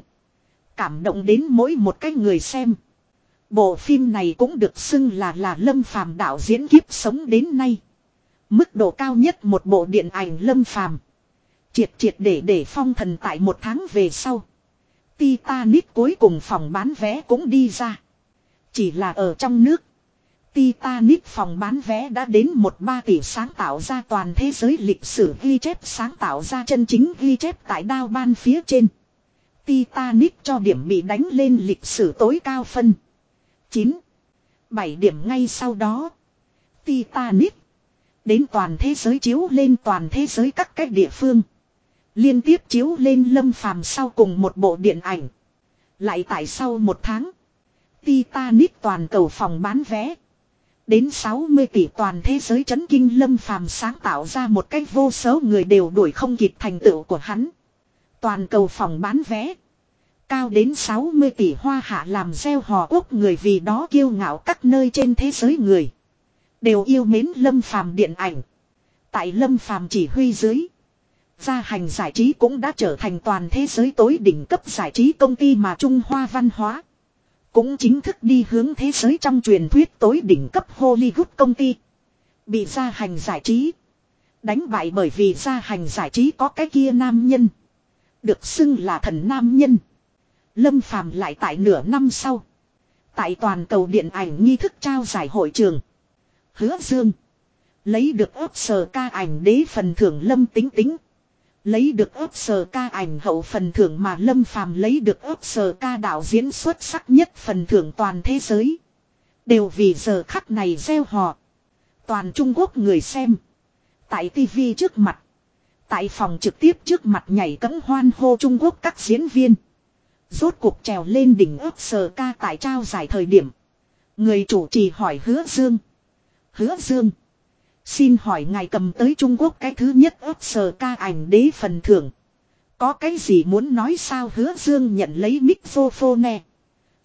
Cảm động đến mỗi một cái người xem. Bộ phim này cũng được xưng là là lâm phàm đạo diễn kiếp sống đến nay. Mức độ cao nhất một bộ điện ảnh lâm phàm. Triệt triệt để để phong thần tại một tháng về sau. Titanic cuối cùng phòng bán vé cũng đi ra. Chỉ là ở trong nước. Titanic phòng bán vé đã đến một ba tỷ sáng tạo ra toàn thế giới lịch sử ghi chép sáng tạo ra chân chính ghi chép tại đao ban phía trên. Titanic cho điểm bị đánh lên lịch sử tối cao phân. 9. 7 điểm ngay sau đó. Titanic. Đến toàn thế giới chiếu lên toàn thế giới các cách địa phương. Liên tiếp chiếu lên lâm phàm sau cùng một bộ điện ảnh. Lại tại sau một tháng. Titanic toàn cầu phòng bán vé. Đến 60 tỷ toàn thế giới chấn kinh lâm phàm sáng tạo ra một cách vô số người đều đuổi không kịp thành tựu của hắn. Toàn cầu phòng bán vé. Cao đến 60 tỷ hoa hạ làm gieo hò quốc người vì đó kiêu ngạo các nơi trên thế giới người. Đều yêu mến lâm phàm điện ảnh. Tại lâm phàm chỉ huy dưới. Gia hành giải trí cũng đã trở thành toàn thế giới tối đỉnh cấp giải trí công ty mà Trung Hoa văn hóa. Cũng chính thức đi hướng thế giới trong truyền thuyết tối đỉnh cấp Hollywood công ty. Bị gia hành giải trí. Đánh bại bởi vì gia hành giải trí có cái kia nam nhân. Được xưng là thần nam nhân. Lâm Phàm lại tại nửa năm sau. Tại toàn cầu điện ảnh nghi thức trao giải hội trường. Hứa Dương. Lấy được ấp sờ ca ảnh đế phần thưởng Lâm Tính Tính. Lấy được ớt sờ ca ảnh hậu phần thưởng mà Lâm Phàm lấy được ớt sờ ca đạo diễn xuất sắc nhất phần thưởng toàn thế giới. Đều vì giờ khắc này gieo họ. Toàn Trung Quốc người xem. Tại TV trước mặt. Tại phòng trực tiếp trước mặt nhảy cấm hoan hô Trung Quốc các diễn viên. Rốt cuộc trèo lên đỉnh ớt sờ ca tại trao giải thời điểm. Người chủ trì hỏi hứa dương. Hứa dương. Xin hỏi ngài cầm tới Trung Quốc cái thứ nhất ớt sờ ca ảnh đế phần thưởng. Có cái gì muốn nói sao hứa dương nhận lấy microphone.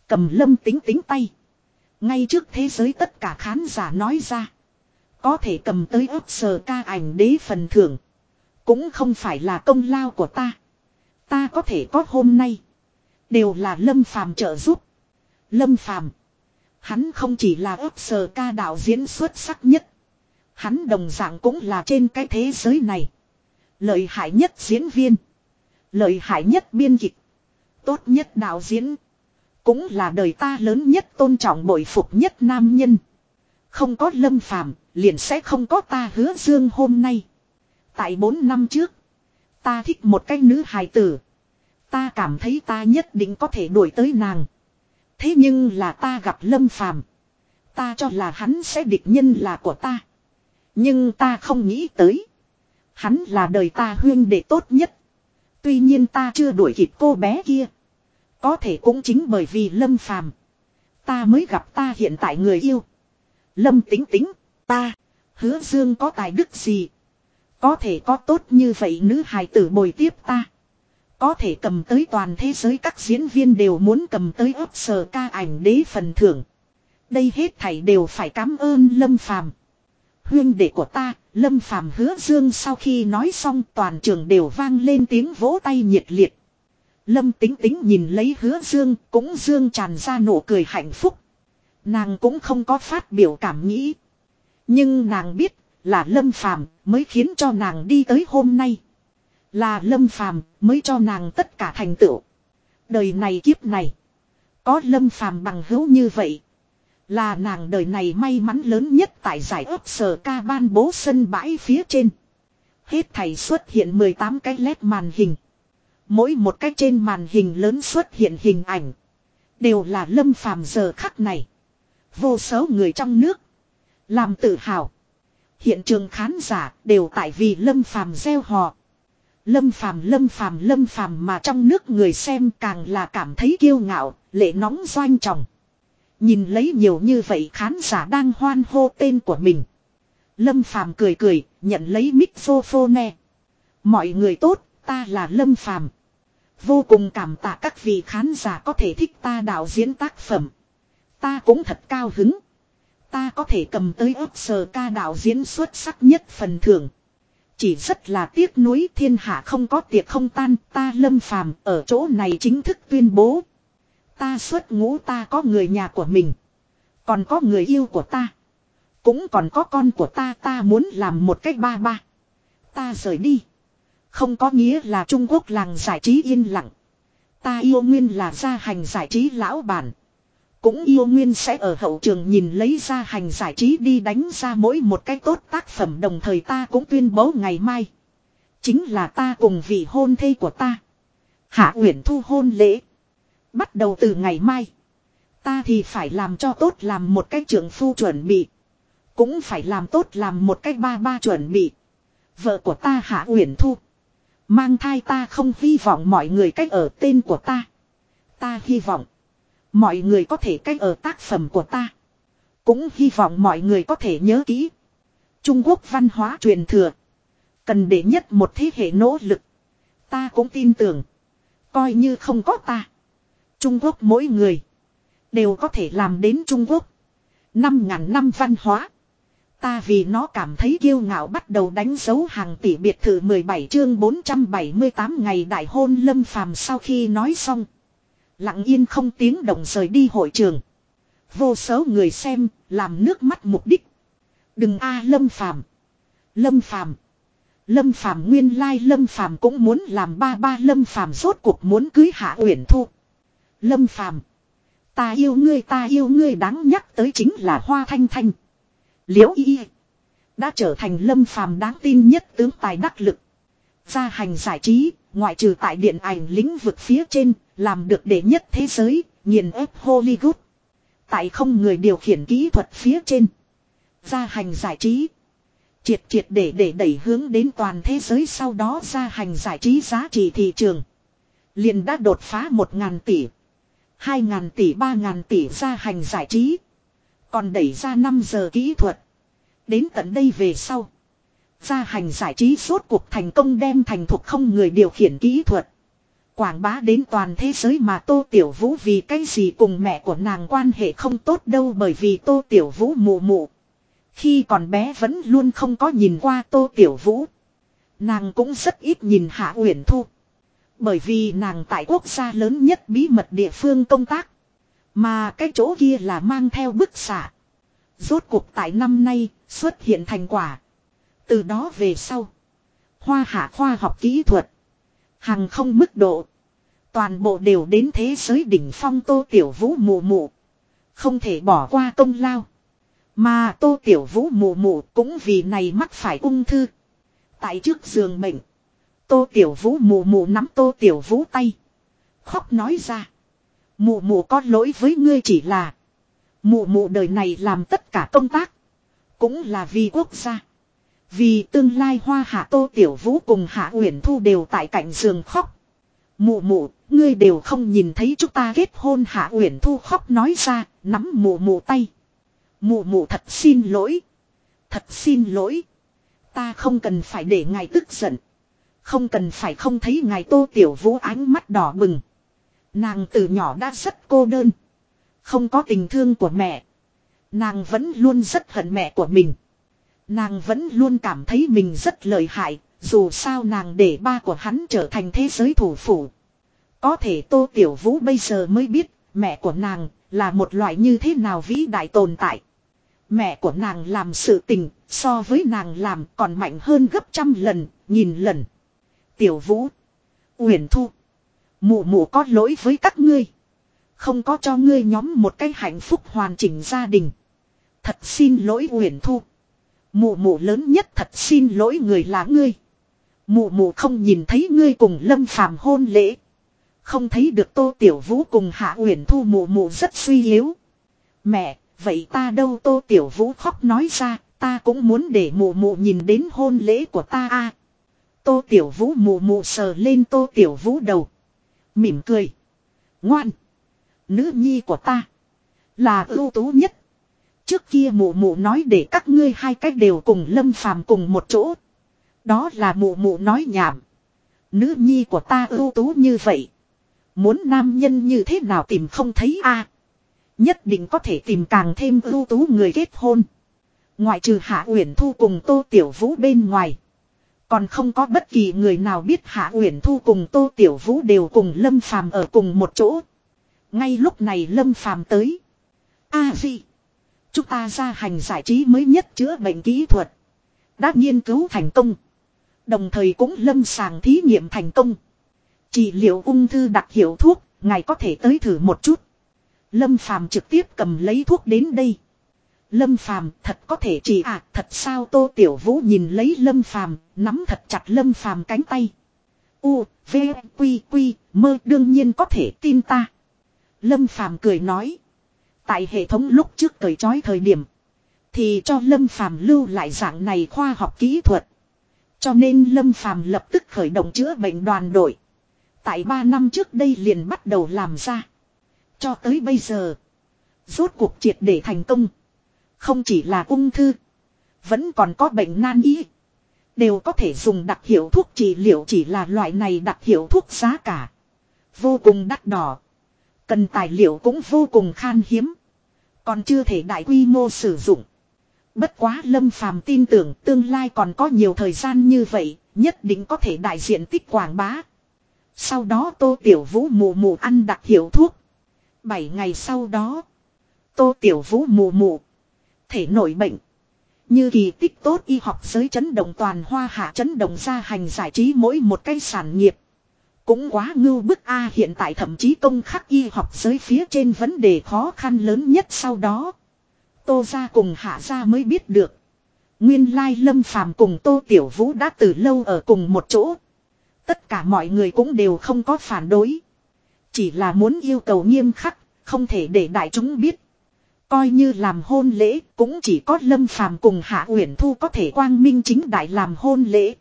Cầm lâm tính tính tay. Ngay trước thế giới tất cả khán giả nói ra. Có thể cầm tới ớt sờ ca ảnh đế phần thưởng. Cũng không phải là công lao của ta. Ta có thể có hôm nay. Đều là lâm phàm trợ giúp. Lâm Phàm Hắn không chỉ là ớt sờ ca đạo diễn xuất sắc nhất. Hắn đồng dạng cũng là trên cái thế giới này. Lợi hại nhất diễn viên. Lợi hại nhất biên kịch. Tốt nhất đạo diễn. Cũng là đời ta lớn nhất tôn trọng bội phục nhất nam nhân. Không có lâm phàm, liền sẽ không có ta hứa dương hôm nay. Tại 4 năm trước, ta thích một cái nữ hài tử. Ta cảm thấy ta nhất định có thể đuổi tới nàng. Thế nhưng là ta gặp lâm phàm. Ta cho là hắn sẽ địch nhân là của ta. Nhưng ta không nghĩ tới. Hắn là đời ta huyên đệ tốt nhất. Tuy nhiên ta chưa đuổi kịp cô bé kia. Có thể cũng chính bởi vì lâm phàm. Ta mới gặp ta hiện tại người yêu. Lâm tính tính, ta, hứa dương có tài đức gì. Có thể có tốt như vậy nữ hài tử bồi tiếp ta. Có thể cầm tới toàn thế giới các diễn viên đều muốn cầm tới ấp sờ ca ảnh đế phần thưởng. Đây hết thảy đều phải cảm ơn Lâm Phàm. Huyên đệ của ta, Lâm Phàm hứa dương sau khi nói xong toàn trường đều vang lên tiếng vỗ tay nhiệt liệt. Lâm tính tính nhìn lấy hứa dương, cũng dương tràn ra nụ cười hạnh phúc. Nàng cũng không có phát biểu cảm nghĩ. Nhưng nàng biết là Lâm Phàm mới khiến cho nàng đi tới hôm nay. Là Lâm Phàm mới cho nàng tất cả thành tựu. Đời này kiếp này. Có Lâm Phàm bằng hữu như vậy. Là nàng đời này may mắn lớn nhất tại giải ấp sở ca ban bố sân bãi phía trên. Hết thầy xuất hiện 18 cái led màn hình. Mỗi một cái trên màn hình lớn xuất hiện hình ảnh. Đều là lâm phàm giờ khắc này. Vô số người trong nước. Làm tự hào. Hiện trường khán giả đều tại vì lâm phàm gieo họ. Lâm phàm lâm phàm lâm phàm mà trong nước người xem càng là cảm thấy kiêu ngạo, lệ nóng doanh trọng. Nhìn lấy nhiều như vậy khán giả đang hoan hô tên của mình. Lâm phàm cười cười, nhận lấy microphone. Mọi người tốt, ta là Lâm phàm. Vô cùng cảm tạ các vị khán giả có thể thích ta đạo diễn tác phẩm. Ta cũng thật cao hứng. Ta có thể cầm tới ấp sờ ca đạo diễn xuất sắc nhất phần thưởng. Chỉ rất là tiếc nuối thiên hạ không có tiệc không tan ta lâm phàm ở chỗ này chính thức tuyên bố. Ta xuất ngũ ta có người nhà của mình. Còn có người yêu của ta. Cũng còn có con của ta ta muốn làm một cách ba ba. Ta rời đi. Không có nghĩa là Trung Quốc làng giải trí yên lặng. Ta yêu nguyên là gia hành giải trí lão bản. Cũng yêu nguyên sẽ ở hậu trường nhìn lấy ra hành giải trí đi đánh ra mỗi một cái tốt tác phẩm, đồng thời ta cũng tuyên bố ngày mai. Chính là ta cùng vị hôn thê của ta. Hạ Uyển Thu hôn lễ. Bắt đầu từ ngày mai. Ta thì phải làm cho tốt làm một cái trưởng phu chuẩn bị. Cũng phải làm tốt làm một cái ba ba chuẩn bị. Vợ của ta Hạ Uyển Thu. Mang thai ta không hy vọng mọi người cách ở tên của ta. Ta hy vọng. Mọi người có thể cách ở tác phẩm của ta. Cũng hy vọng mọi người có thể nhớ kỹ. Trung Quốc văn hóa truyền thừa. Cần để nhất một thế hệ nỗ lực. Ta cũng tin tưởng. Coi như không có ta. Trung Quốc mỗi người. Đều có thể làm đến Trung Quốc. Năm ngàn năm văn hóa. Ta vì nó cảm thấy kiêu ngạo bắt đầu đánh dấu hàng tỷ biệt thự 17 chương 478 ngày đại hôn lâm phàm sau khi nói xong. Lặng yên không tiếng động rời đi hội trường. Vô số người xem, làm nước mắt mục đích. Đừng a lâm phàm. Lâm phàm. Lâm phàm nguyên lai lâm phàm cũng muốn làm ba ba lâm phàm rốt cuộc muốn cưới hạ uyển thu. Lâm phàm. Ta yêu ngươi ta yêu ngươi đáng nhắc tới chính là hoa thanh thanh. Liễu y đã trở thành lâm phàm đáng tin nhất tướng tài đắc lực. Gia hành giải trí, ngoại trừ tại điện ảnh lĩnh vực phía trên, làm được đệ nhất thế giới, nghiền ép Hollywood. Tại không người điều khiển kỹ thuật phía trên. Gia hành giải trí. Triệt triệt để để đẩy hướng đến toàn thế giới sau đó gia hành giải trí giá trị thị trường. Liền đã đột phá 1.000 tỷ. 2.000 tỷ 3.000 tỷ ra hành giải trí. Còn đẩy ra 5 giờ kỹ thuật. Đến tận đây về sau. Gia hành giải trí suốt cuộc thành công đem thành thuộc không người điều khiển kỹ thuật. Quảng bá đến toàn thế giới mà Tô Tiểu Vũ vì cái gì cùng mẹ của nàng quan hệ không tốt đâu bởi vì Tô Tiểu Vũ mụ mụ. Khi còn bé vẫn luôn không có nhìn qua Tô Tiểu Vũ. Nàng cũng rất ít nhìn Hạ Uyển Thu. Bởi vì nàng tại quốc gia lớn nhất bí mật địa phương công tác. Mà cái chỗ kia là mang theo bức xạ. Rốt cuộc tại năm nay xuất hiện thành quả. Từ đó về sau. Hoa hạ khoa học kỹ thuật. Hàng không mức độ. Toàn bộ đều đến thế giới đỉnh phong tô tiểu vũ mù mù. Không thể bỏ qua công lao. Mà tô tiểu vũ mù mù cũng vì này mắc phải ung thư. Tại trước giường bệnh. Tô tiểu vũ mù mù nắm tô tiểu vũ tay. Khóc nói ra. Mù mù có lỗi với ngươi chỉ là. Mù mù đời này làm tất cả công tác. Cũng là vì quốc gia. Vì tương lai hoa hạ tô tiểu vũ cùng hạ uyển thu đều tại cạnh giường khóc. Mụ mụ, ngươi đều không nhìn thấy chúng ta kết hôn hạ uyển thu khóc nói ra, nắm mụ mụ tay. Mụ mụ thật xin lỗi. Thật xin lỗi. Ta không cần phải để ngài tức giận. Không cần phải không thấy ngài tô tiểu vũ ánh mắt đỏ bừng. Nàng từ nhỏ đã rất cô đơn. Không có tình thương của mẹ. Nàng vẫn luôn rất hận mẹ của mình. Nàng vẫn luôn cảm thấy mình rất lợi hại, dù sao nàng để ba của hắn trở thành thế giới thủ phủ. Có thể Tô Tiểu Vũ bây giờ mới biết, mẹ của nàng là một loại như thế nào vĩ đại tồn tại. Mẹ của nàng làm sự tình, so với nàng làm còn mạnh hơn gấp trăm lần, nhìn lần. Tiểu Vũ, Uyển Thu, mụ mụ có lỗi với các ngươi. Không có cho ngươi nhóm một cái hạnh phúc hoàn chỉnh gia đình. Thật xin lỗi Uyển Thu. Mụ mụ lớn nhất thật xin lỗi người là ngươi. Mụ mụ không nhìn thấy ngươi cùng lâm phàm hôn lễ. Không thấy được tô tiểu vũ cùng hạ uyển thu mụ mụ rất suy yếu. Mẹ, vậy ta đâu tô tiểu vũ khóc nói ra, ta cũng muốn để mụ mụ nhìn đến hôn lễ của ta a. Tô tiểu vũ mù mù sờ lên tô tiểu vũ đầu. Mỉm cười. Ngoan. Nữ nhi của ta. Là ưu tú nhất. Trước kia mụ mụ nói để các ngươi hai cách đều cùng lâm phàm cùng một chỗ. Đó là mụ mụ nói nhảm. Nữ nhi của ta ưu tú như vậy. Muốn nam nhân như thế nào tìm không thấy a Nhất định có thể tìm càng thêm ưu tú người kết hôn. Ngoại trừ Hạ Uyển Thu cùng Tô Tiểu Vũ bên ngoài. Còn không có bất kỳ người nào biết Hạ Uyển Thu cùng Tô Tiểu Vũ đều cùng Lâm Phàm ở cùng một chỗ. Ngay lúc này Lâm Phàm tới. A gì? Chúng ta ra hành giải trí mới nhất chữa bệnh kỹ thuật. Đã nghiên cứu thành công. Đồng thời cũng lâm sàng thí nghiệm thành công. Trị liệu ung thư đặc hiệu thuốc, ngài có thể tới thử một chút. Lâm Phàm trực tiếp cầm lấy thuốc đến đây. Lâm Phàm thật có thể chỉ à, thật sao Tô Tiểu Vũ nhìn lấy Lâm Phàm, nắm thật chặt Lâm Phàm cánh tay. U, V, Quy, Quy, mơ đương nhiên có thể tin ta. Lâm Phàm cười nói. Tại hệ thống lúc trước cởi trói thời điểm. Thì cho Lâm Phàm lưu lại dạng này khoa học kỹ thuật. Cho nên Lâm Phàm lập tức khởi động chữa bệnh đoàn đội. Tại 3 năm trước đây liền bắt đầu làm ra. Cho tới bây giờ. Rốt cuộc triệt để thành công. Không chỉ là ung thư. Vẫn còn có bệnh nan y. Đều có thể dùng đặc hiệu thuốc trị liệu chỉ là loại này đặc hiệu thuốc giá cả. Vô cùng đắt đỏ. Cần tài liệu cũng vô cùng khan hiếm. Còn chưa thể đại quy mô sử dụng. Bất quá Lâm Phàm tin tưởng tương lai còn có nhiều thời gian như vậy, nhất định có thể đại diện tích quảng bá. Sau đó Tô Tiểu Vũ mù mù ăn đặc hiệu thuốc. Bảy ngày sau đó, Tô Tiểu Vũ mù mù, thể nổi bệnh. Như kỳ tích tốt y học giới chấn động toàn hoa hạ chấn động ra hành giải trí mỗi một cây sản nghiệp. Cũng quá ngưu bức A hiện tại thậm chí công khắc y học giới phía trên vấn đề khó khăn lớn nhất sau đó. Tô ra cùng hạ ra mới biết được. Nguyên lai lâm phàm cùng tô tiểu vũ đã từ lâu ở cùng một chỗ. Tất cả mọi người cũng đều không có phản đối. Chỉ là muốn yêu cầu nghiêm khắc, không thể để đại chúng biết. Coi như làm hôn lễ, cũng chỉ có Lâm Phàm cùng Hạ Uyển Thu có thể quang minh chính đại làm hôn lễ.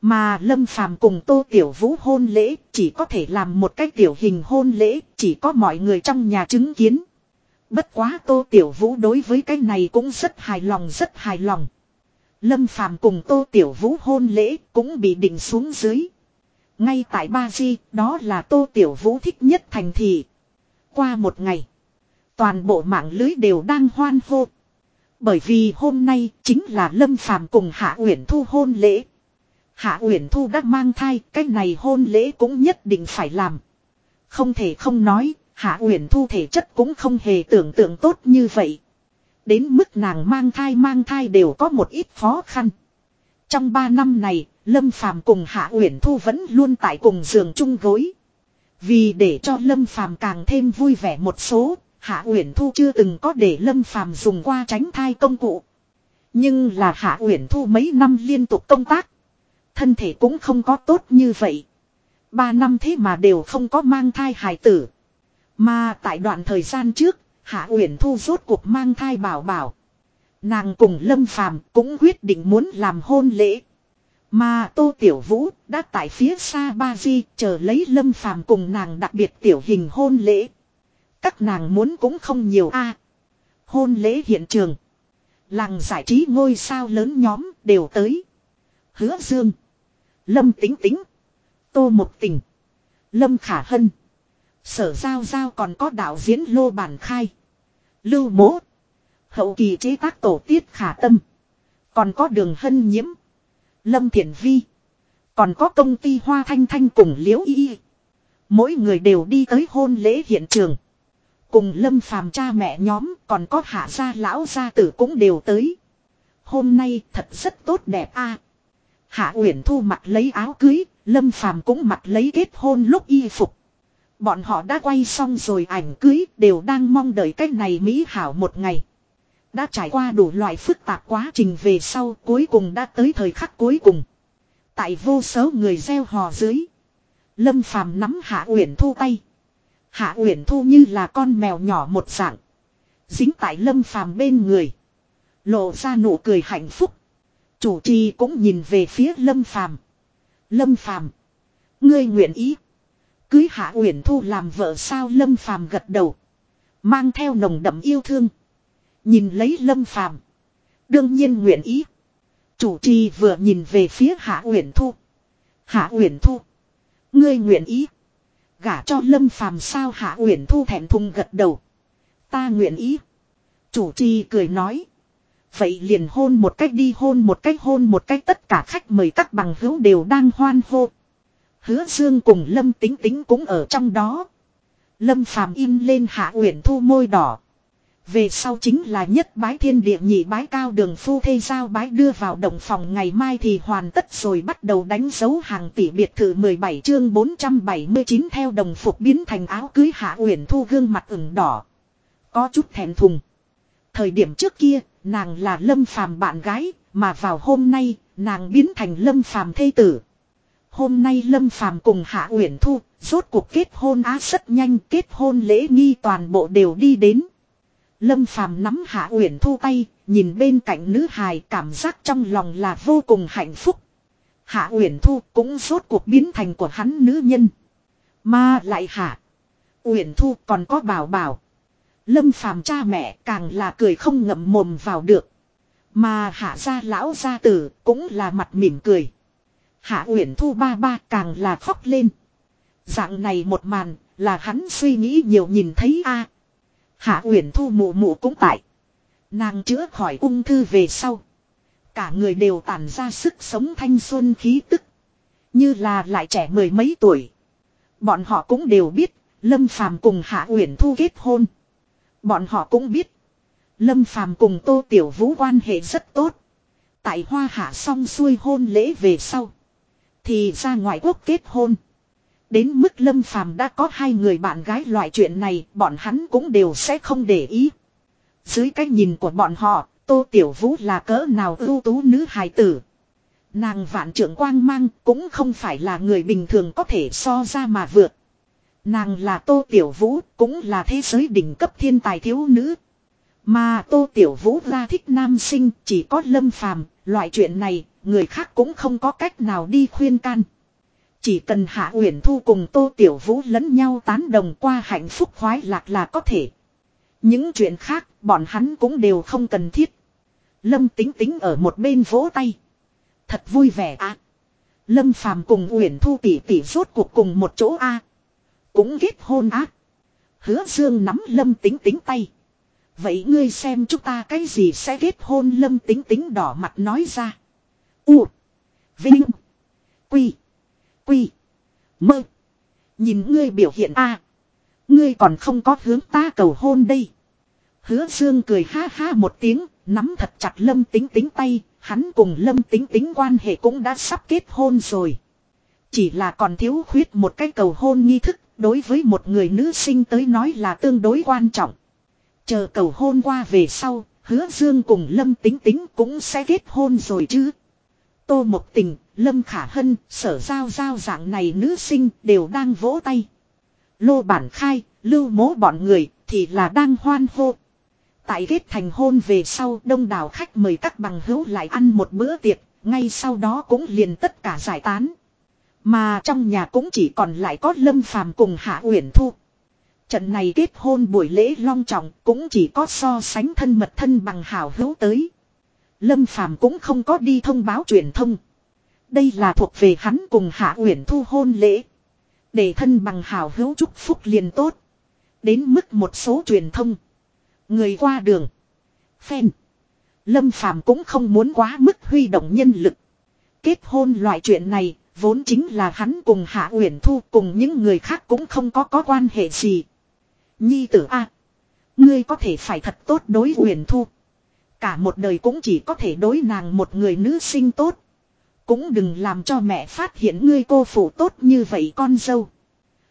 Mà Lâm Phàm cùng Tô Tiểu Vũ hôn lễ chỉ có thể làm một cách tiểu hình hôn lễ, chỉ có mọi người trong nhà chứng kiến. Bất quá Tô Tiểu Vũ đối với cái này cũng rất hài lòng rất hài lòng. Lâm Phàm cùng Tô Tiểu Vũ hôn lễ cũng bị định xuống dưới. Ngay tại Ba Di, đó là Tô Tiểu Vũ thích nhất thành thị. Qua một ngày, toàn bộ mạng lưới đều đang hoan hô. Bởi vì hôm nay chính là Lâm Phàm cùng Hạ Uyển Thu hôn lễ. Hạ Uyển Thu đã mang thai, cái này hôn lễ cũng nhất định phải làm. Không thể không nói, Hạ Uyển Thu thể chất cũng không hề tưởng tượng tốt như vậy. Đến mức nàng mang thai mang thai đều có một ít khó khăn. Trong 3 năm này, Lâm Phàm cùng Hạ Uyển Thu vẫn luôn tại cùng giường chung gối. Vì để cho Lâm Phàm càng thêm vui vẻ một số, Hạ Uyển Thu chưa từng có để Lâm Phàm dùng qua tránh thai công cụ. Nhưng là Hạ Uyển Thu mấy năm liên tục công tác, thân thể cũng không có tốt như vậy. Ba năm thế mà đều không có mang thai hài tử. Mà tại đoạn thời gian trước, Hạ Uyển Thu rốt cuộc mang thai bảo bảo. Nàng cùng Lâm Phàm cũng quyết định muốn làm hôn lễ. Mà Tô Tiểu Vũ đã tại phía xa Ba Di chờ lấy Lâm Phàm cùng nàng đặc biệt tiểu hình hôn lễ. Các nàng muốn cũng không nhiều a. hôn lễ hiện trường. Làng giải trí ngôi sao lớn nhóm đều tới. Hứa Dương. Lâm Tính Tính. Tô Một Tình. Lâm Khả Hân. Sở Giao Giao còn có đạo diễn Lô Bản Khai. Lưu Mỗ. Hậu kỳ chế tác tổ tiết khả tâm. Còn có đường hân nhiễm. Lâm Thiển Vi. Còn có công ty Hoa Thanh Thanh cùng Liễu Y. Mỗi người đều đi tới hôn lễ hiện trường. Cùng Lâm Phàm cha mẹ nhóm còn có hạ gia lão gia tử cũng đều tới. Hôm nay thật rất tốt đẹp a. Hạ Uyển Thu mặc lấy áo cưới, Lâm Phàm cũng mặc lấy kết hôn lúc y phục. Bọn họ đã quay xong rồi ảnh cưới, đều đang mong đợi cách này mỹ hảo một ngày. Đã trải qua đủ loại phức tạp quá trình về sau cuối cùng đã tới thời khắc cuối cùng. Tại vô số người gieo hò dưới. Lâm phàm nắm Hạ Uyển Thu tay. Hạ Uyển Thu như là con mèo nhỏ một dạng. Dính tại Lâm phàm bên người. Lộ ra nụ cười hạnh phúc. Chủ trì cũng nhìn về phía Lâm phàm. Lâm phàm. Ngươi nguyện ý. Cưới Hạ Uyển Thu làm vợ sao Lâm phàm gật đầu. Mang theo nồng đậm yêu thương. Nhìn lấy lâm phàm. Đương nhiên nguyện ý. Chủ trì vừa nhìn về phía Hạ Uyển Thu. Hạ Uyển Thu. Ngươi nguyện ý. Gả cho lâm phàm sao Hạ Uyển Thu thẹn thùng gật đầu. Ta nguyện ý. Chủ trì cười nói. Vậy liền hôn một cách đi, hôn một cách, hôn một cách tất cả khách mời các bằng hữu đều đang hoan hô. Hứa Dương cùng Lâm Tính Tính cũng ở trong đó. Lâm Phàm im lên Hạ Uyển Thu môi đỏ. Về sau chính là nhất bái thiên địa nhị bái cao đường phu thê giao bái đưa vào động phòng ngày mai thì hoàn tất rồi bắt đầu đánh dấu hàng tỷ biệt thự 17 chương 479 theo đồng phục biến thành áo cưới hạ uyển thu gương mặt ửng đỏ. Có chút thẹn thùng. Thời điểm trước kia, nàng là lâm phàm bạn gái, mà vào hôm nay, nàng biến thành lâm phàm thê tử. Hôm nay lâm phàm cùng hạ uyển thu, rốt cuộc kết hôn á rất nhanh kết hôn lễ nghi toàn bộ đều đi đến. Lâm Phàm nắm Hạ Uyển Thu tay, nhìn bên cạnh nữ hài cảm giác trong lòng là vô cùng hạnh phúc. Hạ Uyển Thu cũng rốt cuộc biến thành của hắn nữ nhân. Mà lại Hạ Uyển Thu còn có bảo bảo. Lâm Phàm cha mẹ càng là cười không ngậm mồm vào được. Mà Hạ gia lão gia tử cũng là mặt mỉm cười. Hạ Uyển Thu ba ba càng là khóc lên. Dạng này một màn là hắn suy nghĩ nhiều nhìn thấy a Hạ Uyển Thu mụ mụ cũng tại. Nàng chữa khỏi ung thư về sau. Cả người đều tản ra sức sống thanh xuân khí tức. Như là lại trẻ mười mấy tuổi. Bọn họ cũng đều biết, Lâm Phàm cùng Hạ Uyển Thu kết hôn. Bọn họ cũng biết, Lâm Phàm cùng Tô Tiểu Vũ quan hệ rất tốt. Tại Hoa Hạ xong xuôi hôn lễ về sau, thì ra ngoại quốc kết hôn. Đến mức lâm phàm đã có hai người bạn gái loại chuyện này bọn hắn cũng đều sẽ không để ý. Dưới cái nhìn của bọn họ, Tô Tiểu Vũ là cỡ nào ưu tú nữ hài tử. Nàng vạn trưởng quang mang cũng không phải là người bình thường có thể so ra mà vượt. Nàng là Tô Tiểu Vũ cũng là thế giới đỉnh cấp thiên tài thiếu nữ. Mà Tô Tiểu Vũ ra thích nam sinh chỉ có lâm phàm, loại chuyện này người khác cũng không có cách nào đi khuyên can. Chỉ cần Hạ Uyển Thu cùng Tô Tiểu Vũ lẫn nhau tán đồng qua hạnh phúc khoái lạc là có thể. Những chuyện khác, bọn hắn cũng đều không cần thiết. Lâm tính tính ở một bên vỗ tay. Thật vui vẻ à. Lâm Phàm cùng Uyển Thu tỷ tỷ rốt cuộc cùng một chỗ a. Cũng kết hôn á. Hứa Dương nắm Lâm tính tính tay. Vậy ngươi xem chúng ta cái gì sẽ kết hôn Lâm tính tính đỏ mặt nói ra. U. Vinh. Quy. Quy. Mơ. Nhìn ngươi biểu hiện a Ngươi còn không có hướng ta cầu hôn đây. Hứa dương cười ha ha một tiếng, nắm thật chặt lâm tính tính tay, hắn cùng lâm tính tính quan hệ cũng đã sắp kết hôn rồi. Chỉ là còn thiếu khuyết một cái cầu hôn nghi thức, đối với một người nữ sinh tới nói là tương đối quan trọng. Chờ cầu hôn qua về sau, hứa dương cùng lâm tính tính cũng sẽ kết hôn rồi chứ. Tô Mộc Tình, Lâm Khả Hân, sở giao giao dạng này nữ sinh đều đang vỗ tay. Lô Bản Khai, lưu mố bọn người thì là đang hoan hô. Tại kết thành hôn về sau đông đảo khách mời các bằng hữu lại ăn một bữa tiệc, ngay sau đó cũng liền tất cả giải tán. Mà trong nhà cũng chỉ còn lại có Lâm Phàm cùng Hạ Uyển Thu. Trận này kết hôn buổi lễ long trọng cũng chỉ có so sánh thân mật thân bằng hảo hữu tới. Lâm Phàm cũng không có đi thông báo truyền thông. Đây là thuộc về hắn cùng Hạ Uyển Thu hôn lễ. Để thân bằng hào hữu chúc phúc liền tốt. Đến mức một số truyền thông. Người qua đường. Phen. Lâm Phàm cũng không muốn quá mức huy động nhân lực. Kết hôn loại chuyện này vốn chính là hắn cùng Hạ Uyển Thu cùng những người khác cũng không có có quan hệ gì. Nhi tử a, ngươi có thể phải thật tốt đối Uyển Thu. Cả một đời cũng chỉ có thể đối nàng một người nữ sinh tốt. Cũng đừng làm cho mẹ phát hiện ngươi cô phụ tốt như vậy con dâu.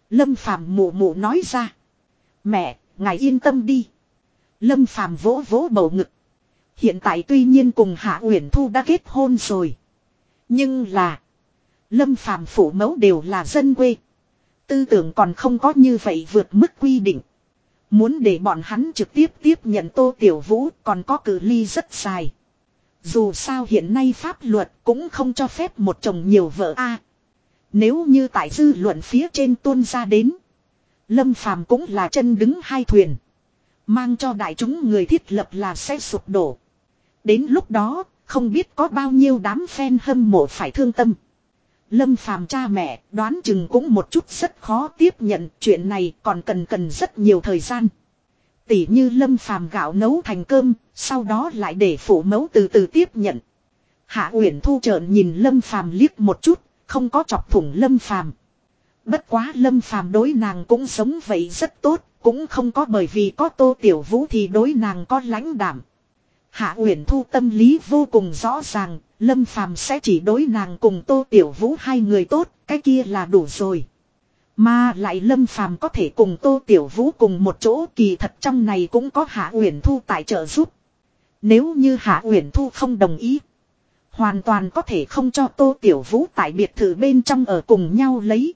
Lâm Phàm mụ mụ nói ra. Mẹ, ngài yên tâm đi. Lâm Phàm vỗ vỗ bầu ngực. Hiện tại tuy nhiên cùng Hạ Uyển Thu đã kết hôn rồi. Nhưng là. Lâm Phàm phủ mẫu đều là dân quê. Tư tưởng còn không có như vậy vượt mức quy định. Muốn để bọn hắn trực tiếp tiếp nhận Tô Tiểu Vũ còn có cử ly rất dài. Dù sao hiện nay pháp luật cũng không cho phép một chồng nhiều vợ a. Nếu như tại dư luận phía trên tuôn ra đến. Lâm Phàm cũng là chân đứng hai thuyền. Mang cho đại chúng người thiết lập là sẽ sụp đổ. Đến lúc đó, không biết có bao nhiêu đám fan hâm mộ phải thương tâm. Lâm phàm cha mẹ đoán chừng cũng một chút rất khó tiếp nhận chuyện này còn cần cần rất nhiều thời gian. Tỉ như lâm phàm gạo nấu thành cơm, sau đó lại để phụ mẫu từ từ tiếp nhận. Hạ Uyển Thu trợn nhìn lâm phàm liếc một chút, không có chọc thủng lâm phàm. Bất quá lâm phàm đối nàng cũng sống vậy rất tốt, cũng không có bởi vì có tô tiểu vũ thì đối nàng có lãnh đảm. Hạ Uyển Thu tâm lý vô cùng rõ ràng, Lâm Phàm sẽ chỉ đối nàng cùng Tô Tiểu Vũ hai người tốt, cái kia là đủ rồi. Mà lại Lâm Phàm có thể cùng Tô Tiểu Vũ cùng một chỗ kỳ thật trong này cũng có Hạ Uyển Thu tại trợ giúp. Nếu như Hạ Uyển Thu không đồng ý, hoàn toàn có thể không cho Tô Tiểu Vũ tại biệt thự bên trong ở cùng nhau lấy.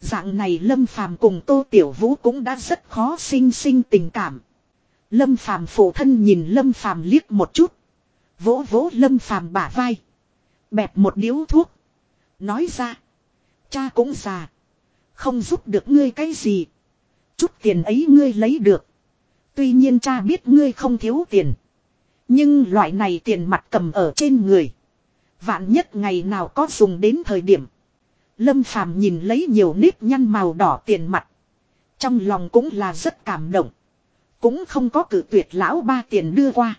Dạng này Lâm Phàm cùng Tô Tiểu Vũ cũng đã rất khó sinh sinh tình cảm. Lâm Phàm phụ thân nhìn Lâm Phàm liếc một chút. Vỗ vỗ Lâm Phàm bả vai. Bẹp một điếu thuốc. Nói ra. Cha cũng già. Không giúp được ngươi cái gì. Chút tiền ấy ngươi lấy được. Tuy nhiên cha biết ngươi không thiếu tiền. Nhưng loại này tiền mặt cầm ở trên người. Vạn nhất ngày nào có dùng đến thời điểm. Lâm Phàm nhìn lấy nhiều nếp nhăn màu đỏ tiền mặt. Trong lòng cũng là rất cảm động. Cũng không có cử tuyệt lão ba tiền đưa qua.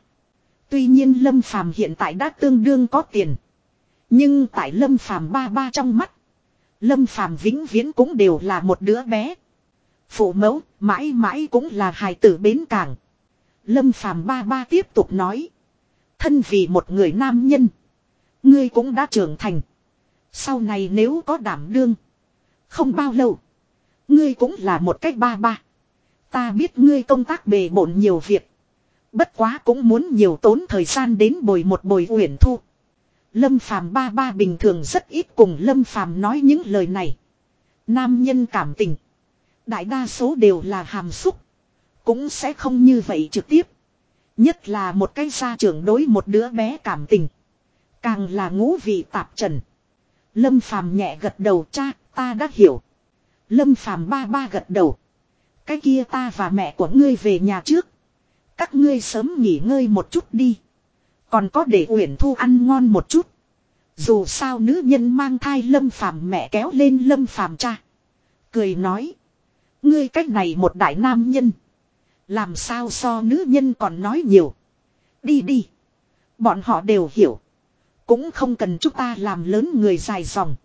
Tuy nhiên Lâm Phàm hiện tại đã tương đương có tiền. Nhưng tại Lâm Phàm ba ba trong mắt. Lâm Phàm vĩnh viễn cũng đều là một đứa bé. Phụ mẫu, mãi mãi cũng là hài tử bến cảng. Lâm Phàm ba ba tiếp tục nói. Thân vì một người nam nhân. Ngươi cũng đã trưởng thành. Sau này nếu có đảm đương. Không bao lâu. Ngươi cũng là một cách ba ba. Ta biết ngươi công tác bề bộn nhiều việc. Bất quá cũng muốn nhiều tốn thời gian đến bồi một bồi uyển thu. Lâm Phàm ba ba bình thường rất ít cùng Lâm Phàm nói những lời này. Nam nhân cảm tình. Đại đa số đều là hàm xúc. Cũng sẽ không như vậy trực tiếp. Nhất là một cái gia trưởng đối một đứa bé cảm tình. Càng là ngũ vị tạp trần. Lâm Phàm nhẹ gật đầu cha, ta đã hiểu. Lâm Phàm ba ba gật đầu. Cái kia ta và mẹ của ngươi về nhà trước. Các ngươi sớm nghỉ ngơi một chút đi. Còn có để Uyển Thu ăn ngon một chút. Dù sao nữ nhân mang thai lâm phàm mẹ kéo lên lâm phàm cha. Cười nói. Ngươi cách này một đại nam nhân. Làm sao so nữ nhân còn nói nhiều. Đi đi. Bọn họ đều hiểu. Cũng không cần chúng ta làm lớn người dài dòng.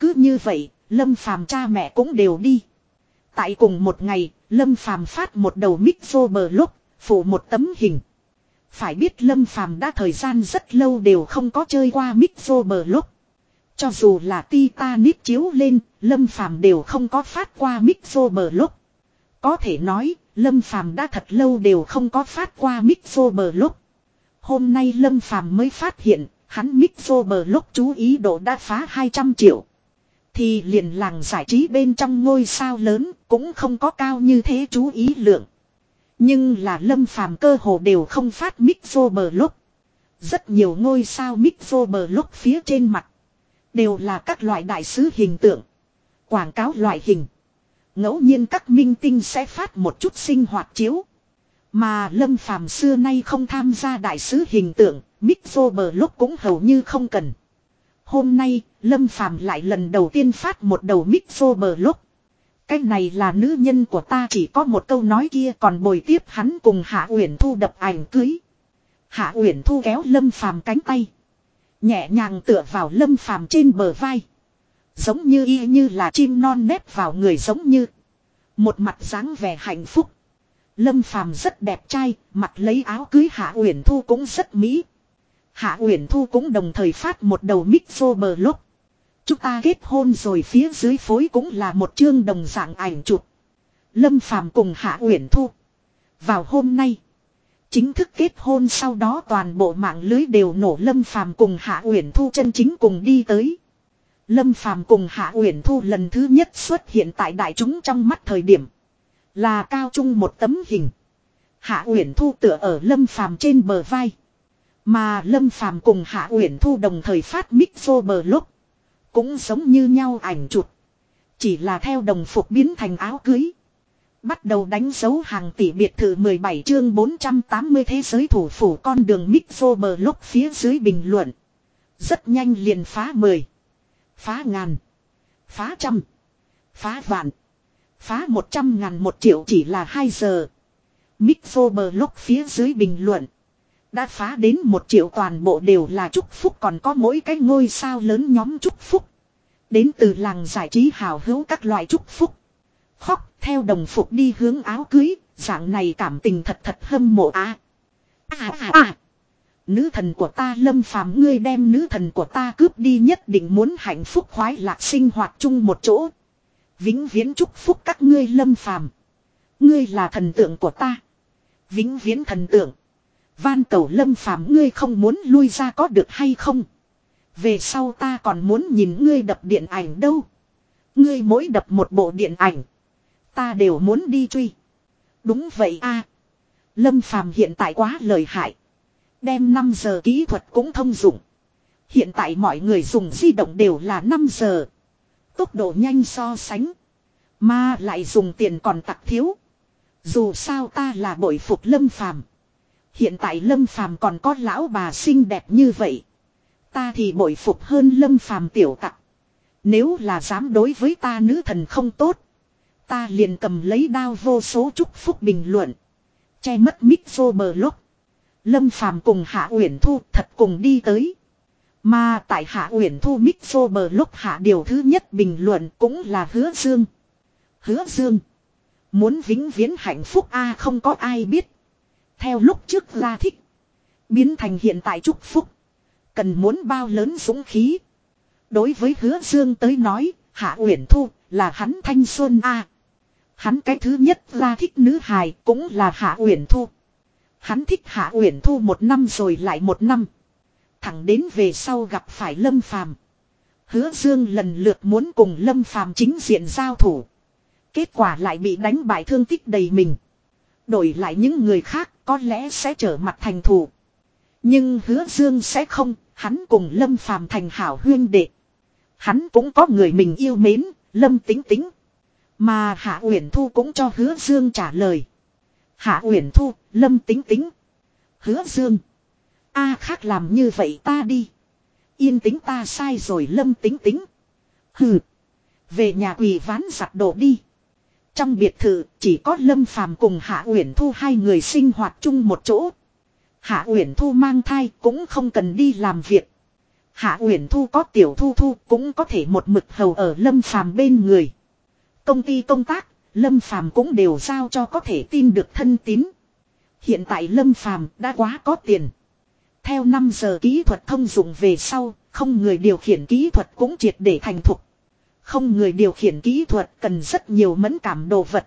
Cứ như vậy, lâm phàm cha mẹ cũng đều đi. Tại cùng một ngày, Lâm Phàm phát một đầu mic vô bờ lúc, phủ một tấm hình. Phải biết Lâm Phàm đã thời gian rất lâu đều không có chơi qua Mixo bờ lúc. Cho dù là Titanic chiếu lên, Lâm Phàm đều không có phát qua Mixo bờ lúc. Có thể nói, Lâm Phàm đã thật lâu đều không có phát qua Mixo bờ lúc. Hôm nay Lâm Phàm mới phát hiện, hắn Mixo bờ lúc chú ý độ đã phá 200 triệu. Thì liền làng giải trí bên trong ngôi sao lớn cũng không có cao như thế chú ý lượng. Nhưng là lâm phàm cơ hồ đều không phát mic vô bờ lúc. Rất nhiều ngôi sao mic vô bờ lúc phía trên mặt. Đều là các loại đại sứ hình tượng. Quảng cáo loại hình. ngẫu nhiên các minh tinh sẽ phát một chút sinh hoạt chiếu. Mà lâm phàm xưa nay không tham gia đại sứ hình tượng, mic vô bờ lúc cũng hầu như không cần. Hôm nay, Lâm Phàm lại lần đầu tiên phát một đầu mic vô bờ lúc. Cái này là nữ nhân của ta chỉ có một câu nói kia còn bồi tiếp hắn cùng Hạ Uyển Thu đập ảnh cưới. Hạ Uyển Thu kéo Lâm Phàm cánh tay. Nhẹ nhàng tựa vào Lâm Phàm trên bờ vai. Giống như y như là chim non nép vào người giống như. Một mặt dáng vẻ hạnh phúc. Lâm Phàm rất đẹp trai, mặt lấy áo cưới Hạ Uyển Thu cũng rất mỹ. Hạ Uyển Thu cũng đồng thời phát một đầu mic vô bờ lúc. Chúng ta kết hôn rồi phía dưới phối cũng là một chương đồng dạng ảnh chụp. Lâm Phàm cùng Hạ Uyển Thu. Vào hôm nay, chính thức kết hôn sau đó toàn bộ mạng lưới đều nổ Lâm Phàm cùng Hạ Uyển Thu chân chính cùng đi tới. Lâm Phàm cùng Hạ Uyển Thu lần thứ nhất xuất hiện tại đại chúng trong mắt thời điểm là cao trung một tấm hình. Hạ Uyển Thu tựa ở Lâm Phàm trên bờ vai. Mà Lâm Phàm cùng Hạ Uyển Thu đồng thời phát mic vô bờ lúc. Cũng giống như nhau ảnh chụp. Chỉ là theo đồng phục biến thành áo cưới. Bắt đầu đánh dấu hàng tỷ biệt thự 17 chương 480 thế giới thủ phủ con đường mic bờ lúc phía dưới bình luận. Rất nhanh liền phá 10. Phá ngàn. Phá trăm. Phá vạn. Phá 100 ngàn một triệu chỉ là 2 giờ. Mic bờ lúc phía dưới bình luận. Đã phá đến một triệu toàn bộ đều là chúc phúc còn có mỗi cái ngôi sao lớn nhóm chúc phúc. Đến từ làng giải trí hào hữu các loại chúc phúc. Khóc theo đồng phục đi hướng áo cưới, dạng này cảm tình thật thật hâm mộ á. À. à à Nữ thần của ta lâm phàm ngươi đem nữ thần của ta cướp đi nhất định muốn hạnh phúc khoái lạc sinh hoạt chung một chỗ. Vĩnh viễn chúc phúc các ngươi lâm phàm. Ngươi là thần tượng của ta. Vĩnh viễn thần tượng. Van cầu lâm phàm ngươi không muốn lui ra có được hay không? Về sau ta còn muốn nhìn ngươi đập điện ảnh đâu. Ngươi mỗi đập một bộ điện ảnh. Ta đều muốn đi truy. Đúng vậy a. Lâm phàm hiện tại quá lời hại. Đem 5 giờ kỹ thuật cũng thông dụng. Hiện tại mọi người dùng di động đều là 5 giờ. Tốc độ nhanh so sánh. Mà lại dùng tiền còn tặc thiếu. Dù sao ta là bội phục lâm phàm. Hiện tại Lâm Phàm còn có lão bà xinh đẹp như vậy. Ta thì bội phục hơn Lâm Phàm tiểu tặc. Nếu là dám đối với ta nữ thần không tốt. Ta liền cầm lấy đao vô số chúc phúc bình luận. Che mất mic vô bờ lúc. Lâm Phàm cùng Hạ Uyển Thu thật cùng đi tới. Mà tại Hạ Uyển Thu mic vô bờ lúc Hạ điều thứ nhất bình luận cũng là hứa dương. Hứa dương. Muốn vĩnh viễn hạnh phúc a không có ai biết. Theo lúc trước ra thích. Biến thành hiện tại chúc phúc. Cần muốn bao lớn dũng khí. Đối với hứa dương tới nói, Hạ Uyển Thu là hắn thanh xuân A. Hắn cái thứ nhất ra thích nữ hài cũng là Hạ Uyển Thu. Hắn thích Hạ Uyển Thu một năm rồi lại một năm. Thẳng đến về sau gặp phải Lâm Phàm. Hứa Dương lần lượt muốn cùng Lâm Phàm chính diện giao thủ. Kết quả lại bị đánh bại thương tích đầy mình. Đổi lại những người khác có lẽ sẽ trở mặt thành thù. Nhưng hứa dương sẽ không, hắn cùng Lâm Phàm thành hảo huyên đệ. Hắn cũng có người mình yêu mến, Lâm tính tính. Mà Hạ Uyển Thu cũng cho hứa dương trả lời. Hạ Uyển Thu, Lâm tính tính. Hứa dương. a khác làm như vậy ta đi. Yên tính ta sai rồi Lâm tính tính. Hừ. Về nhà quỳ ván giặt đồ đi. Trong biệt thự chỉ có Lâm Phàm cùng Hạ Uyển Thu hai người sinh hoạt chung một chỗ. Hạ Uyển Thu mang thai cũng không cần đi làm việc. Hạ Uyển Thu có tiểu thu thu cũng có thể một mực hầu ở Lâm Phàm bên người. Công ty công tác, Lâm Phàm cũng đều giao cho có thể tin được thân tín. Hiện tại Lâm Phàm đã quá có tiền. Theo 5 giờ kỹ thuật thông dụng về sau, không người điều khiển kỹ thuật cũng triệt để thành thục. Không người điều khiển kỹ thuật cần rất nhiều mẫn cảm đồ vật.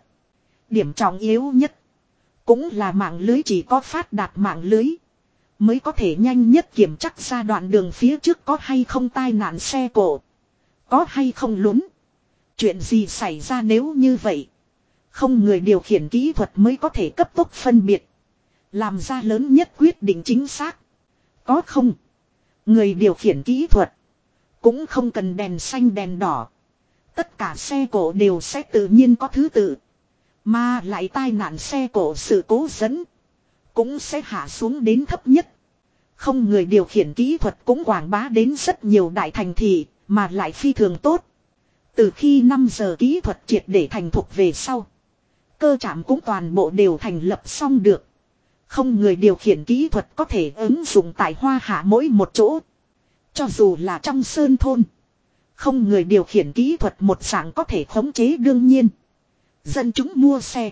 Điểm trọng yếu nhất cũng là mạng lưới chỉ có phát đạt mạng lưới mới có thể nhanh nhất kiểm chắc ra đoạn đường phía trước có hay không tai nạn xe cổ. Có hay không lún. Chuyện gì xảy ra nếu như vậy. Không người điều khiển kỹ thuật mới có thể cấp tốc phân biệt. Làm ra lớn nhất quyết định chính xác. Có không? Người điều khiển kỹ thuật. Cũng không cần đèn xanh đèn đỏ. Tất cả xe cổ đều sẽ tự nhiên có thứ tự. Mà lại tai nạn xe cổ sự cố dẫn. Cũng sẽ hạ xuống đến thấp nhất. Không người điều khiển kỹ thuật cũng quảng bá đến rất nhiều đại thành thị, mà lại phi thường tốt. Từ khi 5 giờ kỹ thuật triệt để thành thục về sau. Cơ trạm cũng toàn bộ đều thành lập xong được. Không người điều khiển kỹ thuật có thể ứng dụng tại hoa hạ mỗi một chỗ. Cho dù là trong sơn thôn. Không người điều khiển kỹ thuật một dạng có thể khống chế đương nhiên. Dân chúng mua xe.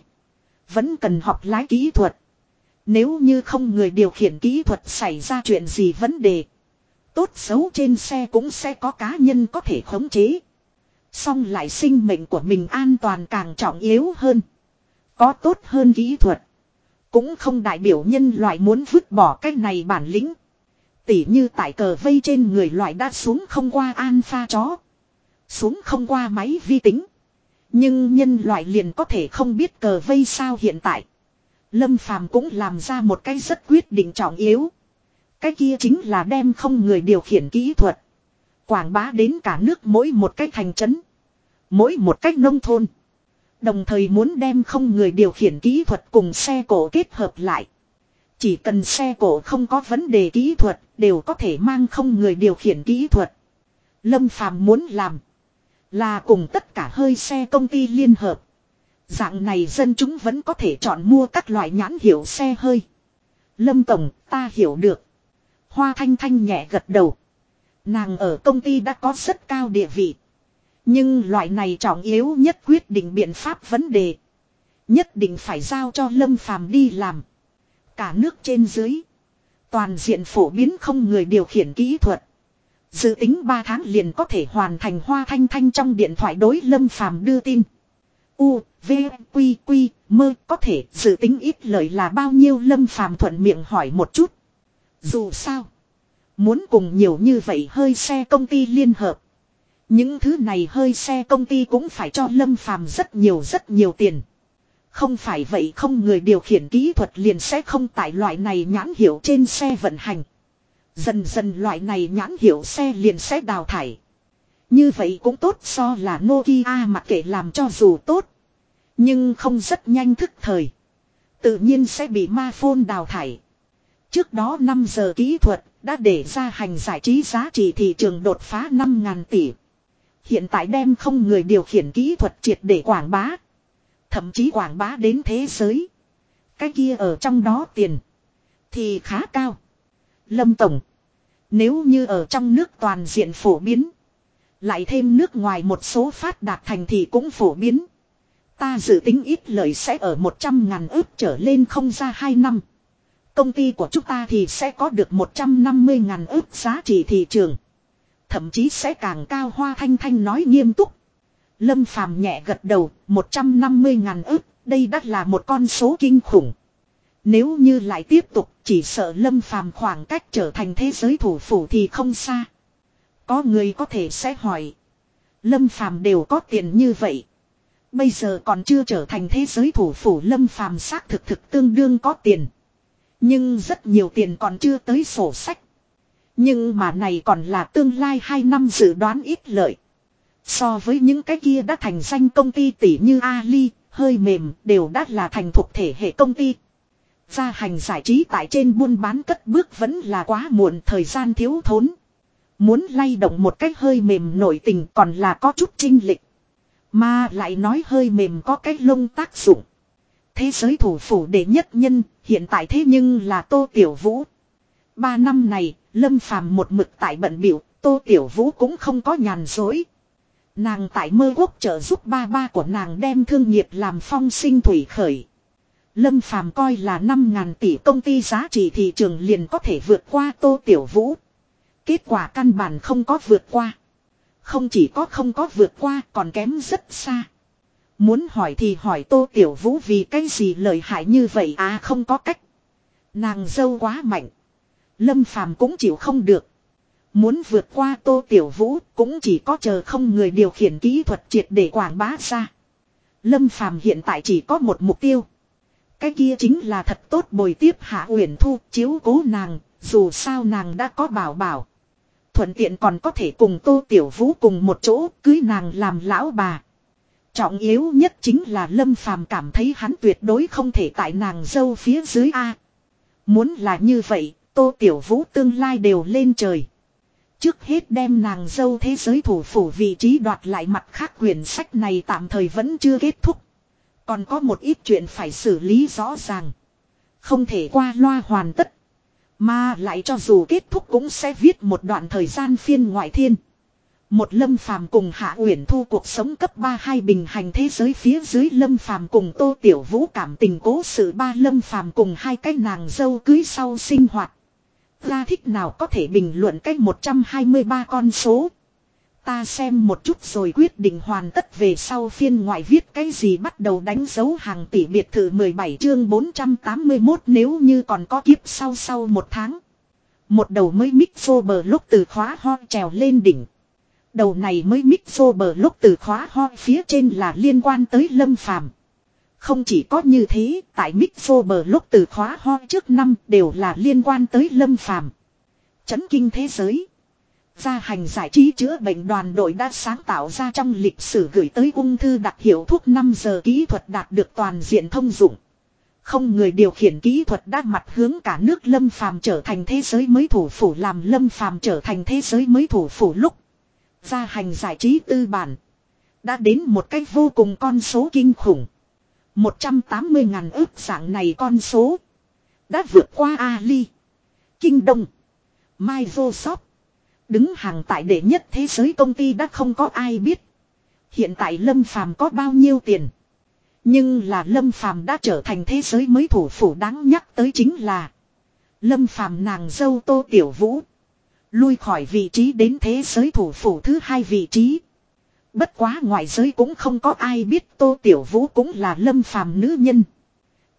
Vẫn cần học lái kỹ thuật. Nếu như không người điều khiển kỹ thuật xảy ra chuyện gì vấn đề. Tốt xấu trên xe cũng sẽ có cá nhân có thể khống chế. Xong lại sinh mệnh của mình an toàn càng trọng yếu hơn. Có tốt hơn kỹ thuật. Cũng không đại biểu nhân loại muốn vứt bỏ cái này bản lĩnh. Tỉ như tại cờ vây trên người loại đã xuống không qua alpha chó. Xuống không qua máy vi tính. Nhưng nhân loại liền có thể không biết cờ vây sao hiện tại. Lâm Phàm cũng làm ra một cái rất quyết định trọng yếu. Cái kia chính là đem không người điều khiển kỹ thuật. Quảng bá đến cả nước mỗi một cái thành trấn. Mỗi một cách nông thôn. Đồng thời muốn đem không người điều khiển kỹ thuật cùng xe cổ kết hợp lại. Chỉ cần xe cổ không có vấn đề kỹ thuật, đều có thể mang không người điều khiển kỹ thuật. Lâm Phàm muốn làm là cùng tất cả hơi xe công ty liên hợp. Dạng này dân chúng vẫn có thể chọn mua các loại nhãn hiệu xe hơi. Lâm Tổng, ta hiểu được. Hoa Thanh Thanh nhẹ gật đầu. Nàng ở công ty đã có rất cao địa vị. Nhưng loại này trọng yếu nhất quyết định biện pháp vấn đề. Nhất định phải giao cho Lâm Phàm đi làm. Cả nước trên dưới. Toàn diện phổ biến không người điều khiển kỹ thuật. Dự tính 3 tháng liền có thể hoàn thành hoa thanh thanh trong điện thoại đối Lâm Phàm đưa tin. U, V, Quy, Quy, mơ có thể dự tính ít lời là bao nhiêu Lâm Phàm thuận miệng hỏi một chút. Dù sao. Muốn cùng nhiều như vậy hơi xe công ty liên hợp. Những thứ này hơi xe công ty cũng phải cho Lâm Phàm rất nhiều rất nhiều tiền. Không phải vậy không người điều khiển kỹ thuật liền sẽ không tại loại này nhãn hiệu trên xe vận hành. Dần dần loại này nhãn hiệu xe liền sẽ đào thải. Như vậy cũng tốt so là Nokia mặc kệ làm cho dù tốt. Nhưng không rất nhanh thức thời. Tự nhiên sẽ bị ma phôn đào thải. Trước đó 5 giờ kỹ thuật đã để ra hành giải trí giá trị thị trường đột phá 5.000 tỷ. Hiện tại đem không người điều khiển kỹ thuật triệt để quảng bá. Thậm chí quảng bá đến thế giới. Cái kia ở trong đó tiền. Thì khá cao. Lâm Tổng. Nếu như ở trong nước toàn diện phổ biến. Lại thêm nước ngoài một số phát đạt thành thì cũng phổ biến. Ta dự tính ít lợi sẽ ở 100 ngàn ước trở lên không ra 2 năm. Công ty của chúng ta thì sẽ có được 150 ngàn ước giá trị thị trường. Thậm chí sẽ càng cao hoa thanh thanh nói nghiêm túc. Lâm phàm nhẹ gật đầu, 150 ngàn ức, đây đắt là một con số kinh khủng. Nếu như lại tiếp tục, chỉ sợ Lâm phàm khoảng cách trở thành thế giới thủ phủ thì không xa. Có người có thể sẽ hỏi. Lâm phàm đều có tiền như vậy. Bây giờ còn chưa trở thành thế giới thủ phủ lâm phàm xác thực thực tương đương có tiền. Nhưng rất nhiều tiền còn chưa tới sổ sách. Nhưng mà này còn là tương lai 2 năm dự đoán ít lợi. So với những cái kia đã thành danh công ty tỷ như Ali, hơi mềm đều đã là thành thuộc thể hệ công ty. Gia hành giải trí tại trên buôn bán cất bước vẫn là quá muộn thời gian thiếu thốn. Muốn lay động một cách hơi mềm nổi tình còn là có chút trinh lịch. Mà lại nói hơi mềm có cái lông tác dụng. Thế giới thủ phủ đệ nhất nhân, hiện tại thế nhưng là Tô Tiểu Vũ. Ba năm này, Lâm Phàm một mực tại bận biểu, Tô Tiểu Vũ cũng không có nhàn dối. Nàng tại mơ quốc trợ giúp ba ba của nàng đem thương nghiệp làm phong sinh thủy khởi. Lâm Phàm coi là 5.000 tỷ công ty giá trị thị trường liền có thể vượt qua Tô Tiểu Vũ. Kết quả căn bản không có vượt qua. Không chỉ có không có vượt qua, còn kém rất xa. Muốn hỏi thì hỏi Tô Tiểu Vũ vì cái gì lợi hại như vậy à không có cách. Nàng dâu quá mạnh. Lâm Phàm cũng chịu không được. Muốn vượt qua Tô Tiểu Vũ cũng chỉ có chờ không người điều khiển kỹ thuật triệt để quảng bá ra. Lâm Phàm hiện tại chỉ có một mục tiêu. Cái kia chính là thật tốt bồi tiếp Hạ Uyển Thu chiếu cố nàng, dù sao nàng đã có bảo bảo. Thuận tiện còn có thể cùng Tô Tiểu Vũ cùng một chỗ cưới nàng làm lão bà. Trọng yếu nhất chính là Lâm Phàm cảm thấy hắn tuyệt đối không thể tại nàng dâu phía dưới A. Muốn là như vậy, Tô Tiểu Vũ tương lai đều lên trời. Trước hết đem nàng dâu thế giới thủ phủ vị trí đoạt lại mặt khác quyển sách này tạm thời vẫn chưa kết thúc. Còn có một ít chuyện phải xử lý rõ ràng. Không thể qua loa hoàn tất. Mà lại cho dù kết thúc cũng sẽ viết một đoạn thời gian phiên ngoại thiên. Một lâm phàm cùng hạ uyển thu cuộc sống cấp 3 hai bình hành thế giới phía dưới lâm phàm cùng tô tiểu vũ cảm tình cố sự ba lâm phàm cùng hai cái nàng dâu cưới sau sinh hoạt. Ra thích nào có thể bình luận cách 123 con số. Ta xem một chút rồi quyết định hoàn tất về sau phiên ngoại viết cái gì bắt đầu đánh dấu hàng tỷ biệt thự 17 chương 481 nếu như còn có kiếp sau sau một tháng. Một đầu mới mic vô bờ lúc từ khóa ho trèo lên đỉnh. Đầu này mới mic vô bờ lúc từ khóa ho phía trên là liên quan tới lâm phàm. Không chỉ có như thế, tại mic lúc từ khóa ho trước năm đều là liên quan tới lâm phàm. Chấn kinh thế giới. Gia hành giải trí chữa bệnh đoàn đội đã sáng tạo ra trong lịch sử gửi tới ung thư đặc hiệu thuốc 5 giờ kỹ thuật đạt được toàn diện thông dụng. Không người điều khiển kỹ thuật đã mặt hướng cả nước lâm phàm trở thành thế giới mới thủ phủ làm lâm phàm trở thành thế giới mới thủ phủ lúc. Gia hành giải trí tư bản. Đã đến một cách vô cùng con số kinh khủng. 180 ngàn ước dạng này con số. Đã vượt qua Ali. Kinh Đông. Microsoft. Đứng hàng tại đệ nhất thế giới công ty đã không có ai biết. Hiện tại Lâm Phàm có bao nhiêu tiền. Nhưng là Lâm Phàm đã trở thành thế giới mới thủ phủ đáng nhắc tới chính là. Lâm Phàm nàng dâu Tô Tiểu Vũ. Lui khỏi vị trí đến thế giới thủ phủ thứ hai vị trí. Bất quá ngoại giới cũng không có ai biết Tô Tiểu Vũ cũng là Lâm Phàm nữ nhân.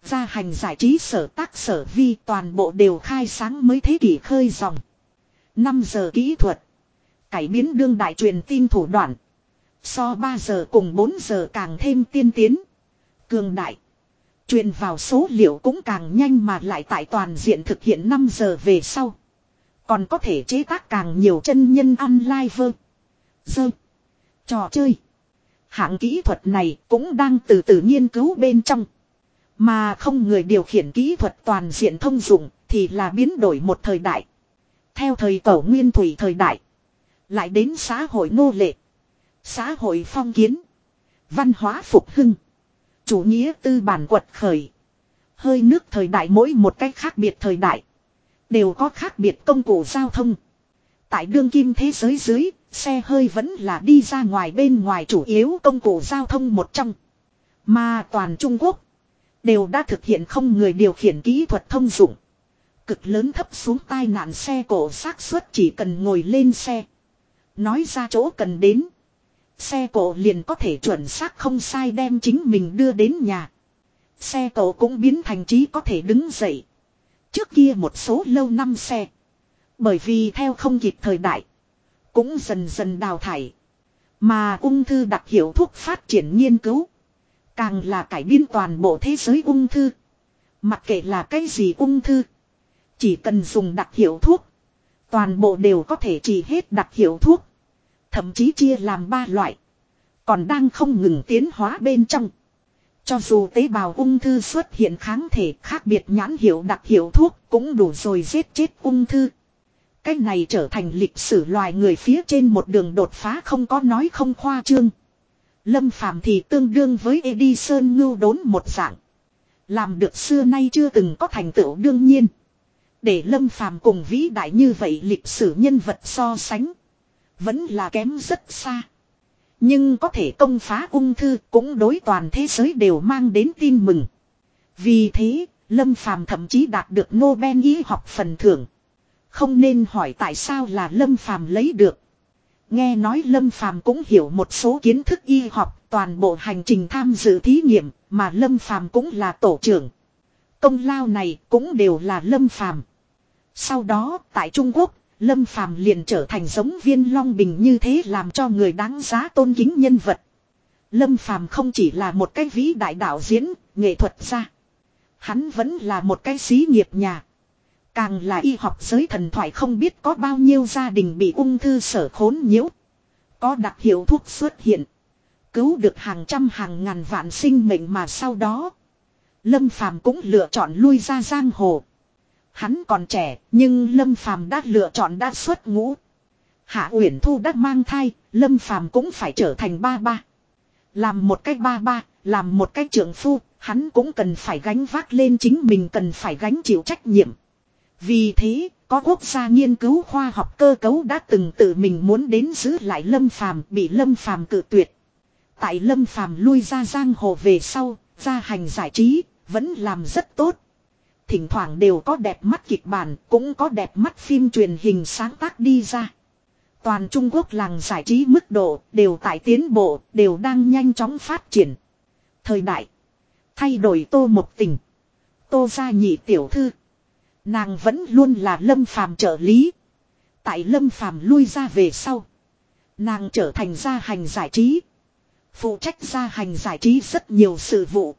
Gia hành giải trí sở tác sở vi toàn bộ đều khai sáng mới thế kỷ khơi dòng. 5 giờ kỹ thuật. Cải biến đương đại truyền tin thủ đoạn. So 3 giờ cùng 4 giờ càng thêm tiên tiến. Cường đại. Truyền vào số liệu cũng càng nhanh mà lại tại toàn diện thực hiện 5 giờ về sau. Còn có thể chế tác càng nhiều chân nhân online vơ. Dơ. Trò chơi. Hạng kỹ thuật này cũng đang từ từ nghiên cứu bên trong. Mà không người điều khiển kỹ thuật toàn diện thông dụng thì là biến đổi một thời đại. Theo thời cổ nguyên thủy thời đại. Lại đến xã hội nô lệ. Xã hội phong kiến. Văn hóa phục hưng. Chủ nghĩa tư bản quật khởi. Hơi nước thời đại mỗi một cách khác biệt thời đại. Đều có khác biệt công cụ giao thông. Tại đương kim thế giới dưới, xe hơi vẫn là đi ra ngoài bên ngoài chủ yếu công cụ giao thông một trong. Mà toàn Trung Quốc đều đã thực hiện không người điều khiển kỹ thuật thông dụng cực lớn thấp xuống tai nạn xe cổ xác suất chỉ cần ngồi lên xe. Nói ra chỗ cần đến. Xe cổ liền có thể chuẩn xác không sai đem chính mình đưa đến nhà. Xe cổ cũng biến thành trí có thể đứng dậy. Trước kia một số lâu năm xe. Bởi vì theo không kịp thời đại. Cũng dần dần đào thải. Mà ung thư đặc hiệu thuốc phát triển nghiên cứu. Càng là cải biến toàn bộ thế giới ung thư. Mặc kệ là cái gì ung thư. Chỉ cần dùng đặc hiệu thuốc. Toàn bộ đều có thể trị hết đặc hiệu thuốc. Thậm chí chia làm ba loại. Còn đang không ngừng tiến hóa bên trong. Cho dù tế bào ung thư xuất hiện kháng thể khác biệt nhãn hiệu đặc hiệu thuốc cũng đủ rồi giết chết ung thư. Cái này trở thành lịch sử loài người phía trên một đường đột phá không có nói không khoa trương. Lâm phàm thì tương đương với Edison ngưu đốn một dạng. Làm được xưa nay chưa từng có thành tựu đương nhiên. Để lâm phàm cùng vĩ đại như vậy lịch sử nhân vật so sánh. Vẫn là kém rất xa. Nhưng có thể công phá ung thư cũng đối toàn thế giới đều mang đến tin mừng. Vì thế, Lâm Phàm thậm chí đạt được Nobel y học phần thưởng. Không nên hỏi tại sao là Lâm Phàm lấy được. Nghe nói Lâm Phàm cũng hiểu một số kiến thức y học, toàn bộ hành trình tham dự thí nghiệm, mà Lâm Phàm cũng là tổ trưởng. Công lao này cũng đều là Lâm Phàm. Sau đó, tại Trung Quốc, Lâm Phàm liền trở thành giống viên Long Bình như thế làm cho người đáng giá tôn kính nhân vật. Lâm Phàm không chỉ là một cái vĩ đại đạo diễn, nghệ thuật gia. Hắn vẫn là một cái xí nghiệp nhà. Càng là y học giới thần thoại không biết có bao nhiêu gia đình bị ung thư sở khốn nhiễu. Có đặc hiệu thuốc xuất hiện. Cứu được hàng trăm hàng ngàn vạn sinh mệnh mà sau đó. Lâm Phàm cũng lựa chọn lui ra giang hồ. Hắn còn trẻ, nhưng Lâm Phàm đã lựa chọn đã xuất ngũ. Hạ Uyển Thu đã mang thai, Lâm Phàm cũng phải trở thành ba ba. Làm một cách ba ba, làm một cách trưởng phu, hắn cũng cần phải gánh vác lên chính mình cần phải gánh chịu trách nhiệm. Vì thế, có quốc gia nghiên cứu khoa học cơ cấu đã từng tự mình muốn đến giữ lại Lâm Phàm, bị Lâm Phàm cự tuyệt. Tại Lâm Phàm lui ra giang hồ về sau, ra hành giải trí, vẫn làm rất tốt. Thỉnh thoảng đều có đẹp mắt kịch bản, cũng có đẹp mắt phim truyền hình sáng tác đi ra. Toàn Trung Quốc làng giải trí mức độ đều tại tiến bộ, đều đang nhanh chóng phát triển. Thời đại. Thay đổi tô một tình. Tô gia nhị tiểu thư. Nàng vẫn luôn là lâm phàm trợ lý. Tại lâm phàm lui ra về sau. Nàng trở thành gia hành giải trí. Phụ trách gia hành giải trí rất nhiều sự vụ.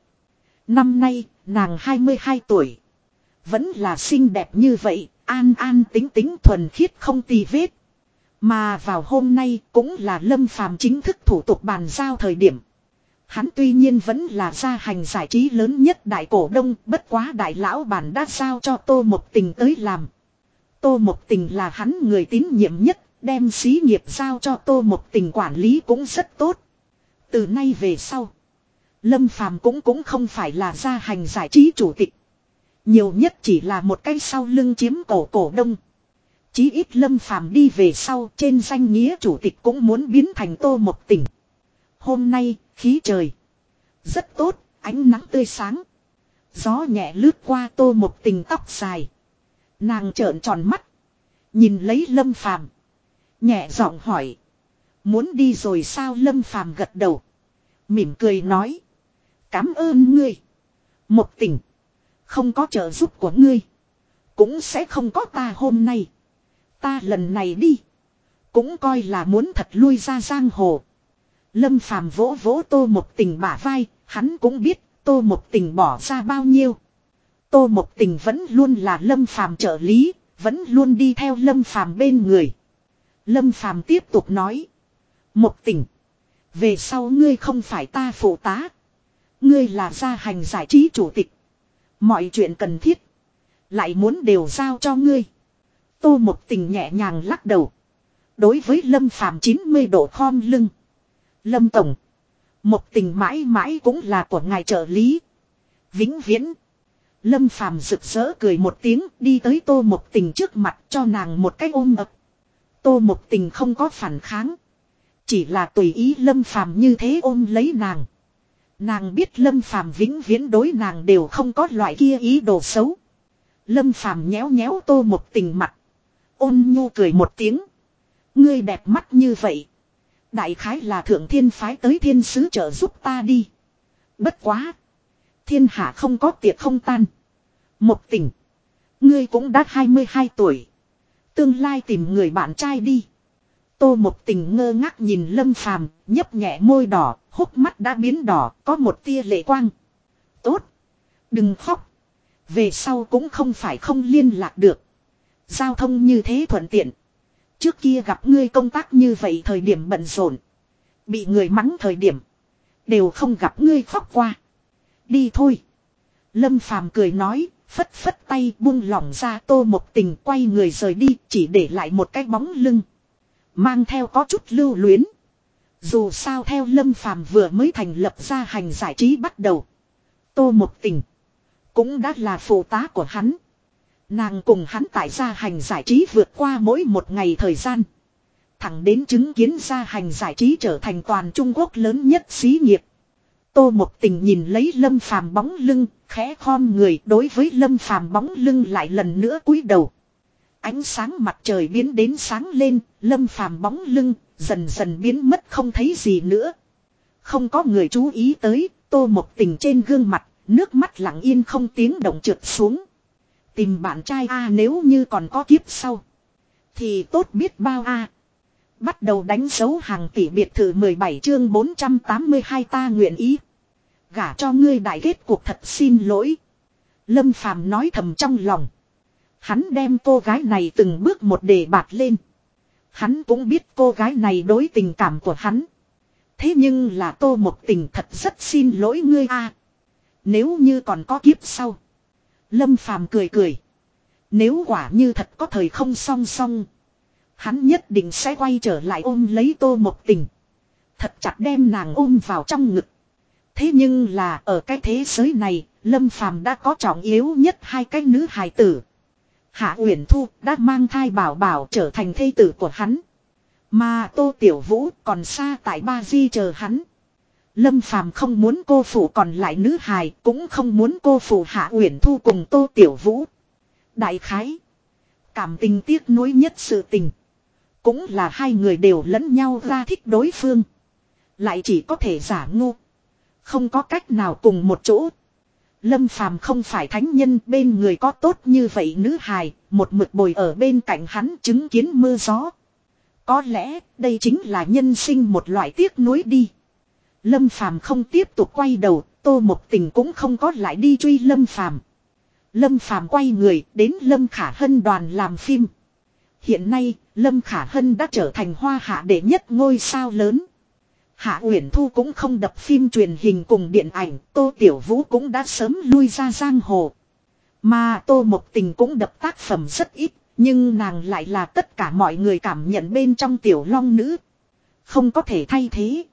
Năm nay, nàng 22 tuổi. Vẫn là xinh đẹp như vậy, an an tính tính thuần khiết không tì vết. Mà vào hôm nay cũng là lâm phàm chính thức thủ tục bàn giao thời điểm. Hắn tuy nhiên vẫn là gia hành giải trí lớn nhất đại cổ đông, bất quá đại lão bản đã giao cho Tô Mộc Tình tới làm. Tô Mộc Tình là hắn người tín nhiệm nhất, đem xí nghiệp giao cho Tô Mộc Tình quản lý cũng rất tốt. Từ nay về sau, Lâm Phàm cũng cũng không phải là gia hành giải trí chủ tịch. Nhiều nhất chỉ là một cái sau lưng chiếm cổ cổ đông. Chí ít Lâm Phàm đi về sau trên danh nghĩa chủ tịch cũng muốn biến thành Tô Mộc Tình. Hôm nay, khí trời. Rất tốt, ánh nắng tươi sáng. Gió nhẹ lướt qua tô một tình tóc dài. Nàng trợn tròn mắt. Nhìn lấy lâm phàm. Nhẹ giọng hỏi. Muốn đi rồi sao lâm phàm gật đầu. Mỉm cười nói. Cám ơn ngươi. Một tình. Không có trợ giúp của ngươi. Cũng sẽ không có ta hôm nay. Ta lần này đi. Cũng coi là muốn thật lui ra giang hồ. Lâm Phàm vỗ vỗ Tô Một Tình bả vai, hắn cũng biết Tô Một Tình bỏ ra bao nhiêu. Tô Một Tình vẫn luôn là Lâm Phàm trợ lý, vẫn luôn đi theo Lâm Phàm bên người. Lâm Phàm tiếp tục nói. Một Tình. Về sau ngươi không phải ta phụ tá. Ngươi là gia hành giải trí chủ tịch. Mọi chuyện cần thiết. Lại muốn đều giao cho ngươi. Tô Một Tình nhẹ nhàng lắc đầu. Đối với Lâm Phàm 90 độ khom lưng. Lâm Tổng. Một tình mãi mãi cũng là của ngài trợ lý. Vĩnh viễn. Lâm Phàm rực rỡ cười một tiếng, đi tới tô một tình trước mặt cho nàng một cái ôm ập. Tô một tình không có phản kháng. Chỉ là tùy ý Lâm Phàm như thế ôm lấy nàng. Nàng biết Lâm Phàm vĩnh viễn đối nàng đều không có loại kia ý đồ xấu. Lâm Phàm nhéo nhéo tô một tình mặt. Ôn nhu cười một tiếng. Ngươi đẹp mắt như vậy. Đại khái là thượng thiên phái tới thiên sứ trợ giúp ta đi. Bất quá. Thiên hạ không có tiệc không tan. Một tình. Ngươi cũng đã 22 tuổi. Tương lai tìm người bạn trai đi. Tô một tình ngơ ngác nhìn lâm phàm, nhấp nhẹ môi đỏ, hốc mắt đã biến đỏ, có một tia lệ quang. Tốt. Đừng khóc. Về sau cũng không phải không liên lạc được. Giao thông như thế thuận tiện. Trước kia gặp ngươi công tác như vậy thời điểm bận rộn. Bị người mắng thời điểm. Đều không gặp ngươi khóc qua. Đi thôi. Lâm Phàm cười nói, phất phất tay buông lỏng ra tô một tình quay người rời đi chỉ để lại một cái bóng lưng. Mang theo có chút lưu luyến. Dù sao theo Lâm Phàm vừa mới thành lập ra hành giải trí bắt đầu. Tô một tình. Cũng đã là phụ tá của hắn. Nàng cùng hắn tại gia hành giải trí vượt qua mỗi một ngày thời gian. Thẳng đến chứng kiến gia hành giải trí trở thành toàn Trung Quốc lớn nhất xí nghiệp. Tô Mộc Tình nhìn lấy Lâm Phàm bóng lưng, khẽ khom người đối với Lâm Phàm bóng lưng lại lần nữa cúi đầu. Ánh sáng mặt trời biến đến sáng lên, Lâm Phàm bóng lưng dần dần biến mất không thấy gì nữa. Không có người chú ý tới, Tô Mộc Tình trên gương mặt, nước mắt lặng yên không tiếng động trượt xuống. Tìm bạn trai a nếu như còn có kiếp sau. Thì tốt biết bao a Bắt đầu đánh dấu hàng tỷ biệt thự 17 chương 482 ta nguyện ý. Gả cho ngươi đại kết cuộc thật xin lỗi. Lâm Phàm nói thầm trong lòng. Hắn đem cô gái này từng bước một để bạt lên. Hắn cũng biết cô gái này đối tình cảm của hắn. Thế nhưng là tô một tình thật rất xin lỗi ngươi a. Nếu như còn có kiếp sau. Lâm Phàm cười cười. Nếu quả như thật có thời không song song. Hắn nhất định sẽ quay trở lại ôm lấy tô một tình. Thật chặt đem nàng ôm vào trong ngực. Thế nhưng là ở cái thế giới này, Lâm Phàm đã có trọng yếu nhất hai cái nữ hài tử. Hạ Uyển Thu đã mang thai bảo bảo trở thành thê tử của hắn. Mà Tô Tiểu Vũ còn xa tại Ba Di chờ hắn. Lâm Phàm không muốn cô phụ còn lại nữ hài, cũng không muốn cô phụ Hạ Uyển Thu cùng Tô Tiểu Vũ. Đại khái, cảm tình tiếc nuối nhất sự tình, cũng là hai người đều lẫn nhau ra thích đối phương, lại chỉ có thể giả ngu, không có cách nào cùng một chỗ. Lâm Phàm không phải thánh nhân, bên người có tốt như vậy nữ hài, một mực bồi ở bên cạnh hắn chứng kiến mưa gió. Có lẽ, đây chính là nhân sinh một loại tiếc nuối đi. Lâm Phàm không tiếp tục quay đầu, Tô Mộc Tình cũng không có lại đi truy Lâm Phàm. Lâm Phàm quay người đến Lâm Khả Hân đoàn làm phim. Hiện nay, Lâm Khả Hân đã trở thành hoa hạ đệ nhất ngôi sao lớn. Hạ Uyển Thu cũng không đập phim truyền hình cùng điện ảnh, Tô Tiểu Vũ cũng đã sớm lui ra giang hồ. Mà Tô Mộc Tình cũng đập tác phẩm rất ít, nhưng nàng lại là tất cả mọi người cảm nhận bên trong tiểu long nữ. Không có thể thay thế.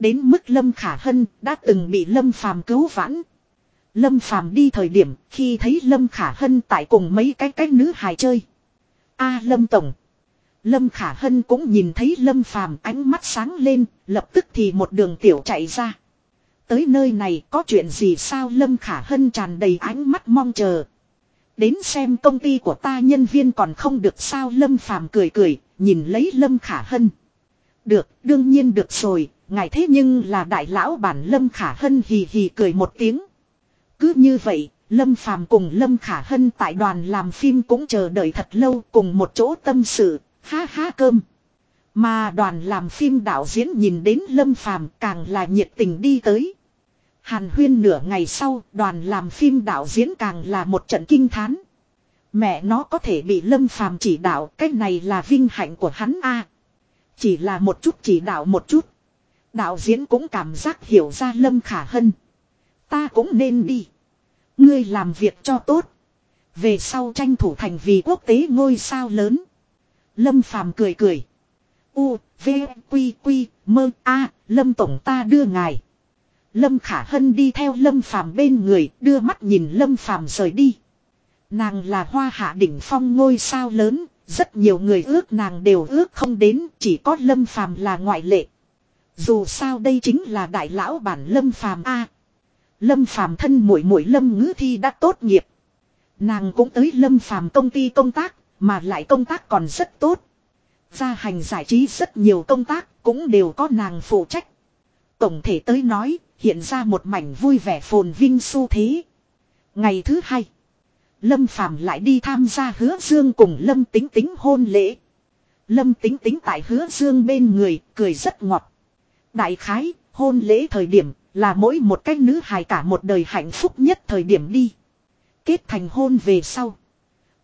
Đến mức Lâm Khả Hân đã từng bị Lâm Phàm cứu vãn. Lâm Phàm đi thời điểm khi thấy Lâm Khả Hân tại cùng mấy cái cái nữ hài chơi. A Lâm Tổng. Lâm Khả Hân cũng nhìn thấy Lâm Phàm ánh mắt sáng lên, lập tức thì một đường tiểu chạy ra. Tới nơi này có chuyện gì sao Lâm Khả Hân tràn đầy ánh mắt mong chờ. Đến xem công ty của ta nhân viên còn không được sao Lâm Phàm cười cười, nhìn lấy Lâm Khả Hân. Được, đương nhiên được rồi, ngài thế nhưng là đại lão bản Lâm Khả Hân hì hì cười một tiếng. Cứ như vậy, Lâm Phàm cùng Lâm Khả Hân tại đoàn làm phim cũng chờ đợi thật lâu cùng một chỗ tâm sự, ha ha cơm. Mà đoàn làm phim đạo diễn nhìn đến Lâm Phàm càng là nhiệt tình đi tới. Hàn huyên nửa ngày sau, đoàn làm phim đạo diễn càng là một trận kinh thán. Mẹ nó có thể bị Lâm Phàm chỉ đạo, cái này là vinh hạnh của hắn a. Chỉ là một chút chỉ đạo một chút. Đạo diễn cũng cảm giác hiểu ra Lâm Khả Hân. Ta cũng nên đi. Ngươi làm việc cho tốt. Về sau tranh thủ thành vì quốc tế ngôi sao lớn. Lâm Phàm cười cười. U, V, Quy, Quy, Mơ, A, Lâm Tổng ta đưa ngài. Lâm Khả Hân đi theo Lâm Phàm bên người, đưa mắt nhìn Lâm Phàm rời đi. Nàng là hoa hạ đỉnh phong ngôi sao lớn, rất nhiều người ước nàng đều ước không đến, chỉ có Lâm Phàm là ngoại lệ. Dù sao đây chính là đại lão bản Lâm Phàm a. Lâm Phàm thân muội muội Lâm Ngữ Thi đã tốt nghiệp. Nàng cũng tới Lâm Phàm công ty công tác, mà lại công tác còn rất tốt. Gia hành giải trí rất nhiều công tác, cũng đều có nàng phụ trách. Tổng thể tới nói, hiện ra một mảnh vui vẻ phồn vinh xu thế. Ngày thứ hai, Lâm Phàm lại đi tham gia hứa dương cùng Lâm Tính Tính hôn lễ. Lâm Tính Tính tại hứa dương bên người, cười rất ngọt. Đại khái, hôn lễ thời điểm, là mỗi một cái nữ hài cả một đời hạnh phúc nhất thời điểm đi. Kết thành hôn về sau.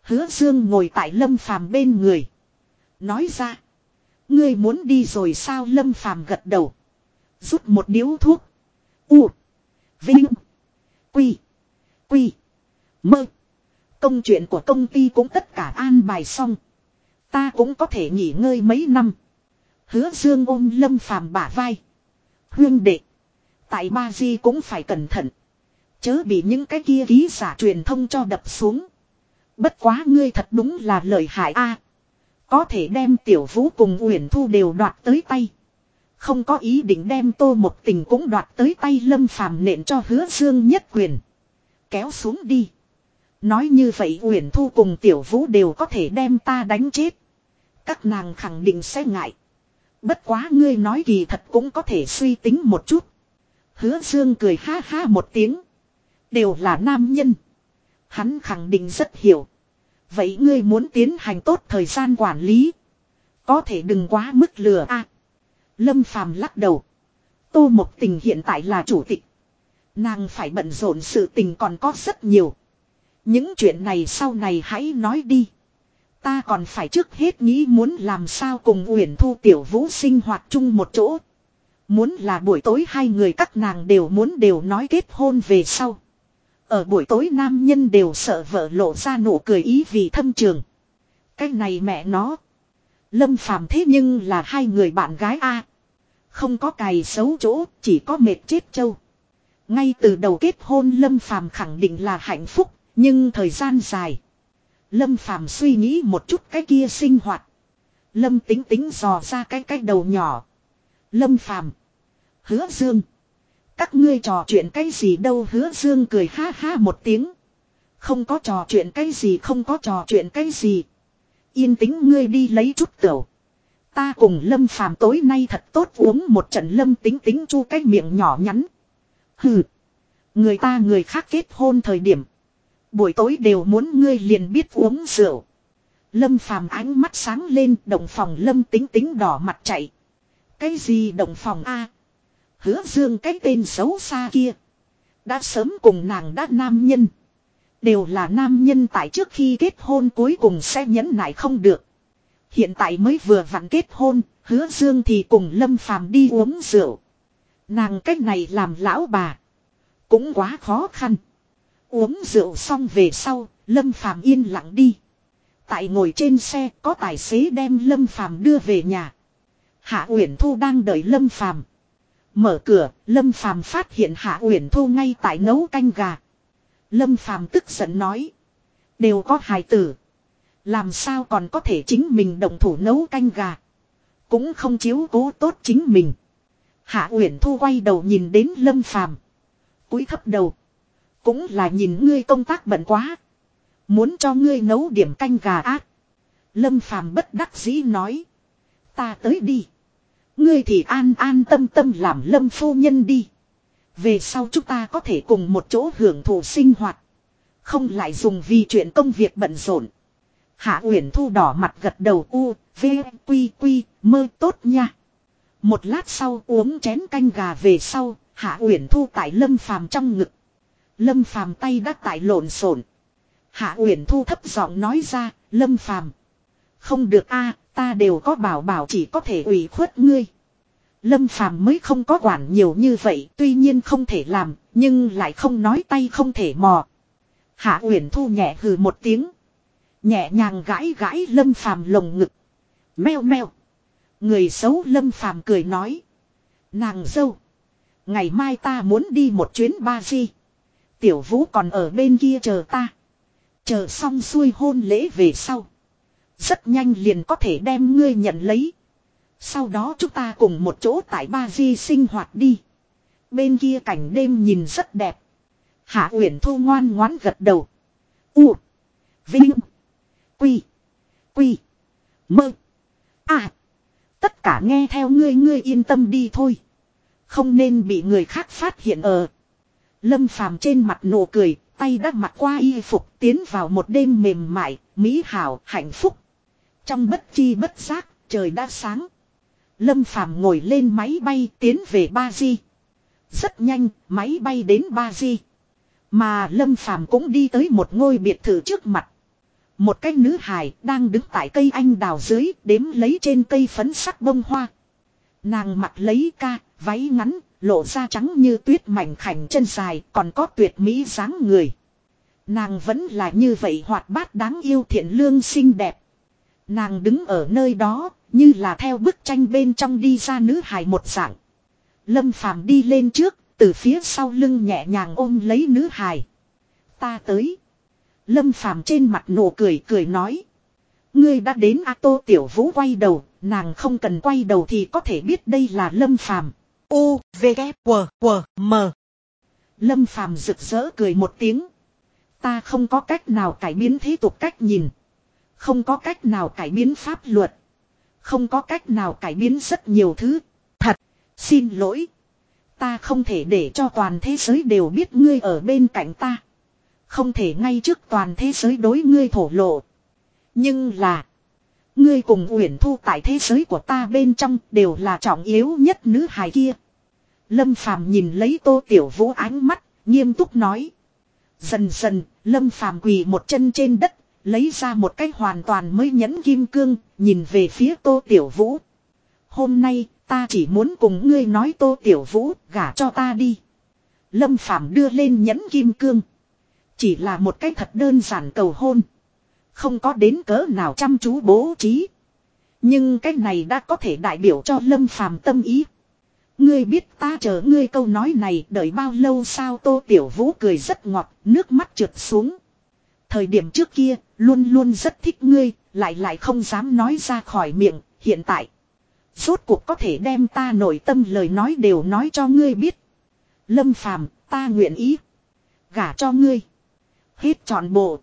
Hứa Dương ngồi tại Lâm Phàm bên người. Nói ra. Ngươi muốn đi rồi sao Lâm Phàm gật đầu. Rút một điếu thuốc. U. Vinh. Quy. Quy. Mơ. Công chuyện của công ty cũng tất cả an bài xong. Ta cũng có thể nghỉ ngơi mấy năm. Hứa Dương ôm Lâm Phàm bả vai. Huyên đệ. Tại Ba Di cũng phải cẩn thận. Chớ bị những cái kia ký giả truyền thông cho đập xuống. Bất quá ngươi thật đúng là lợi hại a. Có thể đem tiểu vũ cùng Uyển Thu đều đoạt tới tay. Không có ý định đem tô một tình cũng đoạt tới tay lâm phàm nện cho hứa dương nhất quyền. Kéo xuống đi. Nói như vậy Uyển Thu cùng tiểu vũ đều có thể đem ta đánh chết. Các nàng khẳng định sẽ ngại. Bất quá ngươi nói kỳ thật cũng có thể suy tính một chút. Hứa dương cười ha ha một tiếng. Đều là nam nhân. Hắn khẳng định rất hiểu. Vậy ngươi muốn tiến hành tốt thời gian quản lý. Có thể đừng quá mức lừa a. Lâm Phàm lắc đầu. Tô Mộc Tình hiện tại là chủ tịch. Nàng phải bận rộn sự tình còn có rất nhiều. Những chuyện này sau này hãy nói đi. Ta còn phải trước hết nghĩ muốn làm sao cùng Uyển Thu Tiểu Vũ sinh hoạt chung một chỗ. Muốn là buổi tối hai người các nàng đều muốn đều nói kết hôn về sau. Ở buổi tối nam nhân đều sợ vợ lộ ra nụ cười ý vì thâm trường. Cái này mẹ nó. Lâm phàm thế nhưng là hai người bạn gái A. Không có cài xấu chỗ, chỉ có mệt chết châu. Ngay từ đầu kết hôn Lâm phàm khẳng định là hạnh phúc, nhưng thời gian dài. Lâm phàm suy nghĩ một chút cái kia sinh hoạt. Lâm tính tính dò ra cái cái đầu nhỏ. Lâm phàm. Hứa dương. Các ngươi trò chuyện cái gì đâu, hứa dương cười ha ha một tiếng. Không có trò chuyện cái gì, không có trò chuyện cái gì. Yên tĩnh ngươi đi lấy chút tửu. Ta cùng lâm phàm tối nay thật tốt uống một trận lâm tính tính chu cái miệng nhỏ nhắn. Hừ. Người ta người khác kết hôn thời điểm. Buổi tối đều muốn ngươi liền biết uống rượu. Lâm phàm ánh mắt sáng lên động phòng lâm tính tính đỏ mặt chạy. Cái gì động phòng a Hứa dương cái tên xấu xa kia. Đã sớm cùng nàng đã nam nhân. Đều là nam nhân tại trước khi kết hôn cuối cùng sẽ nhẫn nại không được. Hiện tại mới vừa vặn kết hôn, hứa dương thì cùng lâm phàm đi uống rượu. Nàng cách này làm lão bà. Cũng quá khó khăn. Uống rượu xong về sau, lâm phàm yên lặng đi. Tại ngồi trên xe có tài xế đem lâm phàm đưa về nhà. Hạ Uyển Thu đang đợi lâm phàm. Mở cửa, Lâm Phàm phát hiện Hạ Uyển Thu ngay tại nấu canh gà. Lâm Phàm tức giận nói. Đều có hài tử. Làm sao còn có thể chính mình động thủ nấu canh gà. Cũng không chiếu cố tốt chính mình. Hạ Uyển Thu quay đầu nhìn đến Lâm Phàm cúi thấp đầu. Cũng là nhìn ngươi công tác bận quá. Muốn cho ngươi nấu điểm canh gà ác. Lâm Phàm bất đắc dĩ nói. Ta tới đi. Ngươi thì an an tâm tâm làm lâm phu nhân đi. Về sau chúng ta có thể cùng một chỗ hưởng thụ sinh hoạt. Không lại dùng vì chuyện công việc bận rộn. Hạ Uyển Thu đỏ mặt gật đầu u, v, quy quy, mơ tốt nha. Một lát sau uống chén canh gà về sau, Hạ Uyển Thu tại Lâm Phàm trong ngực. Lâm Phàm tay đã tại lộn xộn. Hạ Uyển Thu thấp giọng nói ra, Lâm Phàm, không được a, Ta đều có bảo bảo chỉ có thể ủy khuất ngươi. Lâm phàm mới không có quản nhiều như vậy, tuy nhiên không thể làm, nhưng lại không nói tay không thể mò. Hạ Uyển Thu nhẹ hừ một tiếng, nhẹ nhàng gãi gãi Lâm phàm lồng ngực. Meo meo. Người xấu Lâm phàm cười nói, nàng dâu, ngày mai ta muốn đi một chuyến ba di. Tiểu Vũ còn ở bên kia chờ ta. Chờ xong xuôi hôn lễ về sau. Rất nhanh liền có thể đem ngươi nhận lấy. Sau đó chúng ta cùng một chỗ tại Ba Di sinh hoạt đi. Bên kia cảnh đêm nhìn rất đẹp. Hạ Uyển Thu ngoan ngoãn gật đầu. U. Vinh. Quy. Quy. Mơ. À. Tất cả nghe theo ngươi ngươi yên tâm đi thôi. Không nên bị người khác phát hiện ở. Lâm phàm trên mặt nụ cười, tay đã mặc qua y phục tiến vào một đêm mềm mại, mỹ hảo, hạnh phúc. Trong bất chi bất giác, trời đã sáng. Lâm Phàm ngồi lên máy bay tiến về Ba Di. Rất nhanh, máy bay đến Ba Di. Mà Lâm Phàm cũng đi tới một ngôi biệt thự trước mặt. Một cái nữ hài đang đứng tại cây anh đào dưới đếm lấy trên cây phấn sắc bông hoa. Nàng mặc lấy ca, váy ngắn, lộ ra trắng như tuyết mảnh khảnh chân dài còn có tuyệt mỹ dáng người. Nàng vẫn là như vậy hoạt bát đáng yêu thiện lương xinh đẹp. Nàng đứng ở nơi đó, như là theo bức tranh bên trong đi ra nữ hài một dạng. Lâm Phàm đi lên trước, từ phía sau lưng nhẹ nhàng ôm lấy nữ hài. Ta tới. Lâm Phàm trên mặt nụ cười cười nói. Ngươi đã đến A Tô Tiểu Vũ quay đầu, nàng không cần quay đầu thì có thể biết đây là Lâm Phàm. U, V, K, W, W, M. Lâm Phàm rực rỡ cười một tiếng. Ta không có cách nào cải biến thế tục cách nhìn. Không có cách nào cải biến pháp luật. Không có cách nào cải biến rất nhiều thứ. Thật, xin lỗi. Ta không thể để cho toàn thế giới đều biết ngươi ở bên cạnh ta. Không thể ngay trước toàn thế giới đối ngươi thổ lộ. Nhưng là. Ngươi cùng Uyển Thu tại thế giới của ta bên trong đều là trọng yếu nhất nữ hài kia. Lâm Phàm nhìn lấy Tô Tiểu Vũ ánh mắt, nghiêm túc nói. Dần dần, Lâm Phàm quỳ một chân trên đất, lấy ra một cái hoàn toàn mới nhẫn kim cương, nhìn về phía Tô Tiểu Vũ. Hôm nay, ta chỉ muốn cùng ngươi nói Tô Tiểu Vũ, gả cho ta đi. Lâm Phàm đưa lên nhẫn kim cương. Chỉ là một cái thật đơn giản cầu hôn. Không có đến cỡ nào chăm chú bố trí. Nhưng cái này đã có thể đại biểu cho Lâm Phàm tâm ý. Ngươi biết ta chờ ngươi câu nói này đợi bao lâu sao Tô Tiểu Vũ cười rất ngọt, nước mắt trượt xuống. Thời điểm trước kia, luôn luôn rất thích ngươi, lại lại không dám nói ra khỏi miệng, hiện tại. Rốt cuộc có thể đem ta nội tâm lời nói đều nói cho ngươi biết. Lâm Phàm ta nguyện ý. Gả cho ngươi. Hết trọn bộ,